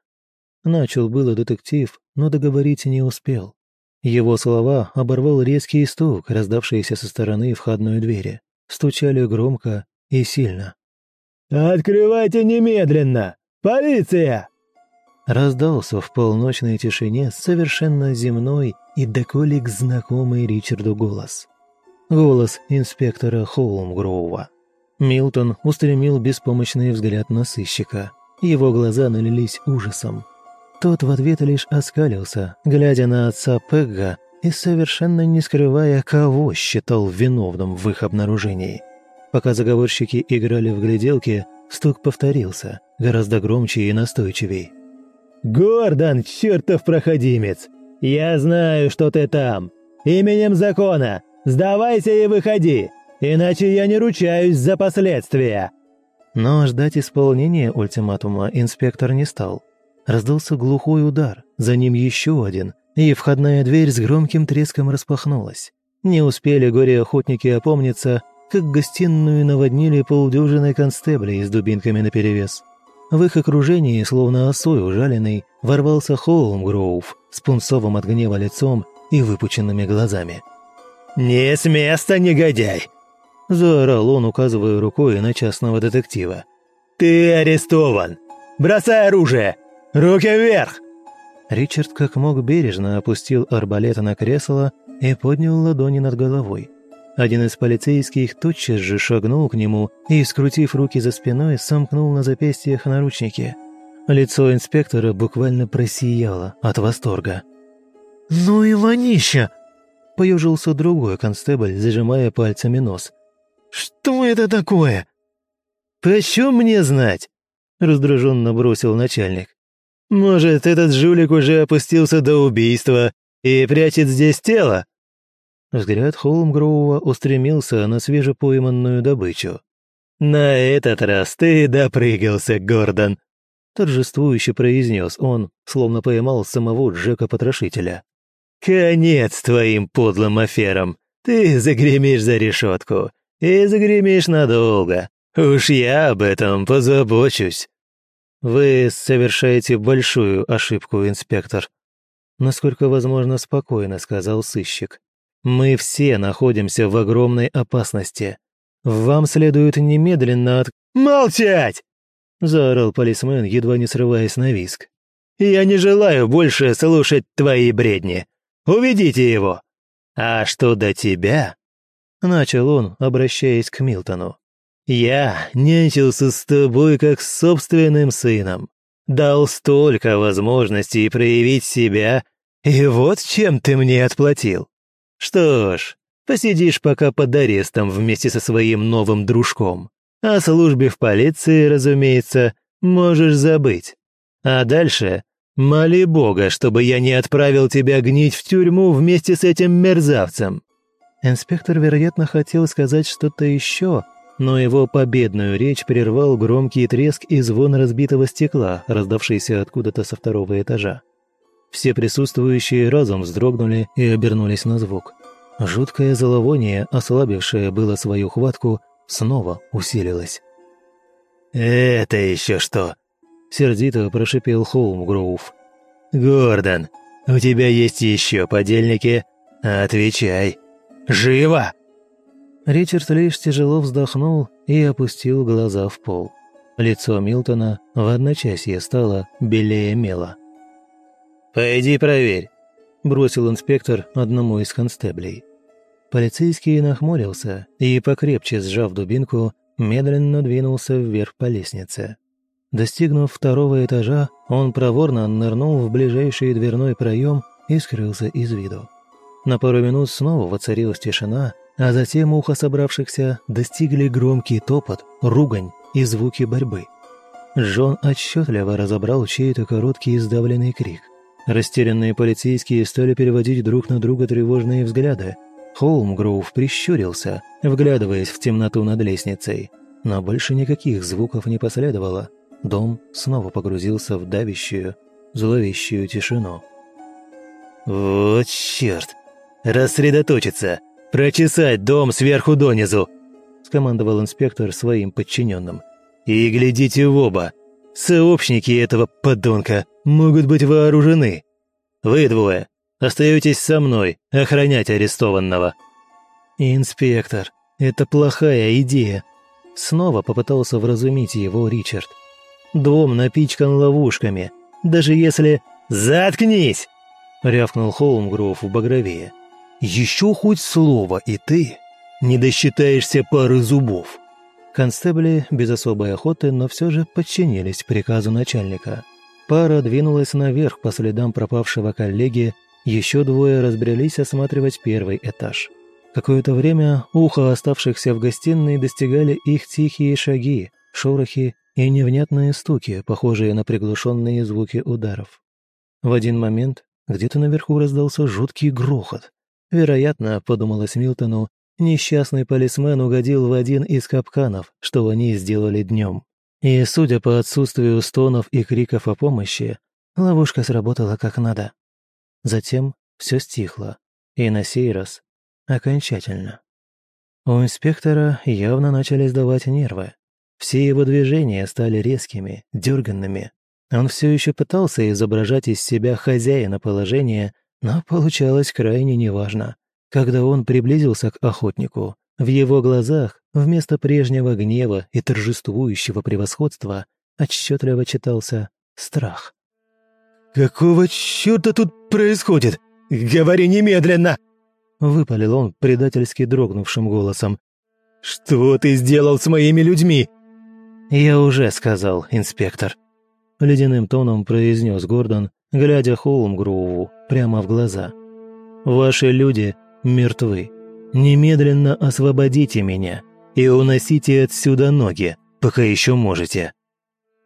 Начал было детектив, но договорить не успел. Его слова оборвал резкий стук, раздавшийся со стороны входной двери. Стучали громко и сильно. «Открывайте немедленно! Полиция!» раздался в полночной тишине совершенно земной и доколик знакомый Ричарду голос. Голос инспектора Холмгроува. Милтон устремил беспомощный взгляд на сыщика. Его глаза налились ужасом. Тот в ответ лишь оскалился, глядя на отца Пегга и совершенно не скрывая, кого считал виновным в их обнаружении. Пока заговорщики играли в гляделки, стук повторился, гораздо громче и настойчивей. «Гордон, чертов проходимец! Я знаю, что ты там! Именем закона! Сдавайся и выходи! Иначе я не ручаюсь за последствия!» Но ждать исполнения ультиматума инспектор не стал. Раздался глухой удар, за ним еще один, и входная дверь с громким треском распахнулась. Не успели горе-охотники опомниться, как гостиную наводнили полдюжины констеблей с дубинками наперевес. В их окружении, словно осой ужаленный, ворвался Холмгроув с пунцовым от гнева лицом и выпученными глазами. «Не с места, негодяй!» – заорал он, указывая рукой на частного детектива. «Ты арестован! Бросай оружие! Руки вверх!» Ричард как мог бережно опустил арбалет на кресло и поднял ладони над головой. Один из полицейских тотчас же шагнул к нему и, скрутив руки за спиной, сомкнул на запястьях наручники. Лицо инспектора буквально просияло от восторга. «Ну и вонища!» – поюжился другой констебль, зажимая пальцами нос. «Что это такое?» «Почем мне знать?» – раздраженно бросил начальник. «Может, этот жулик уже опустился до убийства и прячет здесь тело?» Взгляд Холмгроува устремился на свежепойманную добычу. «На этот раз ты допрыгался, Гордон!» Торжествующе произнес он, словно поймал самого Джека-потрошителя. «Конец твоим подлым аферам! Ты загремишь за решетку! И загремишь надолго! Уж я об этом позабочусь». «Вы совершаете большую ошибку, инспектор», насколько возможно спокойно сказал сыщик. «Мы все находимся в огромной опасности. Вам следует немедленно от...» «Молчать!» – заорал полисмен, едва не срываясь на виск. «Я не желаю больше слушать твои бредни. Уведите его!» «А что до тебя?» – начал он, обращаясь к Милтону. «Я нянчился с тобой как с собственным сыном. Дал столько возможностей проявить себя, и вот чем ты мне отплатил. Что ж, посидишь пока под арестом вместе со своим новым дружком. О службе в полиции, разумеется, можешь забыть. А дальше моли Бога, чтобы я не отправил тебя гнить в тюрьму вместе с этим мерзавцем». Инспектор, вероятно, хотел сказать что-то еще, но его победную речь прервал громкий треск и звон разбитого стекла, раздавшийся откуда-то со второго этажа. Все присутствующие разом вздрогнули и обернулись на звук. Жуткое зловоние, ослабившее было свою хватку, снова усилилось. «Это еще что?» — сердито прошипел Холмгроув. «Гордон, у тебя есть еще подельники? Отвечай! Живо!» Ричард лишь тяжело вздохнул и опустил глаза в пол. Лицо Милтона в одночасье стало белее мела. «Пойди проверь», – бросил инспектор одному из констеблей. Полицейский нахмурился и, покрепче сжав дубинку, медленно двинулся вверх по лестнице. Достигнув второго этажа, он проворно нырнул в ближайший дверной проем и скрылся из виду. На пару минут снова воцарилась тишина, а затем ухо собравшихся достигли громкий топот, ругань и звуки борьбы. Джон отчетливо разобрал чей-то короткий издавленный крик. Растерянные полицейские стали переводить друг на друга тревожные взгляды. Холмгроув прищурился, вглядываясь в темноту над лестницей. Но больше никаких звуков не последовало. Дом снова погрузился в давящую, зловещую тишину. «Вот черт! Рассредоточиться! Прочесать дом сверху донизу!» – скомандовал инспектор своим подчиненным. «И глядите в оба! Сообщники этого подонка могут быть вооружены. Вы двое остаетесь со мной охранять арестованного». «Инспектор, это плохая идея», — снова попытался вразумить его Ричард. «Дом напичкан ловушками. Даже если...» «Заткнись!» — рявкнул Холмгров в багровее. «Еще хоть слово, и ты не досчитаешься пары зубов». Констебли без особой охоты, но все же подчинились приказу начальника. Пара двинулась наверх по следам пропавшего коллеги, еще двое разбрелись осматривать первый этаж. Какое-то время ухо оставшихся в гостиной достигали их тихие шаги, шорохи и невнятные стуки, похожие на приглушенные звуки ударов. В один момент где-то наверху раздался жуткий грохот. Вероятно, подумалось Милтону, Несчастный полисмен угодил в один из капканов, что они сделали днем. И, судя по отсутствию стонов и криков о помощи, ловушка сработала как надо. Затем все стихло, и на сей раз окончательно. У инспектора явно начали сдавать нервы. Все его движения стали резкими, дерганными. Он все еще пытался изображать из себя хозяина положения, но получалось крайне неважно. Когда он приблизился к охотнику, в его глазах вместо прежнего гнева и торжествующего превосходства отчетливо читался страх. «Какого черта тут происходит? Говори немедленно!» Выпалил он предательски дрогнувшим голосом. «Что ты сделал с моими людьми?» «Я уже сказал, инспектор», — ледяным тоном произнес Гордон, глядя Холмгроуву прямо в глаза. «Ваши люди мертвы. Немедленно освободите меня и уносите отсюда ноги, пока еще можете».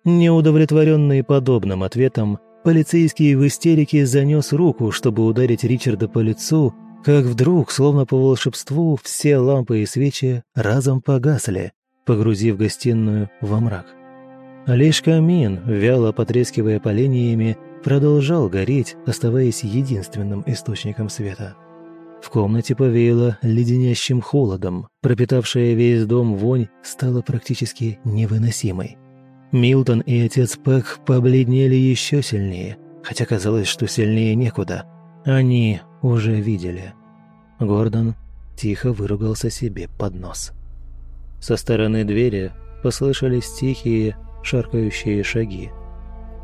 Неудовлетворенный подобным ответом, полицейский в истерике занес руку, чтобы ударить Ричарда по лицу, как вдруг, словно по волшебству, все лампы и свечи разом погасли, погрузив гостиную во мрак. Лишь камин, вяло потрескивая поленьями, продолжал гореть, оставаясь единственным источником света. В комнате повеяло леденящим холодом, пропитавшая весь дом вонь стала практически невыносимой. Милтон и отец Пэк побледнели еще сильнее, хотя казалось, что сильнее некуда. Они уже видели. Гордон тихо выругался себе под нос. Со стороны двери послышались тихие, шаркающие шаги.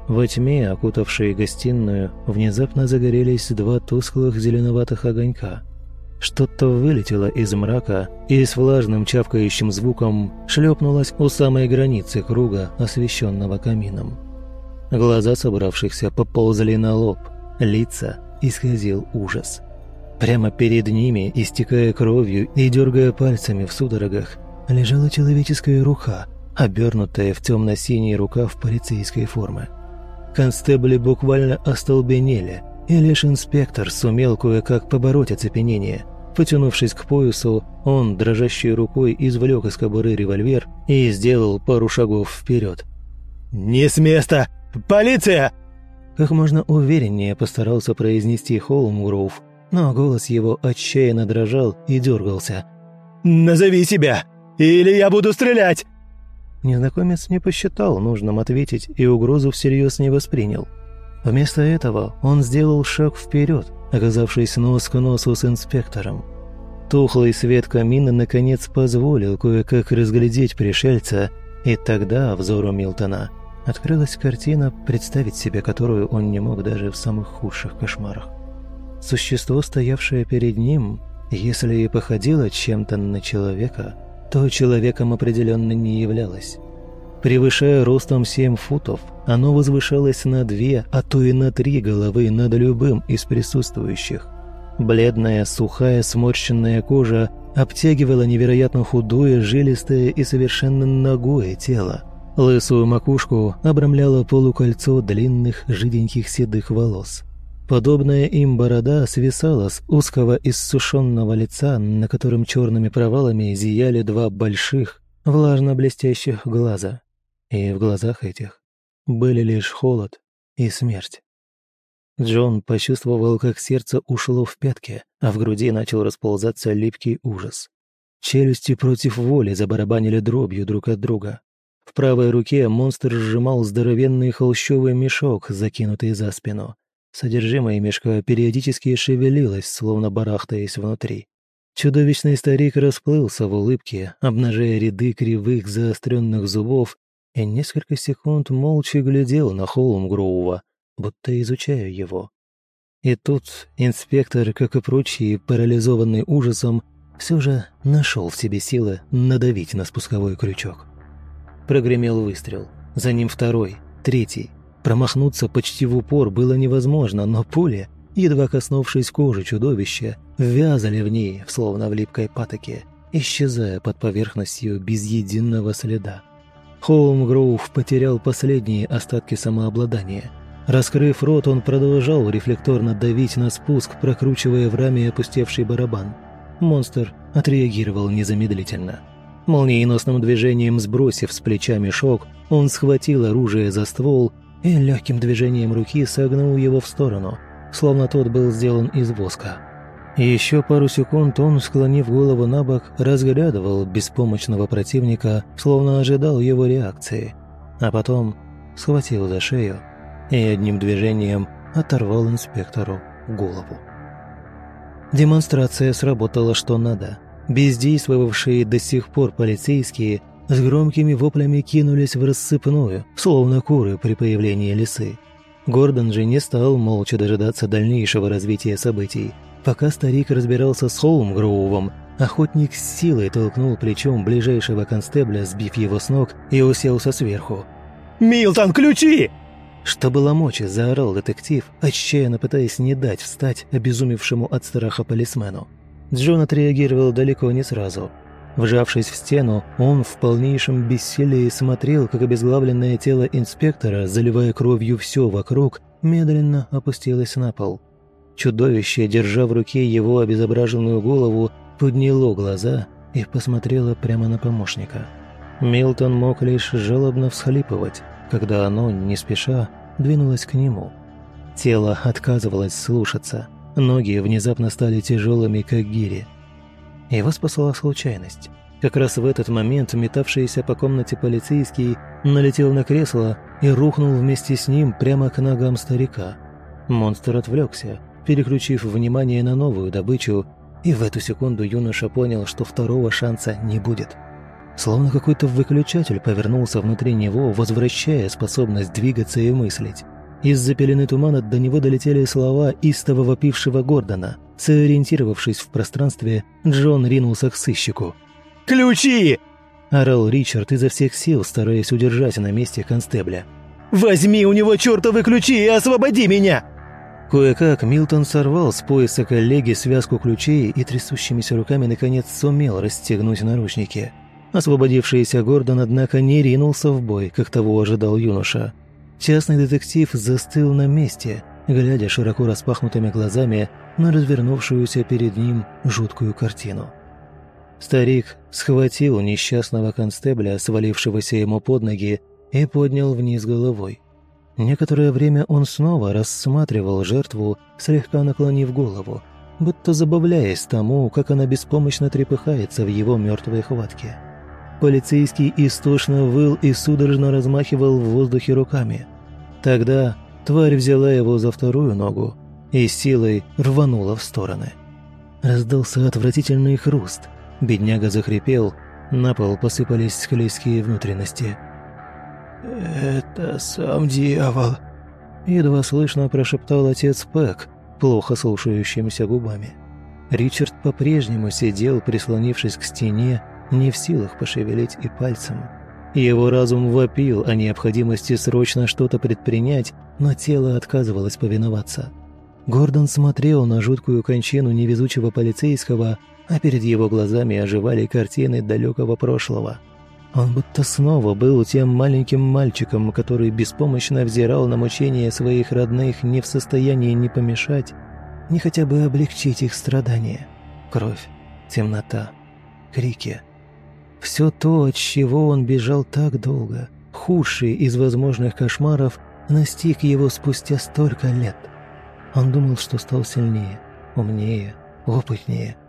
Во тьме, окутавшей гостиную, внезапно загорелись два тусклых зеленоватых огонька. Что-то вылетело из мрака и с влажным чавкающим звуком шлепнулось у самой границы круга, освещенного камином. Глаза собравшихся поползли на лоб, лица исказил ужас. Прямо перед ними, истекая кровью и дергая пальцами в судорогах, лежала человеческая рука, обернутая в темно-синий рукав полицейской формы. Констебли буквально остолбенели, и лишь инспектор сумел кое-как побороть оцепенение. Потянувшись к поясу, он дрожащей рукой извлек из кобуры револьвер и сделал пару шагов вперед. «Не с места! Полиция!» Как можно увереннее постарался произнести Холмгроув, но голос его отчаянно дрожал и дергался. «Назови себя, или я буду стрелять!» Незнакомец не посчитал нужным ответить и угрозу всерьез не воспринял. Вместо этого он сделал шаг вперед, оказавшись нос к носу с инспектором. Тухлый свет камина наконец позволил кое-как разглядеть пришельца, и тогда взору Милтона открылась картина, представить себе которую он не мог даже в самых худших кошмарах. Существо, стоявшее перед ним, если и походило чем-то на человека – то человеком определенно не являлось. Превышая ростом 7 футов, оно возвышалось на две, а то и на три головы над любым из присутствующих. Бледная, сухая, сморщенная кожа обтягивала невероятно худое, жилистое и совершенно ногое тело. Лысую макушку обрамляло полукольцо длинных, жиденьких седых волос. Подобная им борода свисала с узкого иссушенного лица, на котором черными провалами зияли два больших, влажно-блестящих глаза. И в глазах этих были лишь холод и смерть. Джон почувствовал, как сердце ушло в пятки, а в груди начал расползаться липкий ужас. Челюсти против воли забарабанили дробью друг от друга. В правой руке монстр сжимал здоровенный холщовый мешок, закинутый за спину. Содержимое мешка периодически шевелилось, словно барахтаясь внутри. Чудовищный старик расплылся в улыбке, обнажая ряды кривых заостренных зубов, и несколько секунд молча глядел на холм Гроува, будто изучая его. И тут инспектор, как и прочие, парализованный ужасом, все же нашел в себе силы надавить на спусковой крючок. Прогремел выстрел, за ним второй, третий. Промахнуться почти в упор было невозможно, но пули, едва коснувшись кожи чудовища, вязали в ней, словно в липкой патоке, исчезая под поверхностью без единого следа. Холмгроув потерял последние остатки самообладания. Раскрыв рот, он продолжал рефлекторно давить на спуск, прокручивая в раме опустевший барабан. Монстр отреагировал незамедлительно. Молниеносным движением сбросив с плеча мешок, он схватил оружие за ствол и легким движением руки согнул его в сторону, словно тот был сделан из воска. Еще пару секунд он, склонив голову на бок, разглядывал беспомощного противника, словно ожидал его реакции, а потом схватил за шею и одним движением оторвал инспектору голову. Демонстрация сработала что надо. Бездействовавшие до сих пор полицейские с громкими воплями кинулись в рассыпную, словно куры при появлении лисы. Гордон же не стал молча дожидаться дальнейшего развития событий. Пока старик разбирался с Холмгроувом, охотник с силой толкнул плечом ближайшего констебля, сбив его с ног, и уселся сверху. «Милтон, ключи!» Что было мочи, заорал детектив, отчаянно пытаясь не дать встать обезумевшему от страха полисмену. Джон отреагировал далеко не сразу – Вжавшись в стену, он в полнейшем бессилии смотрел, как обезглавленное тело инспектора, заливая кровью все вокруг, медленно опустилось на пол. Чудовище, держа в руке его обезображенную голову, подняло глаза и посмотрело прямо на помощника. Милтон мог лишь жалобно всхлипывать, когда оно, не спеша, двинулось к нему. Тело отказывалось слушаться – Ноги внезапно стали тяжелыми, как гири. Его спасла случайность. Как раз в этот момент метавшийся по комнате полицейский налетел на кресло и рухнул вместе с ним прямо к ногам старика. Монстр отвлекся, переключив внимание на новую добычу, и в эту секунду юноша понял, что второго шанса не будет. Словно какой-то выключатель повернулся внутри него, возвращая способность двигаться и мыслить. Из-за пелены тумана до него долетели слова истово вопившего Гордона. Сориентировавшись в пространстве, Джон ринулся к сыщику – Ключи!» – орал Ричард изо всех сил, стараясь удержать на месте констебля. «Возьми у него чертовы ключи и освободи меня!» Кое-как Милтон сорвал с пояса коллеги связку ключей и трясущимися руками наконец сумел расстегнуть наручники. Освободившийся Гордон, однако, не ринулся в бой, как того ожидал юноша. Частный детектив застыл на месте, глядя широко распахнутыми глазами на развернувшуюся перед ним жуткую картину. Старик схватил несчастного констебля, свалившегося ему под ноги, и поднял вниз головой. Некоторое время он снова рассматривал жертву, слегка наклонив голову, будто забавляясь тому, как она беспомощно трепыхается в его мертвой хватке. Полицейский истошно выл и судорожно размахивал в воздухе руками. Тогда тварь взяла его за вторую ногу и силой рванула в стороны. Раздался отвратительный хруст – Бедняга захрипел, на пол посыпались склейские внутренности. «Это сам дьявол», — едва слышно прошептал отец Пэк, плохо слушающимися губами. Ричард по-прежнему сидел, прислонившись к стене, не в силах пошевелить и пальцем. Его разум вопил о необходимости срочно что-то предпринять, но тело отказывалось повиноваться. Гордон смотрел на жуткую кончину невезучего полицейского, а перед его глазами оживали картины далекого прошлого. Он будто снова был тем маленьким мальчиком, который беспомощно взирал на мучения своих родных, не в состоянии ни помешать, ни хотя бы облегчить их страдания. Кровь, темнота, крики. Все то, от чего он бежал так долго, худший из возможных кошмаров, настиг его спустя столько лет. Он думал, что стал сильнее, умнее, опытнее –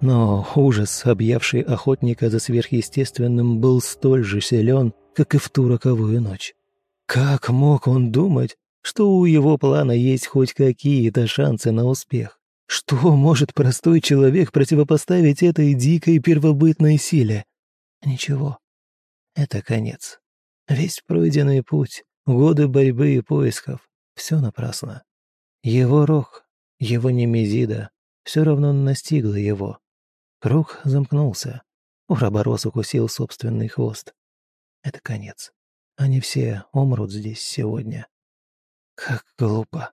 но ужас, объявший охотника за сверхъестественным, был столь же силен, как и в ту роковую ночь. Как мог он думать, что у его плана есть хоть какие-то шансы на успех? Что может простой человек противопоставить этой дикой первобытной силе? Ничего. Это конец. Весь пройденный путь, годы борьбы и поисков — все напрасно. Его рог, его немезида, все равно настигла его. Круг замкнулся. Уроборос укусил собственный хвост. Это конец. Они все умрут здесь сегодня. Как глупо.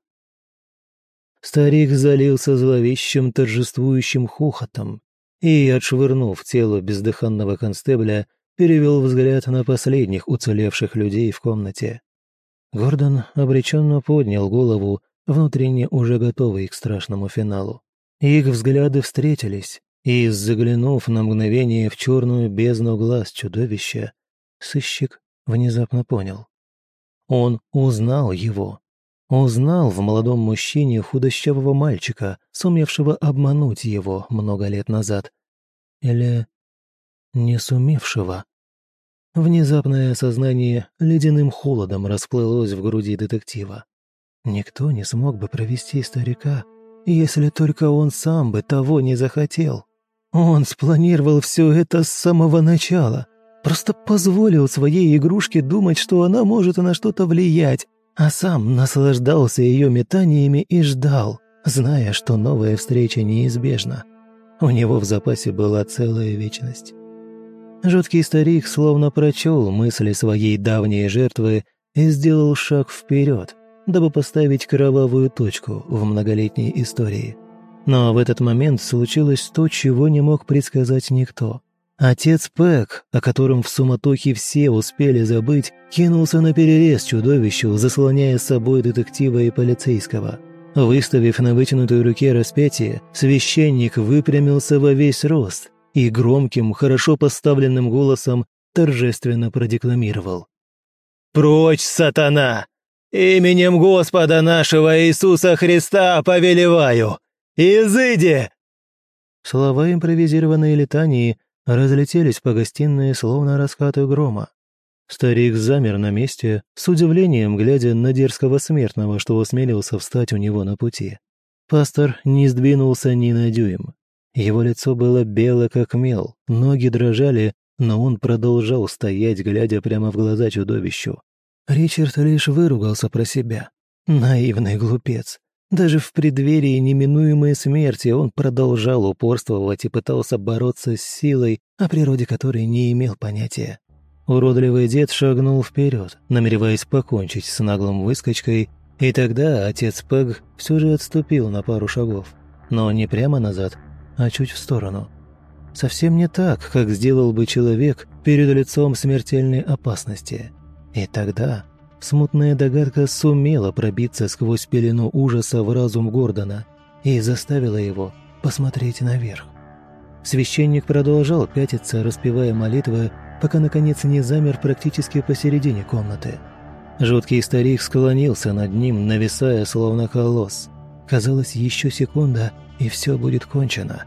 Старик залился зловещим торжествующим хохотом и, отшвырнув тело бездыханного констебля, перевел взгляд на последних уцелевших людей в комнате. Гордон обреченно поднял голову, внутренне уже готовый к страшному финалу. Их взгляды встретились, и, заглянув на мгновение в черную бездну глаз чудовища, сыщик внезапно понял. Он узнал его. Узнал в молодом мужчине худощавого мальчика, сумевшего обмануть его много лет назад. Или не сумевшего. Внезапное сознание ледяным холодом расплылось в груди детектива. Никто не смог бы провести старика, если только он сам бы того не захотел. Он спланировал все это с самого начала. Просто позволил своей игрушке думать, что она может на что-то влиять, а сам наслаждался ее метаниями и ждал, зная, что новая встреча неизбежна. У него в запасе была целая вечность. Жуткий старик словно прочел мысли своей давней жертвы и сделал шаг вперед, дабы поставить кровавую точку в многолетней истории – но в этот момент случилось то, чего не мог предсказать никто. Отец Пэк, о котором в суматохе все успели забыть, кинулся на перерез чудовищу, заслоняя с собой детектива и полицейского. Выставив на вытянутой руке распятие, священник выпрямился во весь рост и громким, хорошо поставленным голосом торжественно продекламировал. «Прочь, сатана! Именем Господа нашего Иисуса Христа повелеваю! Изыди!» Слова импровизированной летании разлетелись по гостиной, словно раскаты грома. Старик замер на месте, с удивлением глядя на дерзкого смертного, что осмелился встать у него на пути. Пастор не сдвинулся ни на дюйм. Его лицо было бело, как мел, ноги дрожали, но он продолжал стоять, глядя прямо в глаза чудовищу. Ричард лишь выругался про себя. Наивный глупец. Даже в преддверии неминуемой смерти он продолжал упорствовать и пытался бороться с силой, о природе которой не имел понятия. Уродливый дед шагнул вперед, намереваясь покончить с наглым выскочкой, и тогда отец Пэг все же отступил на пару шагов, но не прямо назад, а чуть в сторону. Совсем не так, как сделал бы человек перед лицом смертельной опасности. И тогда Смутная догадка сумела пробиться сквозь пелену ужаса в разум Гордона и заставила его посмотреть наверх. Священник продолжал пятиться, распевая молитвы, пока наконец не замер практически посередине комнаты. Жуткий старик склонился над ним, нависая словно колосс. Казалось, еще секунда, и все будет кончено.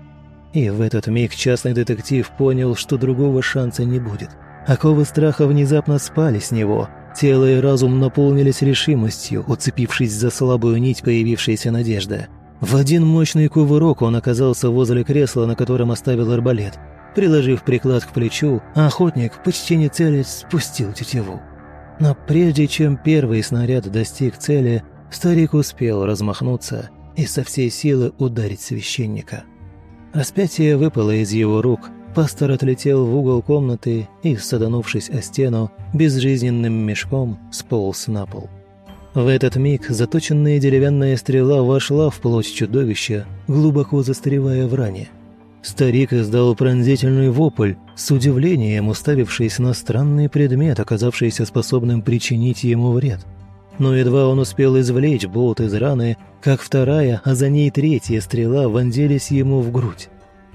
И в этот миг частный детектив понял, что другого шанса не будет. Оковы страха внезапно спали с него – Тело и разум наполнились решимостью, уцепившись за слабую нить появившейся надежды. В один мощный кувырок он оказался возле кресла, на котором оставил арбалет. Приложив приклад к плечу, охотник, почти не целясь, спустил тетиву. Но прежде чем первый снаряд достиг цели, старик успел размахнуться и со всей силы ударить священника. Распятие выпало из его рук, Пастор отлетел в угол комнаты и, саданувшись о стену, безжизненным мешком сполз на пол. В этот миг заточенная деревянная стрела вошла в плоть чудовища, глубоко застревая в ране. Старик издал пронзительный вопль, с удивлением уставившись на странный предмет, оказавшийся способным причинить ему вред. Но едва он успел извлечь болт из раны, как вторая, а за ней третья стрела вонзились ему в грудь.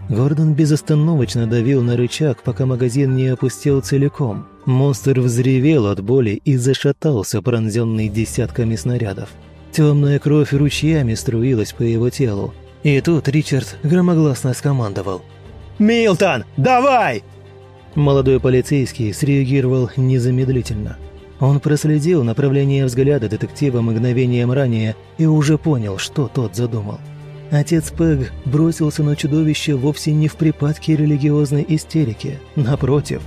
Гордон безостановочно давил на рычаг, пока магазин не опустел целиком. Монстр взревел от боли и зашатался, пронзенный десятками снарядов. Темная кровь ручьями струилась по его телу. И тут Ричард громогласно скомандовал. «Милтон, давай!» Молодой полицейский среагировал незамедлительно. Он проследил направление взгляда детектива мгновением ранее и уже понял, что тот задумал. Отец Пэг бросился на чудовище вовсе не в припадке религиозной истерики. Напротив,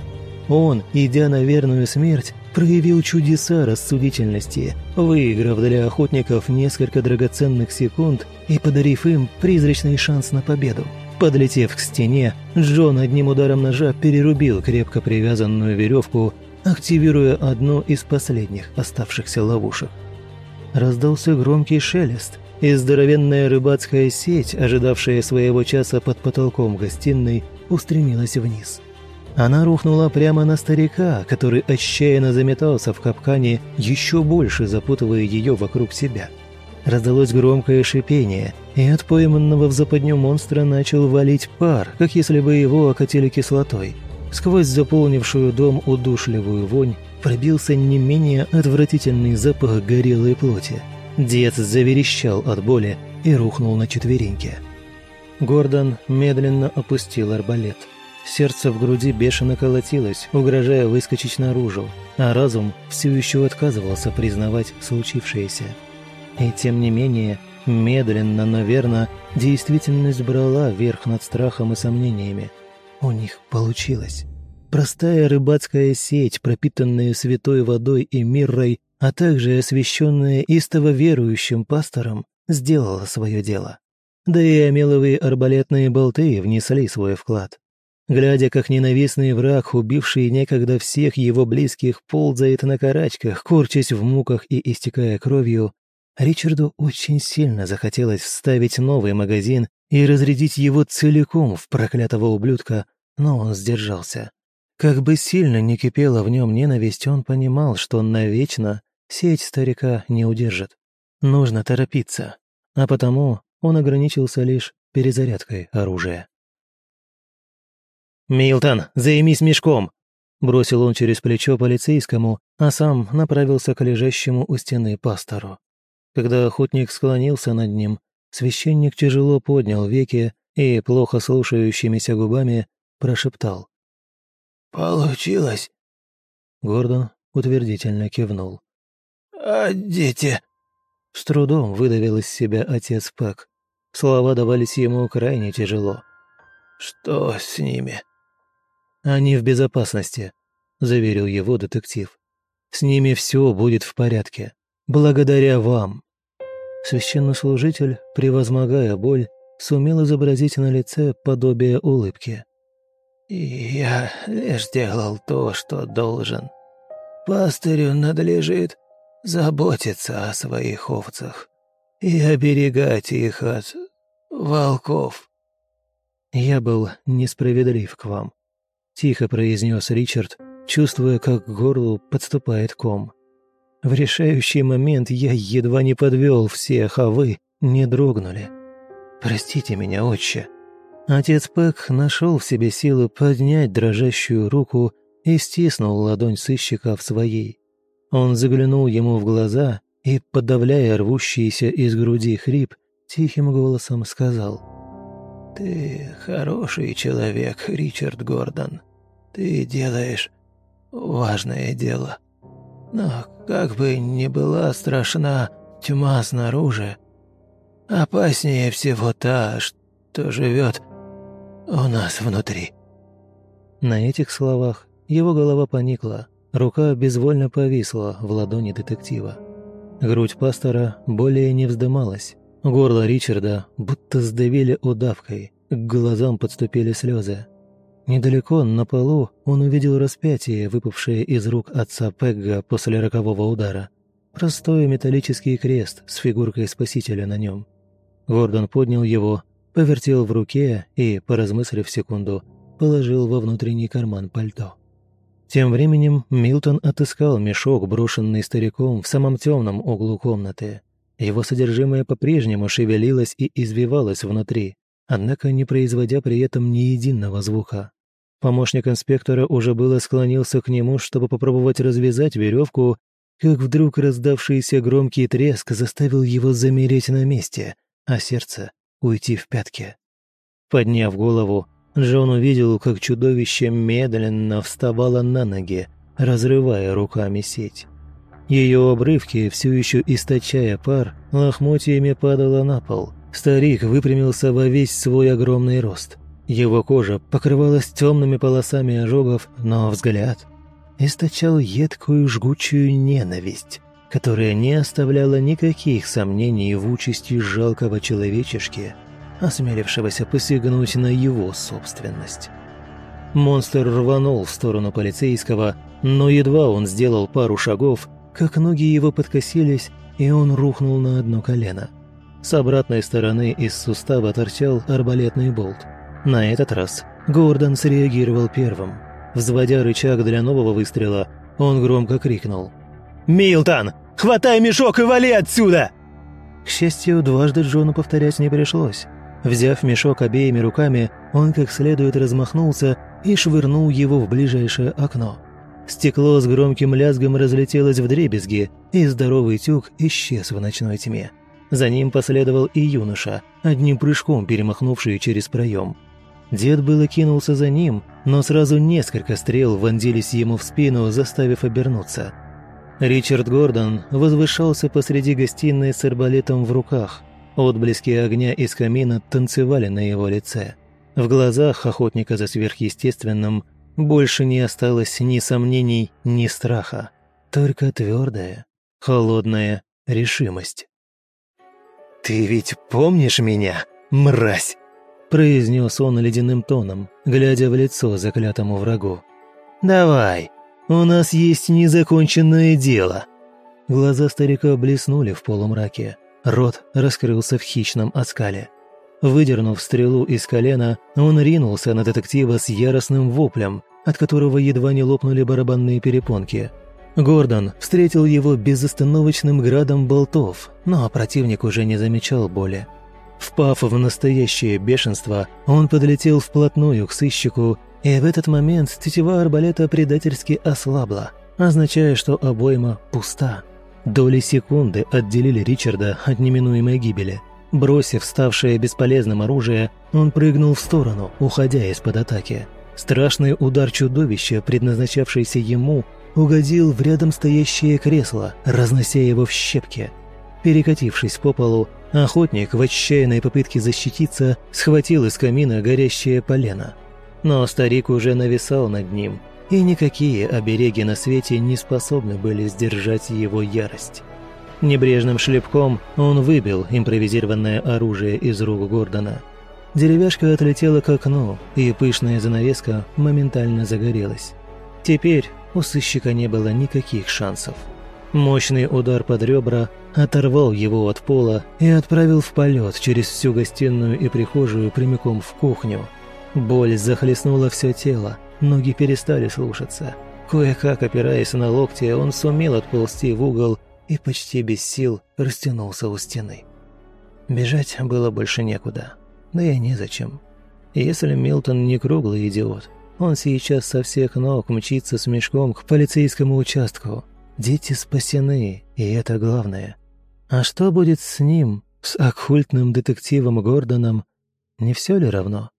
он, идя на верную смерть, проявил чудеса рассудительности, выиграв для охотников несколько драгоценных секунд и подарив им призрачный шанс на победу. Подлетев к стене, Джон одним ударом ножа перерубил крепко привязанную веревку, активируя одну из последних оставшихся ловушек. Раздался громкий шелест – и здоровенная рыбацкая сеть, ожидавшая своего часа под потолком гостиной, устремилась вниз. Она рухнула прямо на старика, который отчаянно заметался в капкане, еще больше запутывая ее вокруг себя. Раздалось громкое шипение, и от пойманного в западню монстра начал валить пар, как если бы его окатили кислотой. Сквозь заполнившую дом удушливую вонь пробился не менее отвратительный запах горелой плоти. Дед заверещал от боли и рухнул на четвереньки. Гордон медленно опустил арбалет. Сердце в груди бешено колотилось, угрожая выскочить наружу, а разум все еще отказывался признавать случившееся. И тем не менее, медленно, но верно, действительность брала верх над страхом и сомнениями. У них получилось. Простая рыбацкая сеть, пропитанная святой водой и миррой, а также освященная истово верующим пастором, сделала свое дело. Да и амеловые арбалетные болты внесли свой вклад. Глядя, как ненавистный враг, убивший некогда всех его близких, ползает на карачках, корчась в муках и истекая кровью, Ричарду очень сильно захотелось вставить новый магазин и разрядить его целиком в проклятого ублюдка, но он сдержался. Как бы сильно не кипела в нем ненависть, он понимал, что навечно Сеть старика не удержит. Нужно торопиться. А потому он ограничился лишь перезарядкой оружия. «Милтон, займись мешком!» Бросил он через плечо полицейскому, а сам направился к лежащему у стены пастору. Когда охотник склонился над ним, Священник тяжело поднял веки и, плохо слушающимися губами, прошептал. «Получилось?» Гордон утвердительно кивнул. «А дети?» С трудом выдавил из себя отец Пэк. Слова давались ему крайне тяжело. «Что с ними?» «Они в безопасности», — заверил его детектив. «С ними все будет в порядке. Благодаря вам». Священнослужитель, превозмогая боль, сумел изобразить на лице подобие улыбки. «Я лишь делал то, что должен. Пастырю надлежит заботиться о своих овцах и оберегать их от волков». «Я был несправедлив к вам», — тихо произнес Ричард, чувствуя, как к горлу подступает ком. В решающий момент я едва не подвел всех, а вы не дрогнули. Простите меня, отче. Отец Пэк нашел в себе силы поднять дрожащую руку и стиснул ладонь сыщика в своей. Он заглянул ему в глаза и, подавляя рвущийся из груди хрип, тихим голосом сказал. «Ты хороший человек, Ричард Гордон. Ты делаешь важное дело». Но как бы ни была страшна тьма снаружи, опаснее всего та, что живет у нас внутри». На этих словах его голова поникла, рука безвольно повисла в ладони детектива. Грудь пастора более не вздымалась, горло Ричарда будто сдавили удавкой, к глазам подступили слезы. Недалеко, на полу, он увидел распятие, выпавшее из рук отца Пегга после рокового удара. Простой металлический крест с фигуркой Спасителя на нем. Гордон поднял его, повертел в руке и, поразмыслив секунду, положил во внутренний карман пальто. Тем временем Милтон отыскал мешок, брошенный стариком в самом темном углу комнаты. Его содержимое по-прежнему шевелилось и извивалось внутри, однако не производя при этом ни единого звука. Помощник инспектора уже было склонился к нему, чтобы попробовать развязать веревку, как вдруг раздавшийся громкий треск заставил его замереть на месте, а сердце уйти в пятки. Подняв голову, Джон увидел, как чудовище медленно вставало на ноги, разрывая руками сеть. Ее обрывки, все еще источая пар, лохмотьями падало на пол. Старик выпрямился во весь свой огромный рост – его кожа покрывалась темными полосами ожогов, но взгляд источал едкую жгучую ненависть, которая не оставляла никаких сомнений в участи жалкого человечешки, осмелившегося посягнуть на его собственность. Монстр рванул в сторону полицейского, но едва он сделал пару шагов, как ноги его подкосились, и он рухнул на одно колено. С обратной стороны из сустава торчал арбалетный болт – на этот раз Гордон среагировал первым. Взводя рычаг для нового выстрела, он громко крикнул. «Милтон, хватай мешок и вали отсюда!» К счастью, дважды Джону повторять не пришлось. Взяв мешок обеими руками, он как следует размахнулся и швырнул его в ближайшее окно. Стекло с громким лязгом разлетелось в дребезги, и здоровый тюк исчез в ночной тьме. За ним последовал и юноша, одним прыжком перемахнувший через проем – Дед было кинулся за ним, но сразу несколько стрел вонзились ему в спину, заставив обернуться. Ричард Гордон возвышался посреди гостиной с арбалетом в руках. Отблески огня из камина танцевали на его лице. В глазах охотника за сверхъестественным больше не осталось ни сомнений, ни страха. Только твердая, холодная решимость. «Ты ведь помнишь меня, мразь?» произнес он ледяным тоном, глядя в лицо заклятому врагу. «Давай, у нас есть незаконченное дело». Глаза старика блеснули в полумраке. Рот раскрылся в хищном оскале. Выдернув стрелу из колена, он ринулся на детектива с яростным воплем, от которого едва не лопнули барабанные перепонки. Гордон встретил его безостановочным градом болтов, но противник уже не замечал боли. Впав в настоящее бешенство, он подлетел вплотную к сыщику, и в этот момент тетива арбалета предательски ослабла, означая, что обойма пуста. Доли секунды отделили Ричарда от неминуемой гибели. Бросив ставшее бесполезным оружие, он прыгнул в сторону, уходя из-под атаки. Страшный удар чудовища, предназначавшийся ему, угодил в рядом стоящее кресло, разнося его в щепки. Перекатившись по полу, охотник в отчаянной попытке защититься схватил из камина горящее полено. Но старик уже нависал над ним, и никакие обереги на свете не способны были сдержать его ярость. Небрежным шлепком он выбил импровизированное оружие из рук Гордона. Деревяшка отлетела к окну, и пышная занавеска моментально загорелась. Теперь у сыщика не было никаких шансов. Мощный удар под ребра оторвал его от пола и отправил в полет через всю гостиную и прихожую прямиком в кухню. Боль захлестнула все тело, ноги перестали слушаться. Кое-как опираясь на локти, он сумел отползти в угол и почти без сил растянулся у стены. Бежать было больше некуда, да и незачем. Если Милтон не круглый идиот, он сейчас со всех ног мчится с мешком к полицейскому участку. Дети спасены, и это главное. А что будет с ним, с оккультным детективом Гордоном, не все ли равно?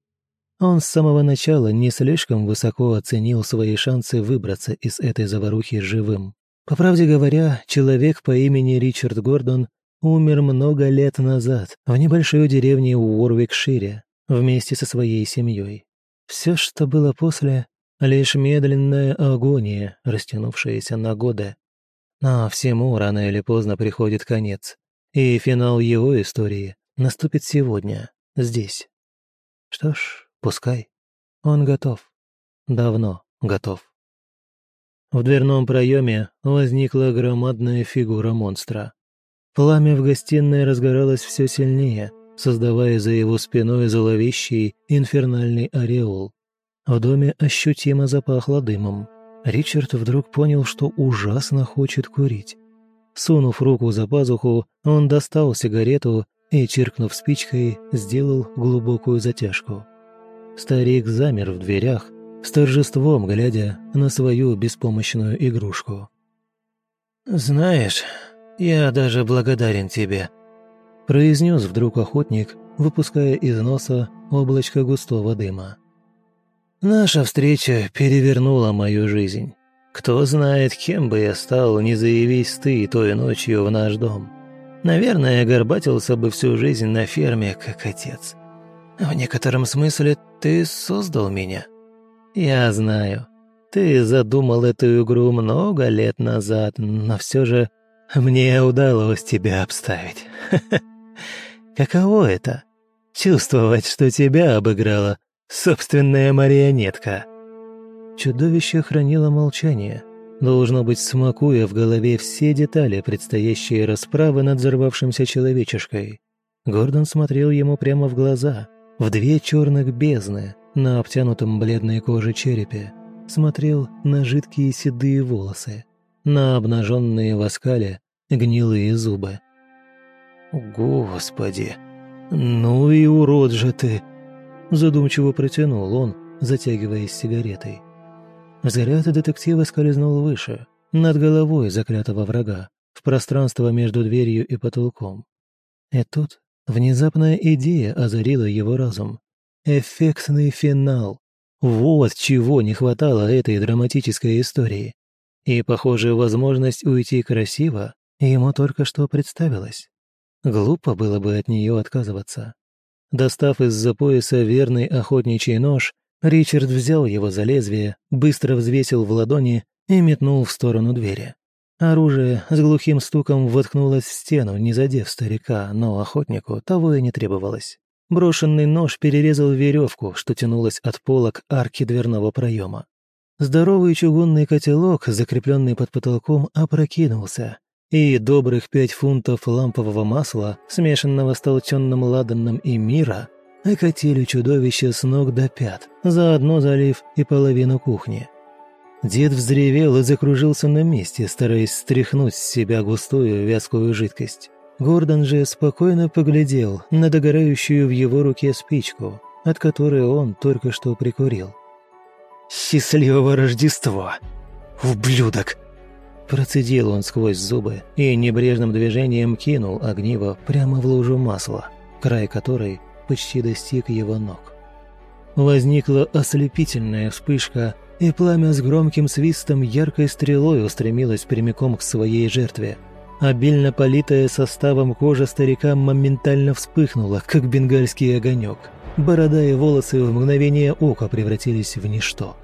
Он с самого начала не слишком высоко оценил свои шансы выбраться из этой заварухи живым. По правде говоря, человек по имени Ричард Гордон умер много лет назад в небольшой деревне Уорвикшире вместе со своей семьей. Все, что было после, лишь медленная агония, растянувшаяся на годы. Но всему рано или поздно приходит конец, и финал его истории наступит сегодня, здесь. Что ж, пускай. Он готов. Давно готов. В дверном проеме возникла громадная фигура монстра. Пламя в гостиной разгоралось все сильнее, создавая за его спиной зловещий инфернальный ореол. В доме ощутимо запахло дымом. Ричард вдруг понял, что ужасно хочет курить. Сунув руку за пазуху, он достал сигарету и, чиркнув спичкой, сделал глубокую затяжку. Старик замер в дверях, с торжеством глядя на свою беспомощную игрушку. «Знаешь, я даже благодарен тебе», произнес вдруг охотник, выпуская из носа облачко густого дыма. «Наша встреча перевернула мою жизнь. Кто знает, кем бы я стал, не заявись ты той ночью в наш дом. Наверное, горбатился бы всю жизнь на ферме, как отец. В некотором смысле ты создал меня. Я знаю, ты задумал эту игру много лет назад, но все же мне удалось тебя обставить. Каково это? Чувствовать, что тебя обыграла собственная марионетка. Чудовище хранило молчание, должно быть, смакуя в голове все детали предстоящей расправы над взорвавшимся человечешкой. Гордон смотрел ему прямо в глаза, в две черных бездны на обтянутом бледной коже черепе, смотрел на жидкие седые волосы, на обнаженные в оскале гнилые зубы. «Господи, ну и урод же ты!» Задумчиво протянул он, затягиваясь сигаретой. Взгляд детектива скользнул выше, над головой заклятого врага, в пространство между дверью и потолком. И тут внезапная идея озарила его разум. Эффектный финал. Вот чего не хватало этой драматической истории. И, похоже, возможность уйти красиво ему только что представилась. Глупо было бы от нее отказываться. Достав из-за пояса верный охотничий нож, Ричард взял его за лезвие, быстро взвесил в ладони и метнул в сторону двери. Оружие с глухим стуком воткнулось в стену, не задев старика, но охотнику того и не требовалось. Брошенный нож перерезал веревку, что тянулась от пола к арке дверного проема. Здоровый чугунный котелок, закрепленный под потолком, опрокинулся, и добрых пять фунтов лампового масла, смешанного с толченным ладаном и мира, окатили чудовище с ног до пят, заодно залив и половину кухни. Дед взревел и закружился на месте, стараясь стряхнуть с себя густую вязкую жидкость. Гордон же спокойно поглядел на догорающую в его руке спичку, от которой он только что прикурил. «Счастливого Рождества! Ублюдок!» Процедил он сквозь зубы и небрежным движением кинул огниво прямо в лужу масла. край которой почти достиг его ног. Возникла ослепительная вспышка, и пламя с громким свистом яркой стрелой устремилось прямиком к своей жертве. Обильно политая составом кожа старика моментально вспыхнула, как бенгальский огонек. Борода и волосы в мгновение ока превратились в ничто.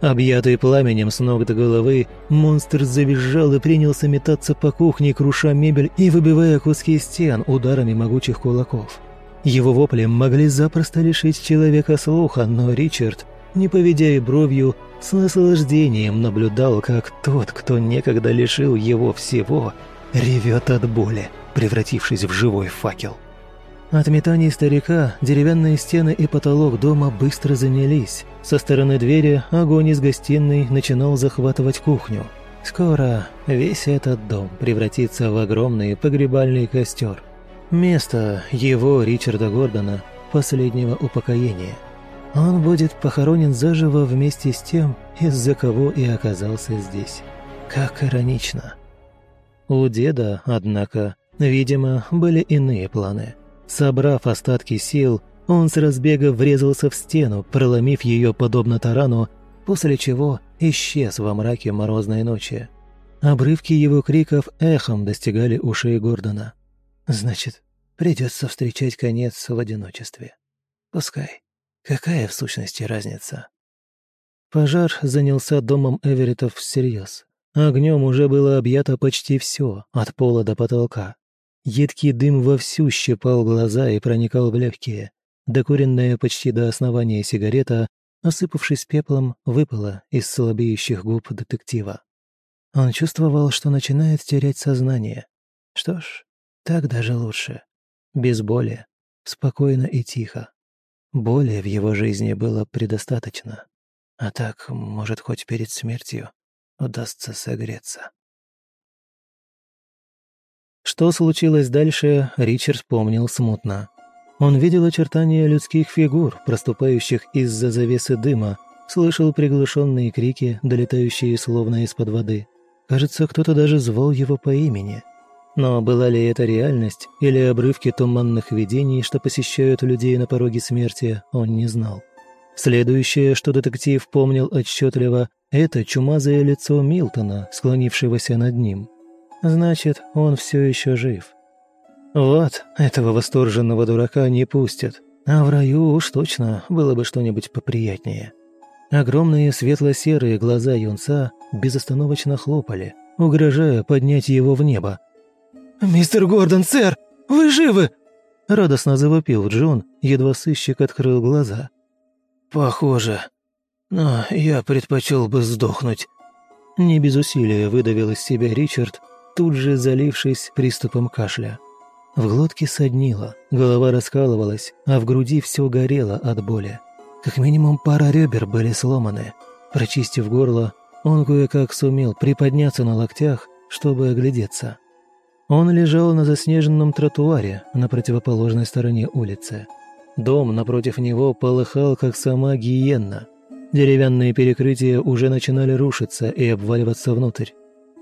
Объятый пламенем с ног до головы, монстр завизжал и принялся метаться по кухне, круша мебель и выбивая куски стен ударами могучих кулаков. Его вопли могли запросто лишить человека слуха, но Ричард, не поведя и бровью, с наслаждением наблюдал, как тот, кто некогда лишил его всего, ревет от боли, превратившись в живой факел. От метаний старика деревянные стены и потолок дома быстро занялись. Со стороны двери огонь из гостиной начинал захватывать кухню. Скоро весь этот дом превратится в огромный погребальный костер. Место его, Ричарда Гордона, последнего упокоения. Он будет похоронен заживо вместе с тем, из-за кого и оказался здесь. Как иронично. У деда, однако, видимо, были иные планы – Собрав остатки сил, он с разбега врезался в стену, проломив ее подобно тарану, после чего исчез во мраке морозной ночи. Обрывки его криков эхом достигали ушей Гордона. «Значит, придется встречать конец в одиночестве. Пускай. Какая в сущности разница?» Пожар занялся домом Эверетов всерьез. Огнем уже было объято почти все, от пола до потолка. Едкий дым вовсю щипал глаза и проникал в легкие. Докуренная почти до основания сигарета, осыпавшись пеплом, выпала из слабеющих губ детектива. Он чувствовал, что начинает терять сознание. Что ж, так даже лучше. Без боли, спокойно и тихо. Боли в его жизни было предостаточно. А так, может, хоть перед смертью удастся согреться. Что случилось дальше, Ричард вспомнил смутно. Он видел очертания людских фигур, проступающих из-за завесы дыма, слышал приглушенные крики, долетающие словно из-под воды. Кажется, кто-то даже звал его по имени. Но была ли это реальность или обрывки туманных видений, что посещают людей на пороге смерти, он не знал. Следующее, что детектив помнил отчетливо, это чумазое лицо Милтона, склонившегося над ним – Значит, он все еще жив. Вот, этого восторженного дурака не пустят. А в раю уж точно было бы что-нибудь поприятнее. Огромные светло-серые глаза юнца безостановочно хлопали, угрожая поднять его в небо. «Мистер Гордон, сэр, вы живы!» Радостно завопил Джон, едва сыщик открыл глаза. «Похоже. Но я предпочел бы сдохнуть». Не без усилия выдавил из себя Ричард, тут же залившись приступом кашля. В глотке соднило, голова раскалывалась, а в груди все горело от боли. Как минимум пара ребер были сломаны. Прочистив горло, он кое-как сумел приподняться на локтях, чтобы оглядеться. Он лежал на заснеженном тротуаре на противоположной стороне улицы. Дом напротив него полыхал, как сама гиенна. Деревянные перекрытия уже начинали рушиться и обваливаться внутрь.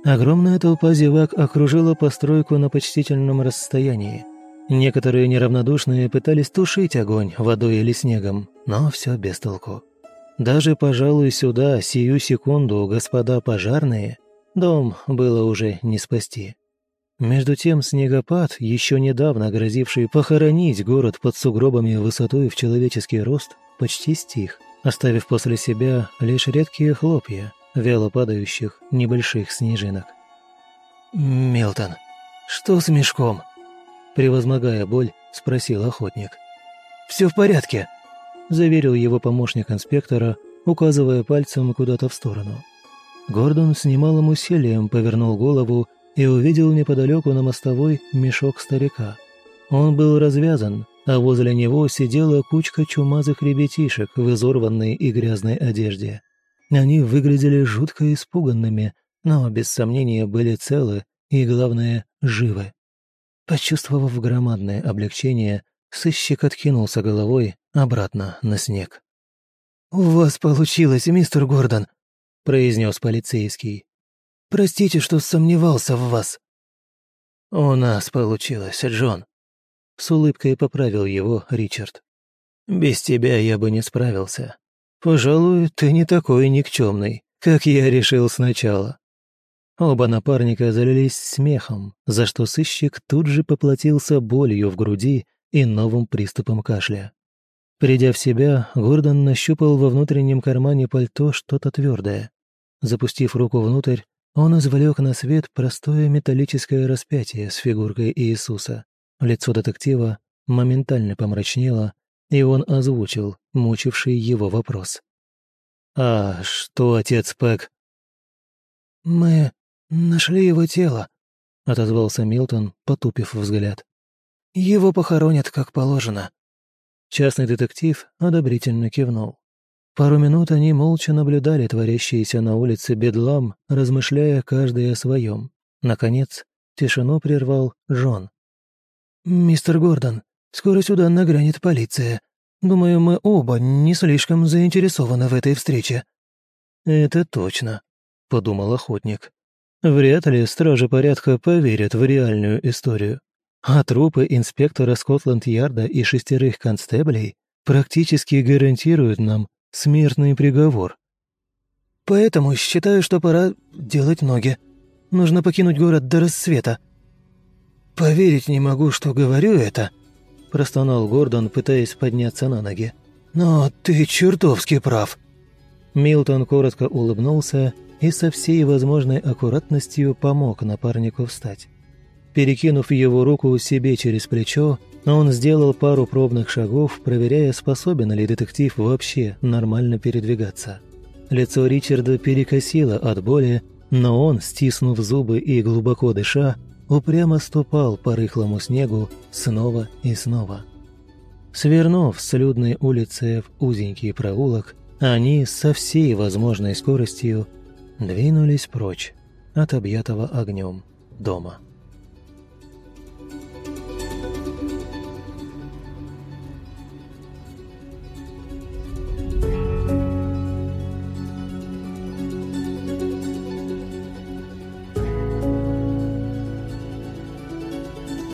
Огромная толпа зевак окружила постройку на почтительном расстоянии. Некоторые неравнодушные пытались тушить огонь водой или снегом, но все без толку. Даже, пожалуй, сюда, сию секунду, господа пожарные, дом было уже не спасти. Между тем снегопад, еще недавно грозивший похоронить город под сугробами высотой в человеческий рост, почти стих, оставив после себя лишь редкие хлопья, вяло падающих небольших снежинок. «Мелтон, что с мешком?» Превозмогая боль, спросил охотник. «Все в порядке», – заверил его помощник инспектора, указывая пальцем куда-то в сторону. Гордон с немалым усилием повернул голову и увидел неподалеку на мостовой мешок старика. Он был развязан, а возле него сидела кучка чумазых ребятишек в изорванной и грязной одежде. Они выглядели жутко испуганными, но без сомнения были целы и, главное, живы. Почувствовав громадное облегчение, сыщик откинулся головой обратно на снег. «У вас получилось, мистер Гордон», — произнес полицейский. «Простите, что сомневался в вас». «У нас получилось, Джон», С улыбкой поправил его Ричард. «Без тебя я бы не справился. Пожалуй, ты не такой никчемный, как я решил сначала». Оба напарника залились смехом, за что сыщик тут же поплатился болью в груди и новым приступом кашля. Придя в себя, Гордон нащупал во внутреннем кармане пальто что-то твердое. Запустив руку внутрь, он извлек на свет простое металлическое распятие с фигуркой Иисуса. Лицо детектива моментально помрачнело, и он озвучил мучивший его вопрос. «А что, отец Пэк?» «Мы нашли его тело», — отозвался Милтон, потупив взгляд. «Его похоронят как положено». Частный детектив одобрительно кивнул. Пару минут они молча наблюдали творящийся на улице бедлам, размышляя каждый о своем. Наконец, тишину прервал Джон. «Мистер Гордон, скоро сюда нагрянет полиция. Думаю, мы оба не слишком заинтересованы в этой встрече». «Это точно», — подумал охотник. «Вряд ли стражи порядка поверят в реальную историю. А трупы инспектора Скотланд-Ярда и шестерых констеблей практически гарантируют нам смертный приговор. Поэтому считаю, что пора делать ноги. Нужно покинуть город до рассвета. Поверить не могу, что говорю это, простонал Гордон, пытаясь подняться на ноги. Но ты чертовски прав. Милтон коротко улыбнулся и со всей возможной аккуратностью помог напарнику встать. Перекинув его руку себе через плечо, он сделал пару пробных шагов, проверяя, способен ли детектив вообще нормально передвигаться. Лицо Ричарда перекосило от боли, но он, стиснув зубы и глубоко дыша, упрямо ступал по рыхлому снегу снова и снова. Свернув с людной улицы в узенький проулок, они со всей возможной скоростью двинулись прочь от объятого огнем дома.